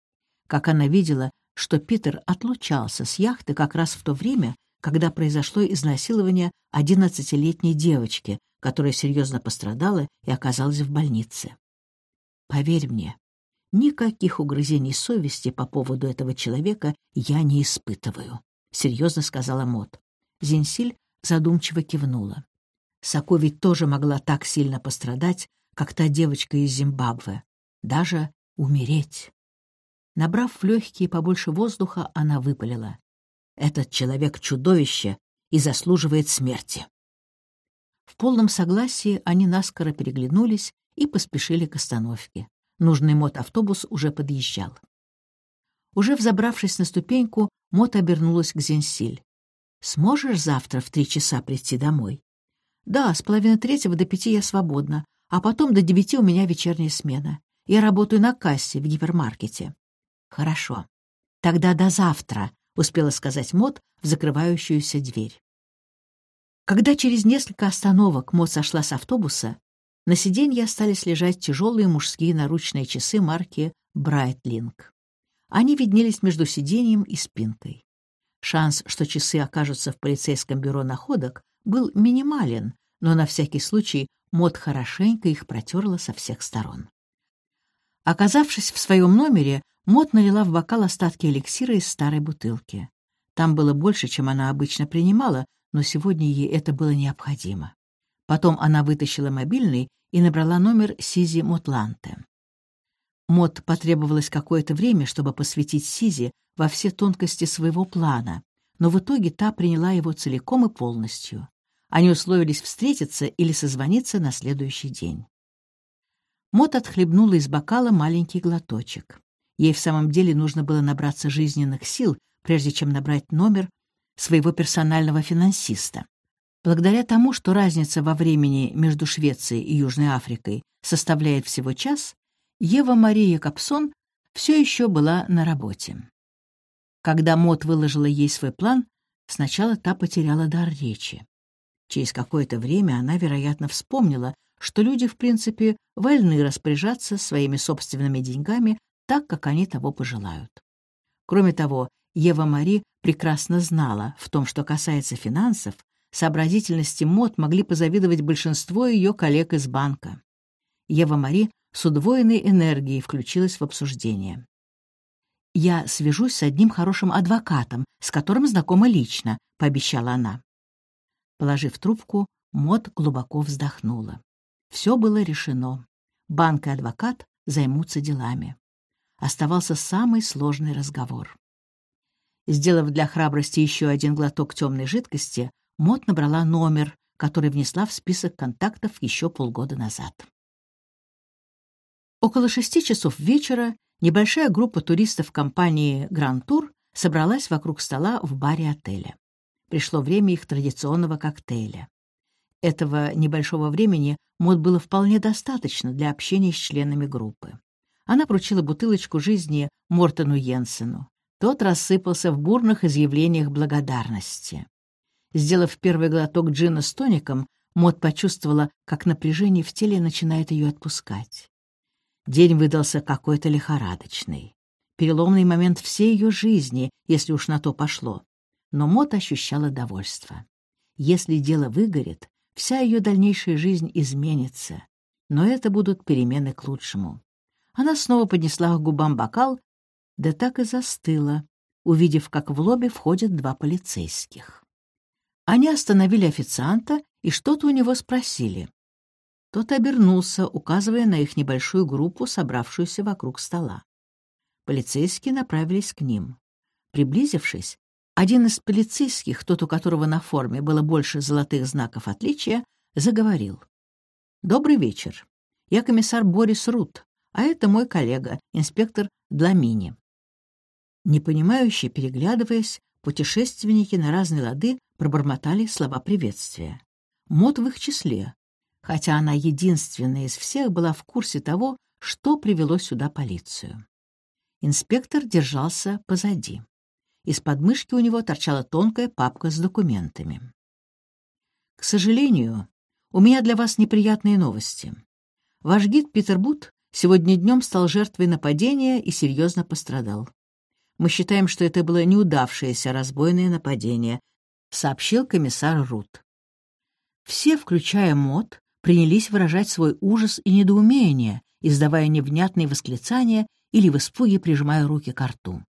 Как она видела, что Питер отлучался с яхты как раз в то время, когда произошло изнасилование одиннадцатилетней девочки, которая серьезно пострадала и оказалась в больнице. Поверь мне, никаких угрызений совести по поводу этого человека я не испытываю, — серьезно сказала Мот. Зинсиль задумчиво кивнула. Сако ведь тоже могла так сильно пострадать, как та девочка из Зимбабве, даже умереть. Набрав в легкие побольше воздуха, она выпалила. «Этот человек — чудовище и заслуживает смерти». В полном согласии они наскоро переглянулись и поспешили к остановке. Нужный мот-автобус уже подъезжал. Уже взобравшись на ступеньку, Мот обернулась к Зенсиль. «Сможешь завтра в три часа прийти домой?» «Да, с половины третьего до пяти я свободна, а потом до девяти у меня вечерняя смена. Я работаю на кассе в гипермаркете». «Хорошо. Тогда до завтра», — успела сказать Мот в закрывающуюся дверь. Когда через несколько остановок Мот сошла с автобуса, на сиденье остались лежать тяжелые мужские наручные часы марки «Брайтлинг». Они виднелись между сиденьем и спинкой. Шанс, что часы окажутся в полицейском бюро находок, был минимален, но на всякий случай Мот хорошенько их протерла со всех сторон. Оказавшись в своем номере, Мот налила в бокал остатки эликсира из старой бутылки. Там было больше, чем она обычно принимала, но сегодня ей это было необходимо. Потом она вытащила мобильный и набрала номер Сизи Мотланте. Мот потребовалось какое-то время, чтобы посвятить Сизи во все тонкости своего плана, но в итоге та приняла его целиком и полностью. Они условились встретиться или созвониться на следующий день. Мот отхлебнула из бокала маленький глоточек. Ей в самом деле нужно было набраться жизненных сил, прежде чем набрать номер своего персонального финансиста. Благодаря тому, что разница во времени между Швецией и Южной Африкой составляет всего час, Ева Мария Капсон все еще была на работе. Когда Мот выложила ей свой план, сначала та потеряла дар речи. Через какое-то время она, вероятно, вспомнила, что люди, в принципе, вольны распоряжаться своими собственными деньгами так, как они того пожелают. Кроме того, Ева Мари прекрасно знала, в том, что касается финансов, сообразительности мод могли позавидовать большинство ее коллег из банка. Ева Мари с удвоенной энергией включилась в обсуждение. «Я свяжусь с одним хорошим адвокатом, с которым знакома лично», — пообещала она. Положив трубку, Мот глубоко вздохнула. Все было решено. Банк и адвокат займутся делами. Оставался самый сложный разговор. Сделав для храбрости еще один глоток темной жидкости, Мот набрала номер, который внесла в список контактов еще полгода назад. Около шести часов вечера небольшая группа туристов компании «Гранд Тур» собралась вокруг стола в баре отеля. Пришло время их традиционного коктейля. Этого небольшого времени Мод было вполне достаточно для общения с членами группы. Она вручила бутылочку жизни Мортону Йенсену. Тот рассыпался в бурных изъявлениях благодарности. Сделав первый глоток джина с тоником, Мод почувствовала, как напряжение в теле начинает ее отпускать. День выдался какой-то лихорадочный. Переломный момент всей ее жизни, если уж на то пошло. Но Мод ощущала довольство. Если дело выгорит, вся ее дальнейшая жизнь изменится. Но это будут перемены к лучшему. Она снова поднесла к губам бокал, да так и застыла, увидев, как в лобби входят два полицейских. Они остановили официанта и что-то у него спросили. Тот обернулся, указывая на их небольшую группу, собравшуюся вокруг стола. Полицейские направились к ним. Приблизившись, один из полицейских, тот, у которого на форме было больше золотых знаков отличия, заговорил. «Добрый вечер. Я комиссар Борис Рут, а это мой коллега, инспектор Дламини». Непонимающе переглядываясь, путешественники на разные лады пробормотали слова приветствия. Мот в их числе, хотя она единственная из всех была в курсе того, что привело сюда полицию. Инспектор держался позади. Из подмышки у него торчала тонкая папка с документами. «К сожалению, у меня для вас неприятные новости. Ваш гид Питер Бут сегодня днем стал жертвой нападения и серьезно пострадал. Мы считаем, что это было неудавшееся разбойное нападение», — сообщил комиссар Рут. Все, включая Мот, принялись выражать свой ужас и недоумение, издавая невнятные восклицания или в испуге прижимая руки к рту.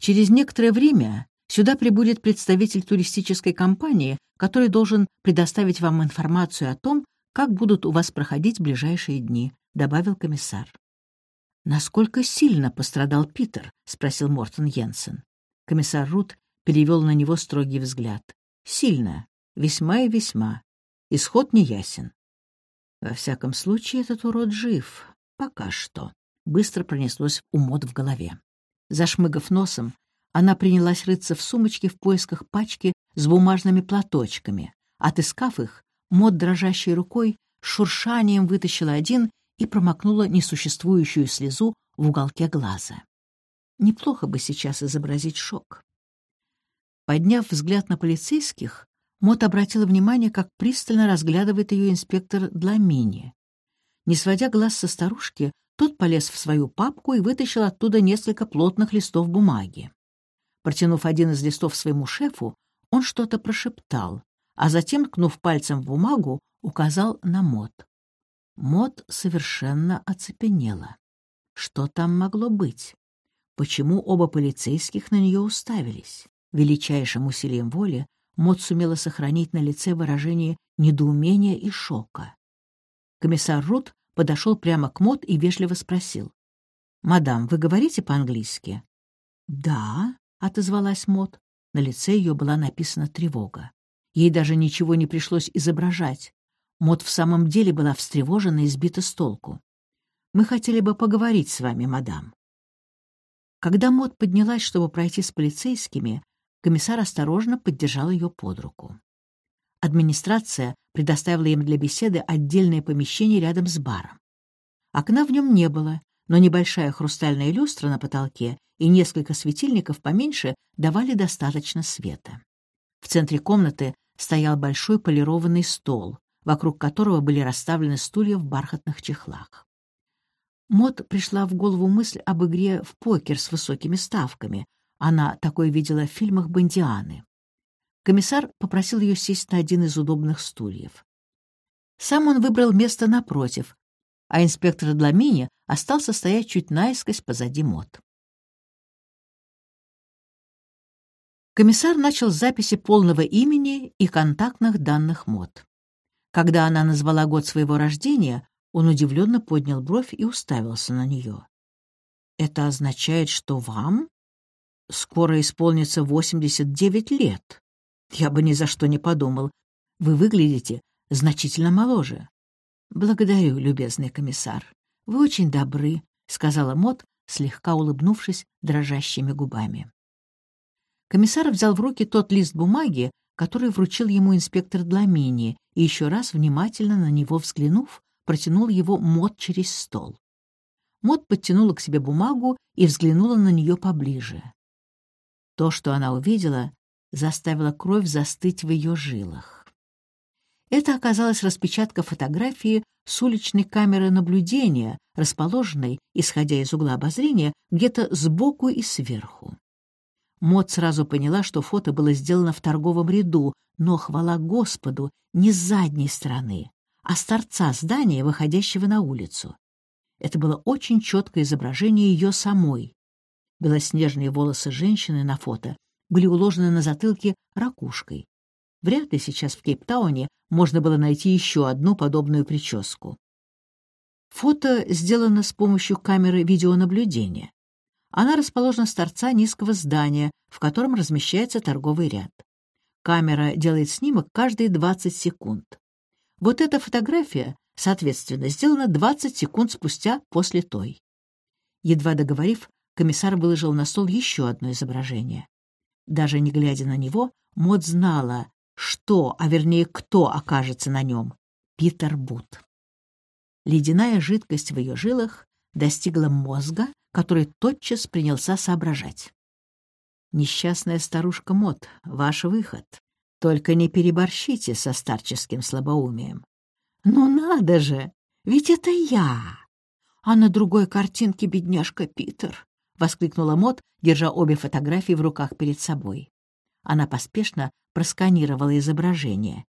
Через некоторое время сюда прибудет представитель туристической компании, который должен предоставить вам информацию о том, как будут у вас проходить ближайшие дни», — добавил комиссар. «Насколько сильно пострадал Питер?» — спросил Мортон Йенсен. Комиссар Рут перевел на него строгий взгляд. «Сильно. Весьма и весьма. Исход неясен». «Во всяком случае, этот урод жив. Пока что», — быстро пронеслось у Мод в голове. Зашмыгав носом, она принялась рыться в сумочке в поисках пачки с бумажными платочками. Отыскав их, Мод дрожащей рукой шуршанием вытащила один и промокнула несуществующую слезу в уголке глаза. Неплохо бы сейчас изобразить шок. Подняв взгляд на полицейских, Мот обратила внимание, как пристально разглядывает ее инспектор Дламини. Не сводя глаз со старушки, тот полез в свою папку и вытащил оттуда несколько плотных листов бумаги. Протянув один из листов своему шефу, он что-то прошептал, а затем, ткнув пальцем в бумагу, указал на Мот. Мот совершенно оцепенела. Что там могло быть? Почему оба полицейских на нее уставились? Величайшим усилием воли Мот сумела сохранить на лице выражение недоумения и шока. Комиссар Рут подошел прямо к Мот и вежливо спросил. «Мадам, вы говорите по-английски?» «Да», — отозвалась Мот. На лице ее была написана тревога. Ей даже ничего не пришлось изображать. Мот в самом деле была встревожена и сбита с толку. «Мы хотели бы поговорить с вами, мадам». Когда Мот поднялась, чтобы пройти с полицейскими, комиссар осторожно поддержал ее под руку. Администрация предоставила им для беседы отдельное помещение рядом с баром. Окна в нем не было, но небольшая хрустальная люстра на потолке и несколько светильников поменьше давали достаточно света. В центре комнаты стоял большой полированный стол, вокруг которого были расставлены стулья в бархатных чехлах. Мод пришла в голову мысль об игре в покер с высокими ставками. Она такое видела в фильмах «Бондианы». Комиссар попросил ее сесть на один из удобных стульев. Сам он выбрал место напротив, а инспектор Дламини остался стоять чуть наискось позади Мод. Комиссар начал записи полного имени и контактных данных Мод. Когда она назвала год своего рождения, он удивленно поднял бровь и уставился на нее. «Это означает, что вам скоро исполнится 89 лет. Я бы ни за что не подумал. Вы выглядите значительно моложе». «Благодарю, любезный комиссар. Вы очень добры», — сказала Мот, слегка улыбнувшись дрожащими губами. Комиссар взял в руки тот лист бумаги, который вручил ему инспектор Дламини, и еще раз, внимательно на него взглянув, протянул его Мот через стол. Мот подтянула к себе бумагу и взглянула на нее поближе. То, что она увидела, заставило кровь застыть в ее жилах. Это оказалась распечатка фотографии с уличной камеры наблюдения, расположенной, исходя из угла обозрения, где-то сбоку и сверху. Мот сразу поняла, что фото было сделано в торговом ряду, но, хвала Господу, не с задней стороны, а с торца здания, выходящего на улицу. Это было очень четкое изображение ее самой. Белоснежные волосы женщины на фото были уложены на затылке ракушкой. Вряд ли сейчас в Кейптауне можно было найти еще одну подобную прическу. Фото сделано с помощью камеры видеонаблюдения. Она расположена с торца низкого здания, в котором размещается торговый ряд. Камера делает снимок каждые 20 секунд. Вот эта фотография, соответственно, сделана 20 секунд спустя после той. Едва договорив, комиссар выложил на стол еще одно изображение. Даже не глядя на него, Мод знала, что, а вернее, кто окажется на нем. Питер Бут. Ледяная жидкость в ее жилах достигла мозга, который тотчас принялся соображать. «Несчастная старушка Мот, ваш выход. Только не переборщите со старческим слабоумием». «Ну надо же! Ведь это я!» «А на другой картинке бедняжка Питер!» — воскликнула Мот, держа обе фотографии в руках перед собой. Она поспешно просканировала изображение.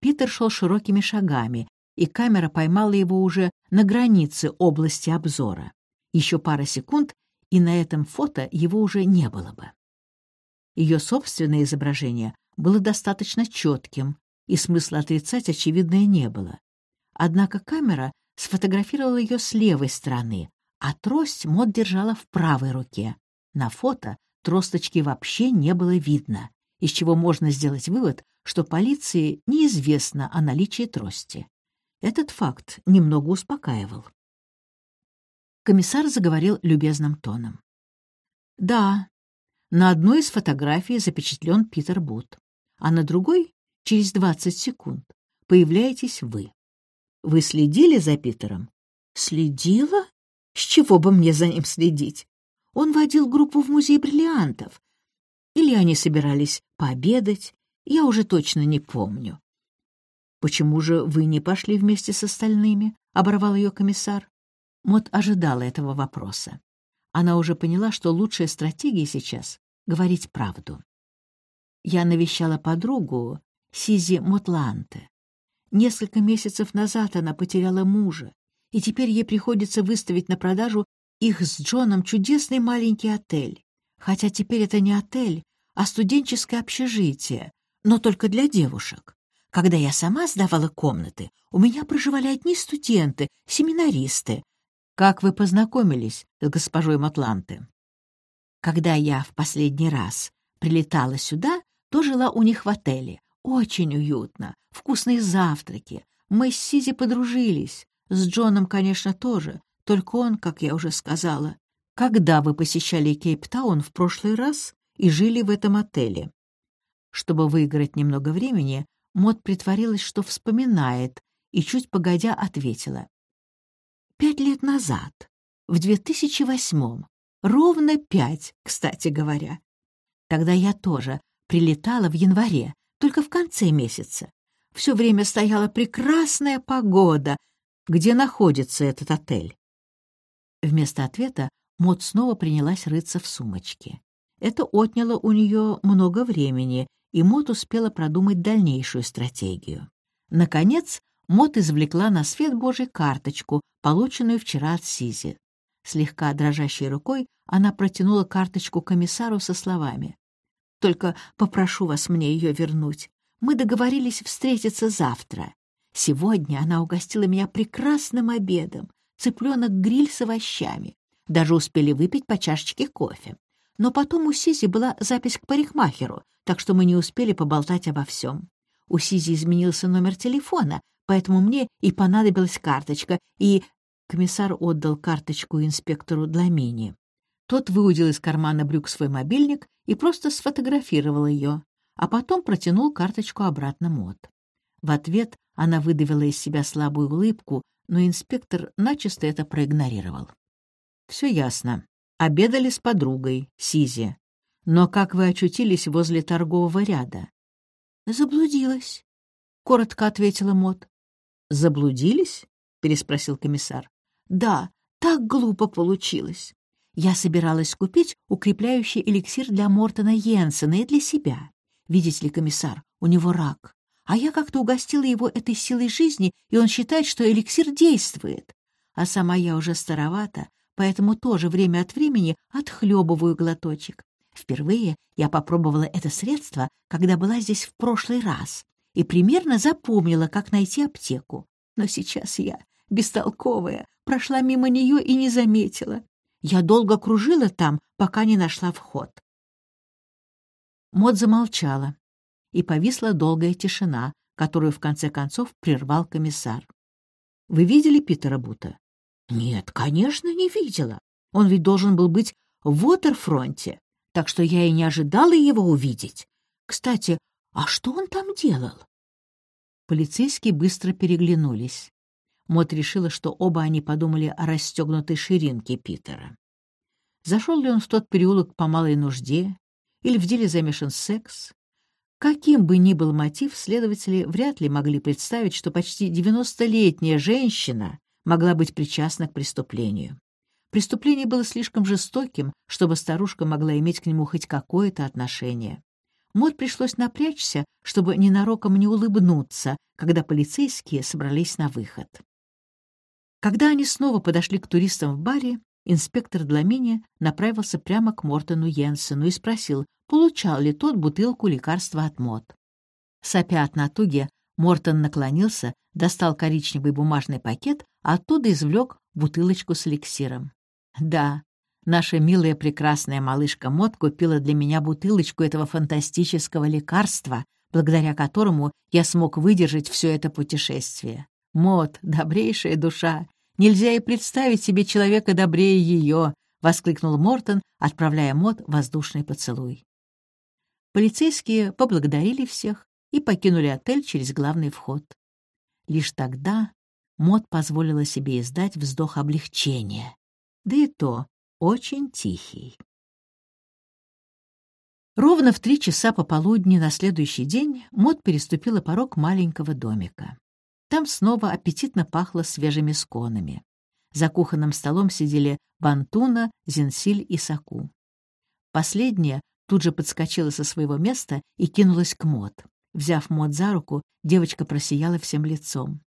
Питер шел широкими шагами, и камера поймала его уже на границе области обзора. Еще пара секунд, и на этом фото его уже не было бы. Ее собственное изображение было достаточно четким, и смысла отрицать, очевидно, не было. Однако камера сфотографировала ее с левой стороны, а трость Мод держала в правой руке. На фото тросточки вообще не было видно, из чего можно сделать вывод, что полиции неизвестно о наличии трости. Этот факт немного успокаивал. Комиссар заговорил любезным тоном. «Да, на одной из фотографий запечатлен Питер Бут, а на другой, через 20 секунд, появляетесь вы. Вы следили за Питером?» «Следила? С чего бы мне за ним следить? Он водил группу в музей бриллиантов. Или они собирались пообедать, я уже точно не помню». «Почему же вы не пошли вместе с остальными?» — оборвал ее комиссар. Мот ожидала этого вопроса. Она уже поняла, что лучшая стратегия сейчас — говорить правду. Я навещала подругу Сизи Мотланте. Несколько месяцев назад она потеряла мужа, и теперь ей приходится выставить на продажу их с Джоном чудесный маленький отель. Хотя теперь это не отель, а студенческое общежитие, но только для девушек. Когда я сама сдавала комнаты, у меня проживали одни студенты, семинаристы, как вы познакомились с госпожой Матланты? Когда я в последний раз прилетала сюда, то жила у них в отеле. Очень уютно, вкусные завтраки. Мы с Сизи подружились. С Джоном, конечно, тоже. Только он, как я уже сказала. Когда вы посещали Кейптаун в прошлый раз и жили в этом отеле? Чтобы выиграть немного времени, Мот притворилась, что вспоминает, и чуть погодя ответила. Пять лет назад, в 2008-м, ровно пять, кстати говоря. Тогда я тоже прилетала в январе, только в конце месяца. Все время стояла прекрасная погода. Где находится этот отель? Вместо ответа Мот снова принялась рыться в сумочке. Это отняло у нее много времени, и Мот успела продумать дальнейшую стратегию. Наконец, Мот извлекла на свет Божий карточку, полученную вчера от Сизи. Слегка дрожащей рукой она протянула карточку комиссару со словами. «Только попрошу вас мне ее вернуть. Мы договорились встретиться завтра. Сегодня она угостила меня прекрасным обедом, цыпленок-гриль с овощами. Даже успели выпить по чашечке кофе. Но потом у Сизи была запись к парикмахеру, так что мы не успели поболтать обо всем. у Сизи изменился номер телефона, поэтому мне и понадобилась карточка, и...» Комиссар отдал карточку инспектору Дламини. Тот выудил из кармана брюк свой мобильник и просто сфотографировал ее, а потом протянул карточку обратно Мот. В ответ она выдавила из себя слабую улыбку, но инспектор начисто это проигнорировал. «Все ясно. Обедали с подругой, Сизи. Но как вы очутились возле торгового ряда?» «Заблудилась», — коротко ответила Мот. «Заблудились?» — переспросил комиссар. «Да, так глупо получилось. Я собиралась купить укрепляющий эликсир для Мортона Йенсена и для себя. Видите ли, комиссар, у него рак. А я как-то угостила его этой силой жизни, и он считает, что эликсир действует. А сама я уже старовата, поэтому тоже время от времени отхлебываю глоточек. Впервые я попробовала это средство, когда была здесь в прошлый раз, и примерно запомнила, как найти аптеку. Но сейчас я, бестолковая, прошла мимо нее и не заметила. Я долго кружила там, пока не нашла вход. Мод замолчала, и повисла долгая тишина, которую в конце концов прервал комиссар. «Вы видели Питера Бута?» «Нет, конечно, не видела. Он ведь должен был быть в Уотерфронте, так что я и не ожидала его увидеть. Кстати, а что он там делал?» Полицейские быстро переглянулись. Мот решила, что оба они подумали о расстегнутой ширинке Питера. Зашел ли он в тот переулок по малой нужде, или в деле замешан секс? Каким бы ни был мотив, следователи вряд ли могли представить, что почти девяностолетняя женщина могла быть причастна к преступлению. Преступление было слишком жестоким, чтобы старушка могла иметь к нему хоть какое-то отношение. Мот пришлось напрячься, чтобы ненароком не улыбнуться, когда полицейские собрались на выход. Когда они снова подошли к туристам в баре, инспектор Дламини направился прямо к Мортону Йенсену и спросил, получал ли тот бутылку лекарства от Мот. Сопя от натуги, Мортон наклонился, достал коричневый бумажный пакет, а оттуда извлек бутылочку с эликсиром. «Да, Наша милая прекрасная малышка Мот купила для меня бутылочку этого фантастического лекарства, благодаря которому я смог выдержать все это путешествие. Мот, добрейшая душа, нельзя и представить себе человека добрее ее, воскликнул Мортон, отправляя Мот воздушный поцелуй. Полицейские поблагодарили всех и покинули отель через главный вход. Лишь тогда Мот позволила себе издать вздох облегчения. Да и то очень тихий. Ровно в три часа пополудни на следующий день Мот переступила порог маленького домика. Там снова аппетитно пахло свежими сконами. За кухонным столом сидели Бантуна, Зенсиль и Саку. Последняя тут же подскочила со своего места и кинулась к Мот. Взяв Мот за руку, девочка просияла всем лицом.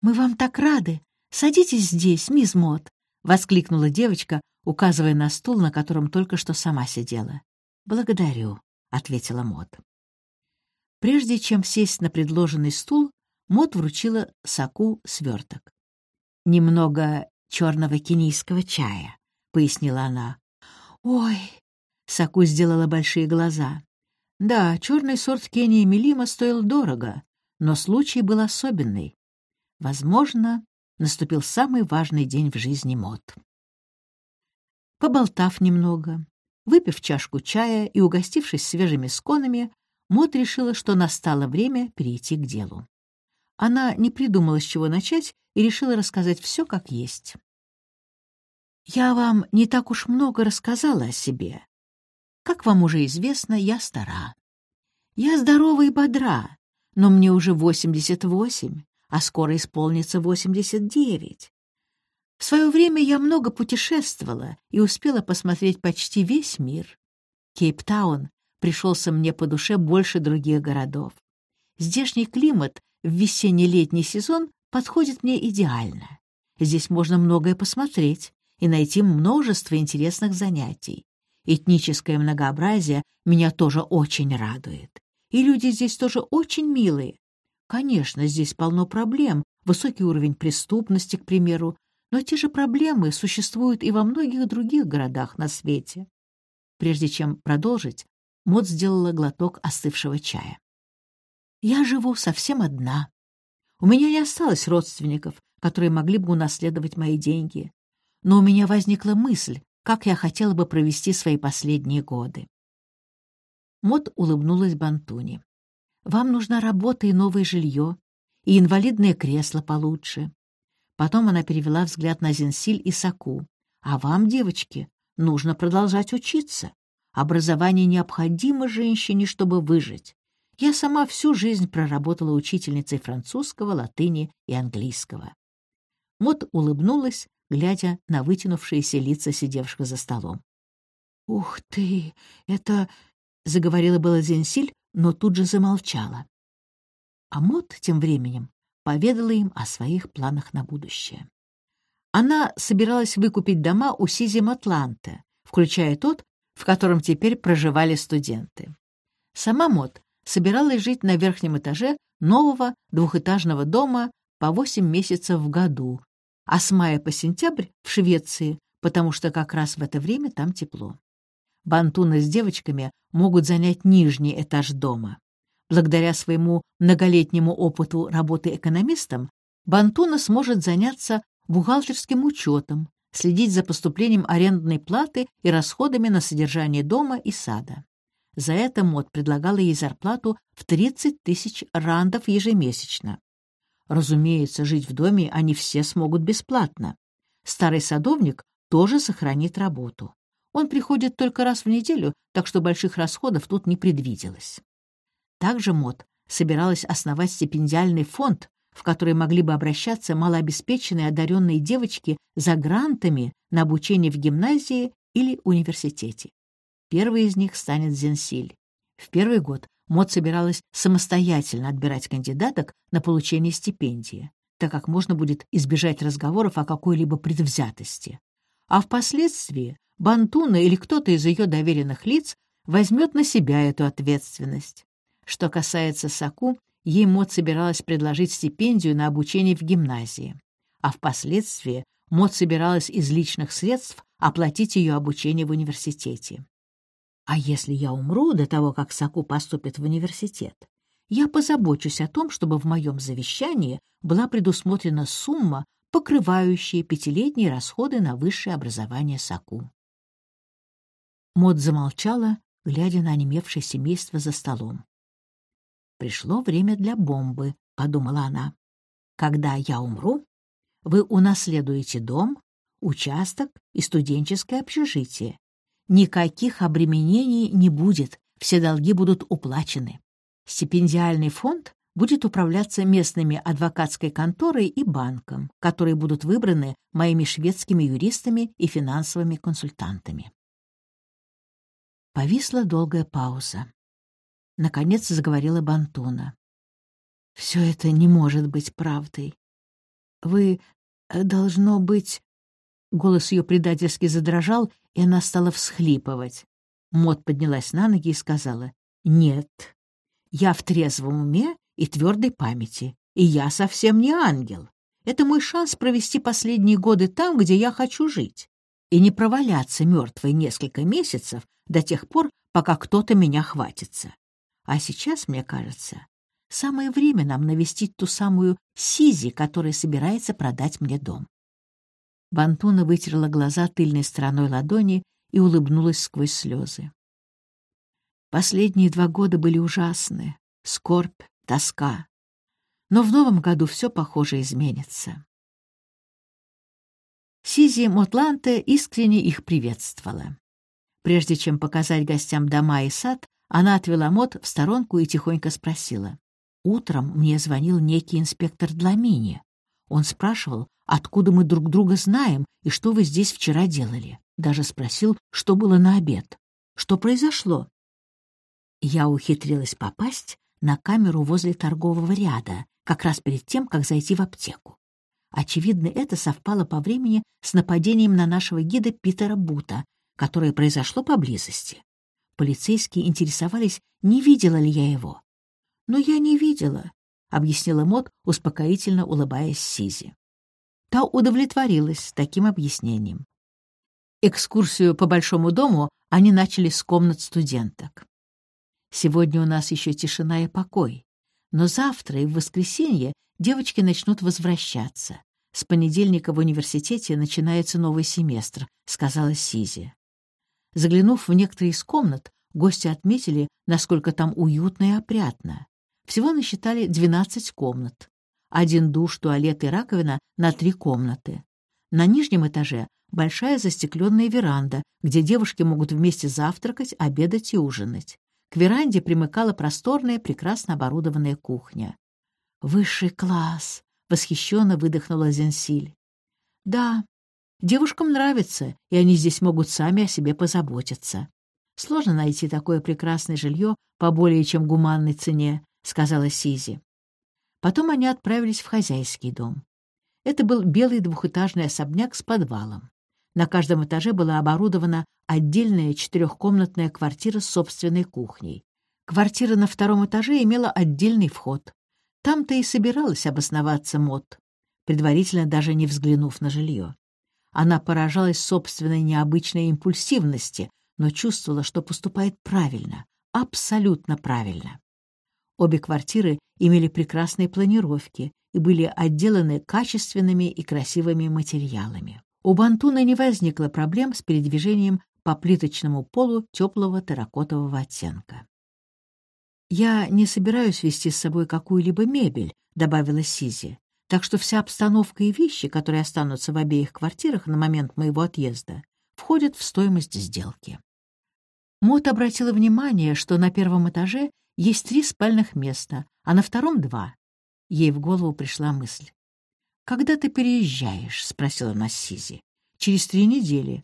«Мы вам так рады! Садитесь здесь, мисс Мот!» — воскликнула девочка, указывая на стул, на котором только что сама сидела. «Благодарю», — ответила Мот. Прежде чем сесть на предложенный стул, Мот вручила Саку сверток. «Немного черного кенийского чая», — пояснила она. «Ой!» — Саку сделала большие глаза. «Да, черный сорт Кении Мелима стоил дорого, но случай был особенный. Возможно, наступил самый важный день в жизни Мот. Поболтав немного, выпив чашку чая и угостившись свежими сконами, Мот решила, что настало время перейти к делу. Она не придумала, с чего начать, и решила рассказать все как есть. «Я вам не так уж много рассказала о себе. Как вам уже известно, я стара. Я здорова и бодра, но мне уже 88, а скоро исполнится 89. В свое время я много путешествовала и успела посмотреть почти весь мир. Кейптаун пришелся мне по душе больше других городов. Здешний климат в весенне-летний сезон подходит мне идеально. Здесь можно многое посмотреть и найти множество интересных занятий. Этническое многообразие меня тоже очень радует. И люди здесь тоже очень милые. Конечно, здесь полно проблем, высокий уровень преступности, к примеру, но те же проблемы существуют и во многих других городах на свете. Прежде чем продолжить, Мот сделала глоток остывшего чая. Я живу совсем одна. У меня не осталось родственников, которые могли бы унаследовать мои деньги. Но у меня возникла мысль, как я хотела бы провести свои последние годы. Мот улыбнулась Бантуни. «Вам нужна работа и новое жилье, и инвалидное кресло получше». Потом она перевела взгляд на Зенсиль и Саку. «А вам, девочки, нужно продолжать учиться. Образование необходимо женщине, чтобы выжить. Я сама всю жизнь проработала учительницей французского, латыни и английского. Мот улыбнулась, глядя на вытянувшиеся лица сидевших за столом. «Ух ты! Это...» — заговорила была Зенсиль, но тут же замолчала. А Мот тем временем поведала им о своих планах на будущее. Она собиралась выкупить дома у Сизим Атланта, включая тот, в котором теперь проживали студенты. Сама Мот собиралась жить на верхнем этаже нового двухэтажного дома по восемь месяцев в году, а с мая по сентябрь в Швеции, потому что как раз в это время там тепло. Бантуна с девочками могут занять нижний этаж дома. Благодаря своему многолетнему опыту работы экономистом, Бантуна сможет заняться бухгалтерским учетом, следить за поступлением арендной платы и расходами на содержание дома и сада. За это Мод предлагала ей зарплату в 30 тысяч рандов ежемесячно. Разумеется, жить в доме они все смогут бесплатно. Старый садовник тоже сохранит работу. Он приходит только раз в неделю, так что больших расходов тут не предвиделось. Также Мод собиралась основать стипендиальный фонд, в который могли бы обращаться малообеспеченные одаренные девочки за грантами на обучение в гимназии или университете. Первый из них станет Зенсиль. В первый год МОД собиралась самостоятельно отбирать кандидаток на получение стипендии, так как можно будет избежать разговоров о какой-либо предвзятости. А впоследствии Бантуна или кто-то из ее доверенных лиц возьмет на себя эту ответственность. Что касается Саку, ей МОД собиралась предложить стипендию на обучение в гимназии, а впоследствии МОД собиралась из личных средств оплатить ее обучение в университете. А если я умру до того, как Саку поступит в университет, я позабочусь о том, чтобы в моем завещании была предусмотрена сумма, покрывающая пятилетние расходы на высшее образование Саку. Мод замолчала, глядя на онемевшее семейство за столом. «Пришло время для бомбы», — подумала она. «Когда я умру, вы унаследуете дом, участок и студенческое общежитие, Никаких обременений не будет, все долги будут уплачены. Стипендиальный фонд будет управляться местными адвокатской конторой и банком, которые будут выбраны моими шведскими юристами и финансовыми консультантами. Повисла долгая пауза. Наконец заговорила Бантуна. «Все это не может быть правдой. Вы, э, должно быть...» Голос ее предательски задрожал, и она стала всхлипывать. Мот поднялась на ноги и сказала, «Нет, я в трезвом уме и твердой памяти, и я совсем не ангел. Это мой шанс провести последние годы там, где я хочу жить, и не проваляться мертвой несколько месяцев до тех пор, пока кто-то меня хватится. А сейчас, мне кажется, самое время нам навестить ту самую Сизи, которая собирается продать мне дом. Бантуна вытерла глаза тыльной стороной ладони и улыбнулась сквозь слезы. Последние два года были ужасны. Скорбь, тоска. Но в новом году все, похоже, изменится. Сизи Мотланте искренне их приветствовала. Прежде чем показать гостям дома и сад, она отвела Мот в сторонку и тихонько спросила. «Утром мне звонил некий инспектор Дламини. Он спрашивал, откуда мы друг друга знаем и что вы здесь вчера делали. Даже спросил, что было на обед. Что произошло? Я ухитрилась попасть на камеру возле торгового ряда, как раз перед тем, как зайти в аптеку. Очевидно, это совпало по времени с нападением на нашего гида Питера Бута, которое произошло поблизости. Полицейские интересовались, не видела ли я его. Но я не видела, — объяснила Мот, успокоительно улыбаясь Сизи. Та удовлетворилась таким объяснением. Экскурсию по Большому дому они начали с комнат студенток. «Сегодня у нас еще тишина и покой. Но завтра и в воскресенье девочки начнут возвращаться. С понедельника в университете начинается новый семестр, сказала Сизи. Заглянув в некоторые из комнат, гости отметили, насколько там уютно и опрятно. Всего насчитали 12 комнат. Один душ, туалет и раковина на три комнаты. На нижнем этаже большая застекленная веранда, где девушки могут вместе завтракать, обедать и ужинать. К веранде примыкала просторная, прекрасно оборудованная кухня. «Высший класс!» — восхищенно выдохнула Зенсиль. «Да, девушкам нравится, и они здесь могут сами о себе позаботиться. Сложно найти такое прекрасное жилье по более чем гуманной цене», — сказала Сизи. Потом они отправились в хозяйский дом. Это был белый двухэтажный особняк с подвалом. На каждом этаже была оборудована отдельная четырехкомнатная квартира с собственной кухней. Квартира на втором этаже имела отдельный вход. Там-то и собиралась обосноваться Мот, предварительно даже не взглянув на жилье. Она поражалась собственной необычной импульсивности, но чувствовала, что поступает правильно, абсолютно правильно. Обе квартиры имели прекрасные планировки и были отделаны качественными и красивыми материалами у Бантуна не возникло проблем с передвижением по плиточному полу теплого терракотового оттенка. «Я не собираюсь вести с собой какую-либо мебель», — добавила Сизи, «так что вся обстановка и вещи, которые останутся в обеих квартирах на момент моего отъезда, входят в стоимость сделки». Мот обратила внимание, что на первом этаже есть три спальных места, а на втором — два. Ей в голову пришла мысль. «Когда ты переезжаешь?» — спросила она Сизи. «Через три недели».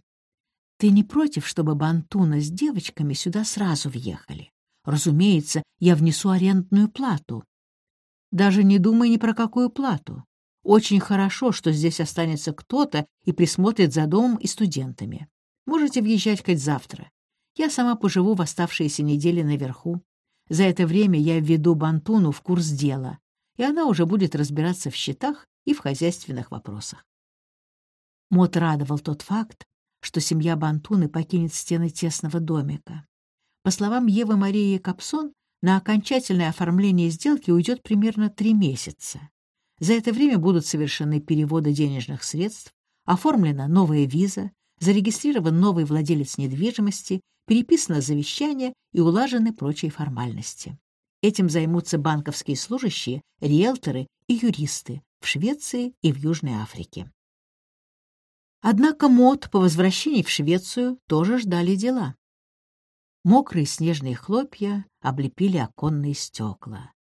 «Ты не против, чтобы Бантуна с девочками сюда сразу въехали? Разумеется, я внесу арендную плату». «Даже не думай ни про какую плату. Очень хорошо, что здесь останется кто-то и присмотрит за домом и студентами. Можете въезжать хоть завтра. Я сама поживу в оставшиеся недели наверху. За это время я введу Бантуну в курс дела, и она уже будет разбираться в счетах и в хозяйственных вопросах. Мот радовал тот факт, что семья Бантуны покинет стены тесного домика. По словам Евы Марии Капсон, на окончательное оформление сделки уйдет примерно три месяца. За это время будут совершены переводы денежных средств, оформлена новая виза, зарегистрирован новый владелец недвижимости, переписано завещание и улажены прочие формальности. Этим займутся банковские служащие, риэлторы и юристы, в Швеции и в Южной Африке. Однако Мод по возвращении в Швецию тоже ждали дела. Мокрые снежные хлопья облепили оконные стекла.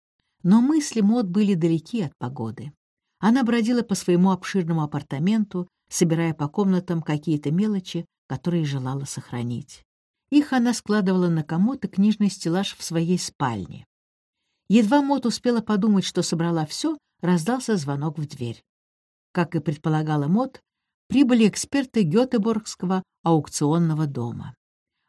Но мысли Мод были далеки от погоды. Она бродила по своему обширному апартаменту, собирая по комнатам какие-то мелочи, которые желала сохранить. Их она складывала на комод и книжный стеллаж в своей спальне. Едва Мот успела подумать, что собрала все, раздался звонок в дверь. Как и предполагала Мот, прибыли эксперты Гетеборгского аукционного дома.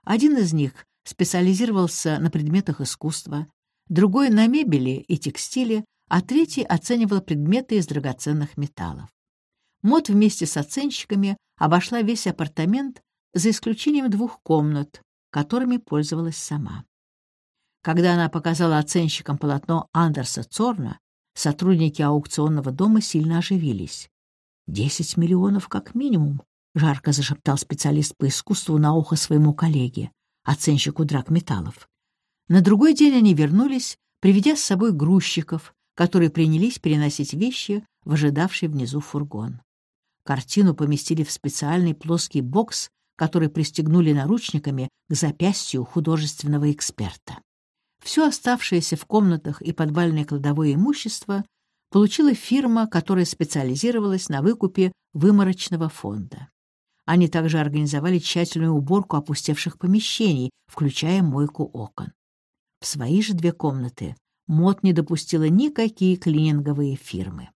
Один из них специализировался на предметах искусства, другой — на мебели и текстиле, а третий оценивал предметы из драгоценных металлов. Мот вместе с оценщиками обошла весь апартамент за исключением двух комнат, которыми пользовалась сама. Когда она показала оценщикам полотно Андерса Цорна, Сотрудники аукционного дома сильно оживились. «Десять миллионов как минимум», — жарко зашептал специалист по искусству на ухо своему коллеге, оценщику драгметаллов. На другой день они вернулись, приведя с собой грузчиков, которые принялись переносить вещи в ожидавший внизу фургон. Картину поместили в специальный плоский бокс, который пристегнули наручниками к запястью художественного эксперта. Все оставшееся в комнатах и подвальное кладовое имущество получила фирма, которая специализировалась на выкупе выморочного фонда. Они также организовали тщательную уборку опустевших помещений, включая мойку окон. В свои же две комнаты Мот не допустила никакие клининговые фирмы.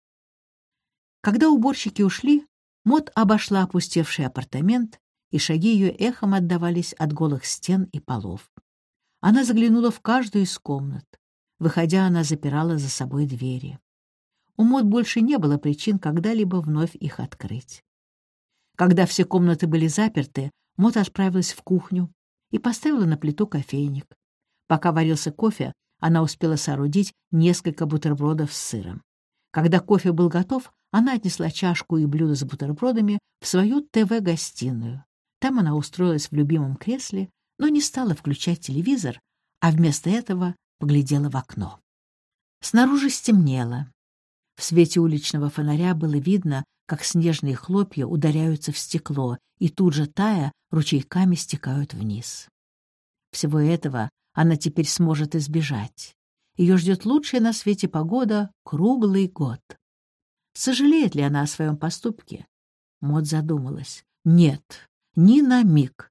Когда уборщики ушли, Мот обошла опустевший апартамент, и шаги ее эхом отдавались от голых стен и полов. Она заглянула в каждую из комнат. Выходя, она запирала за собой двери. У Мод больше не было причин когда-либо вновь их открыть. Когда все комнаты были заперты, Мод отправилась в кухню и поставила на плиту кофейник. Пока варился кофе, она успела соорудить несколько бутербродов с сыром. Когда кофе был готов, она отнесла чашку и блюдо с бутербродами в свою ТВ-гостиную. Там она устроилась в любимом кресле, но не стала включать телевизор, а вместо этого поглядела в окно. Снаружи стемнело. В свете уличного фонаря было видно, как снежные хлопья ударяются в стекло и тут же, тая, ручейками стекают вниз. Всего этого она теперь сможет избежать. Ее ждет лучшая на свете погода круглый год. Сожалеет ли она о своем поступке? Мод задумалась. Нет, ни на миг.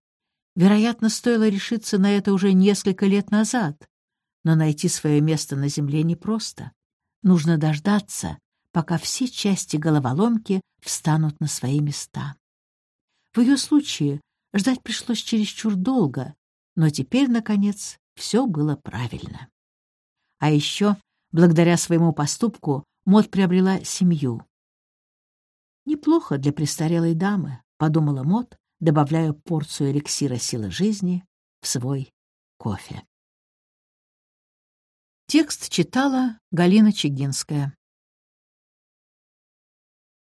Вероятно, стоило решиться на это уже несколько лет назад. Но найти свое место на земле непросто. Нужно дождаться, пока все части головоломки встанут на свои места. В ее случае ждать пришлось чересчур долго, но теперь, наконец, все было правильно. А еще, благодаря своему поступку, Мот приобрела семью. «Неплохо для престарелой дамы», — подумала Мот, добавляя порцию эликсира силы жизни в свой кофе. Текст читала Галина Чигинская.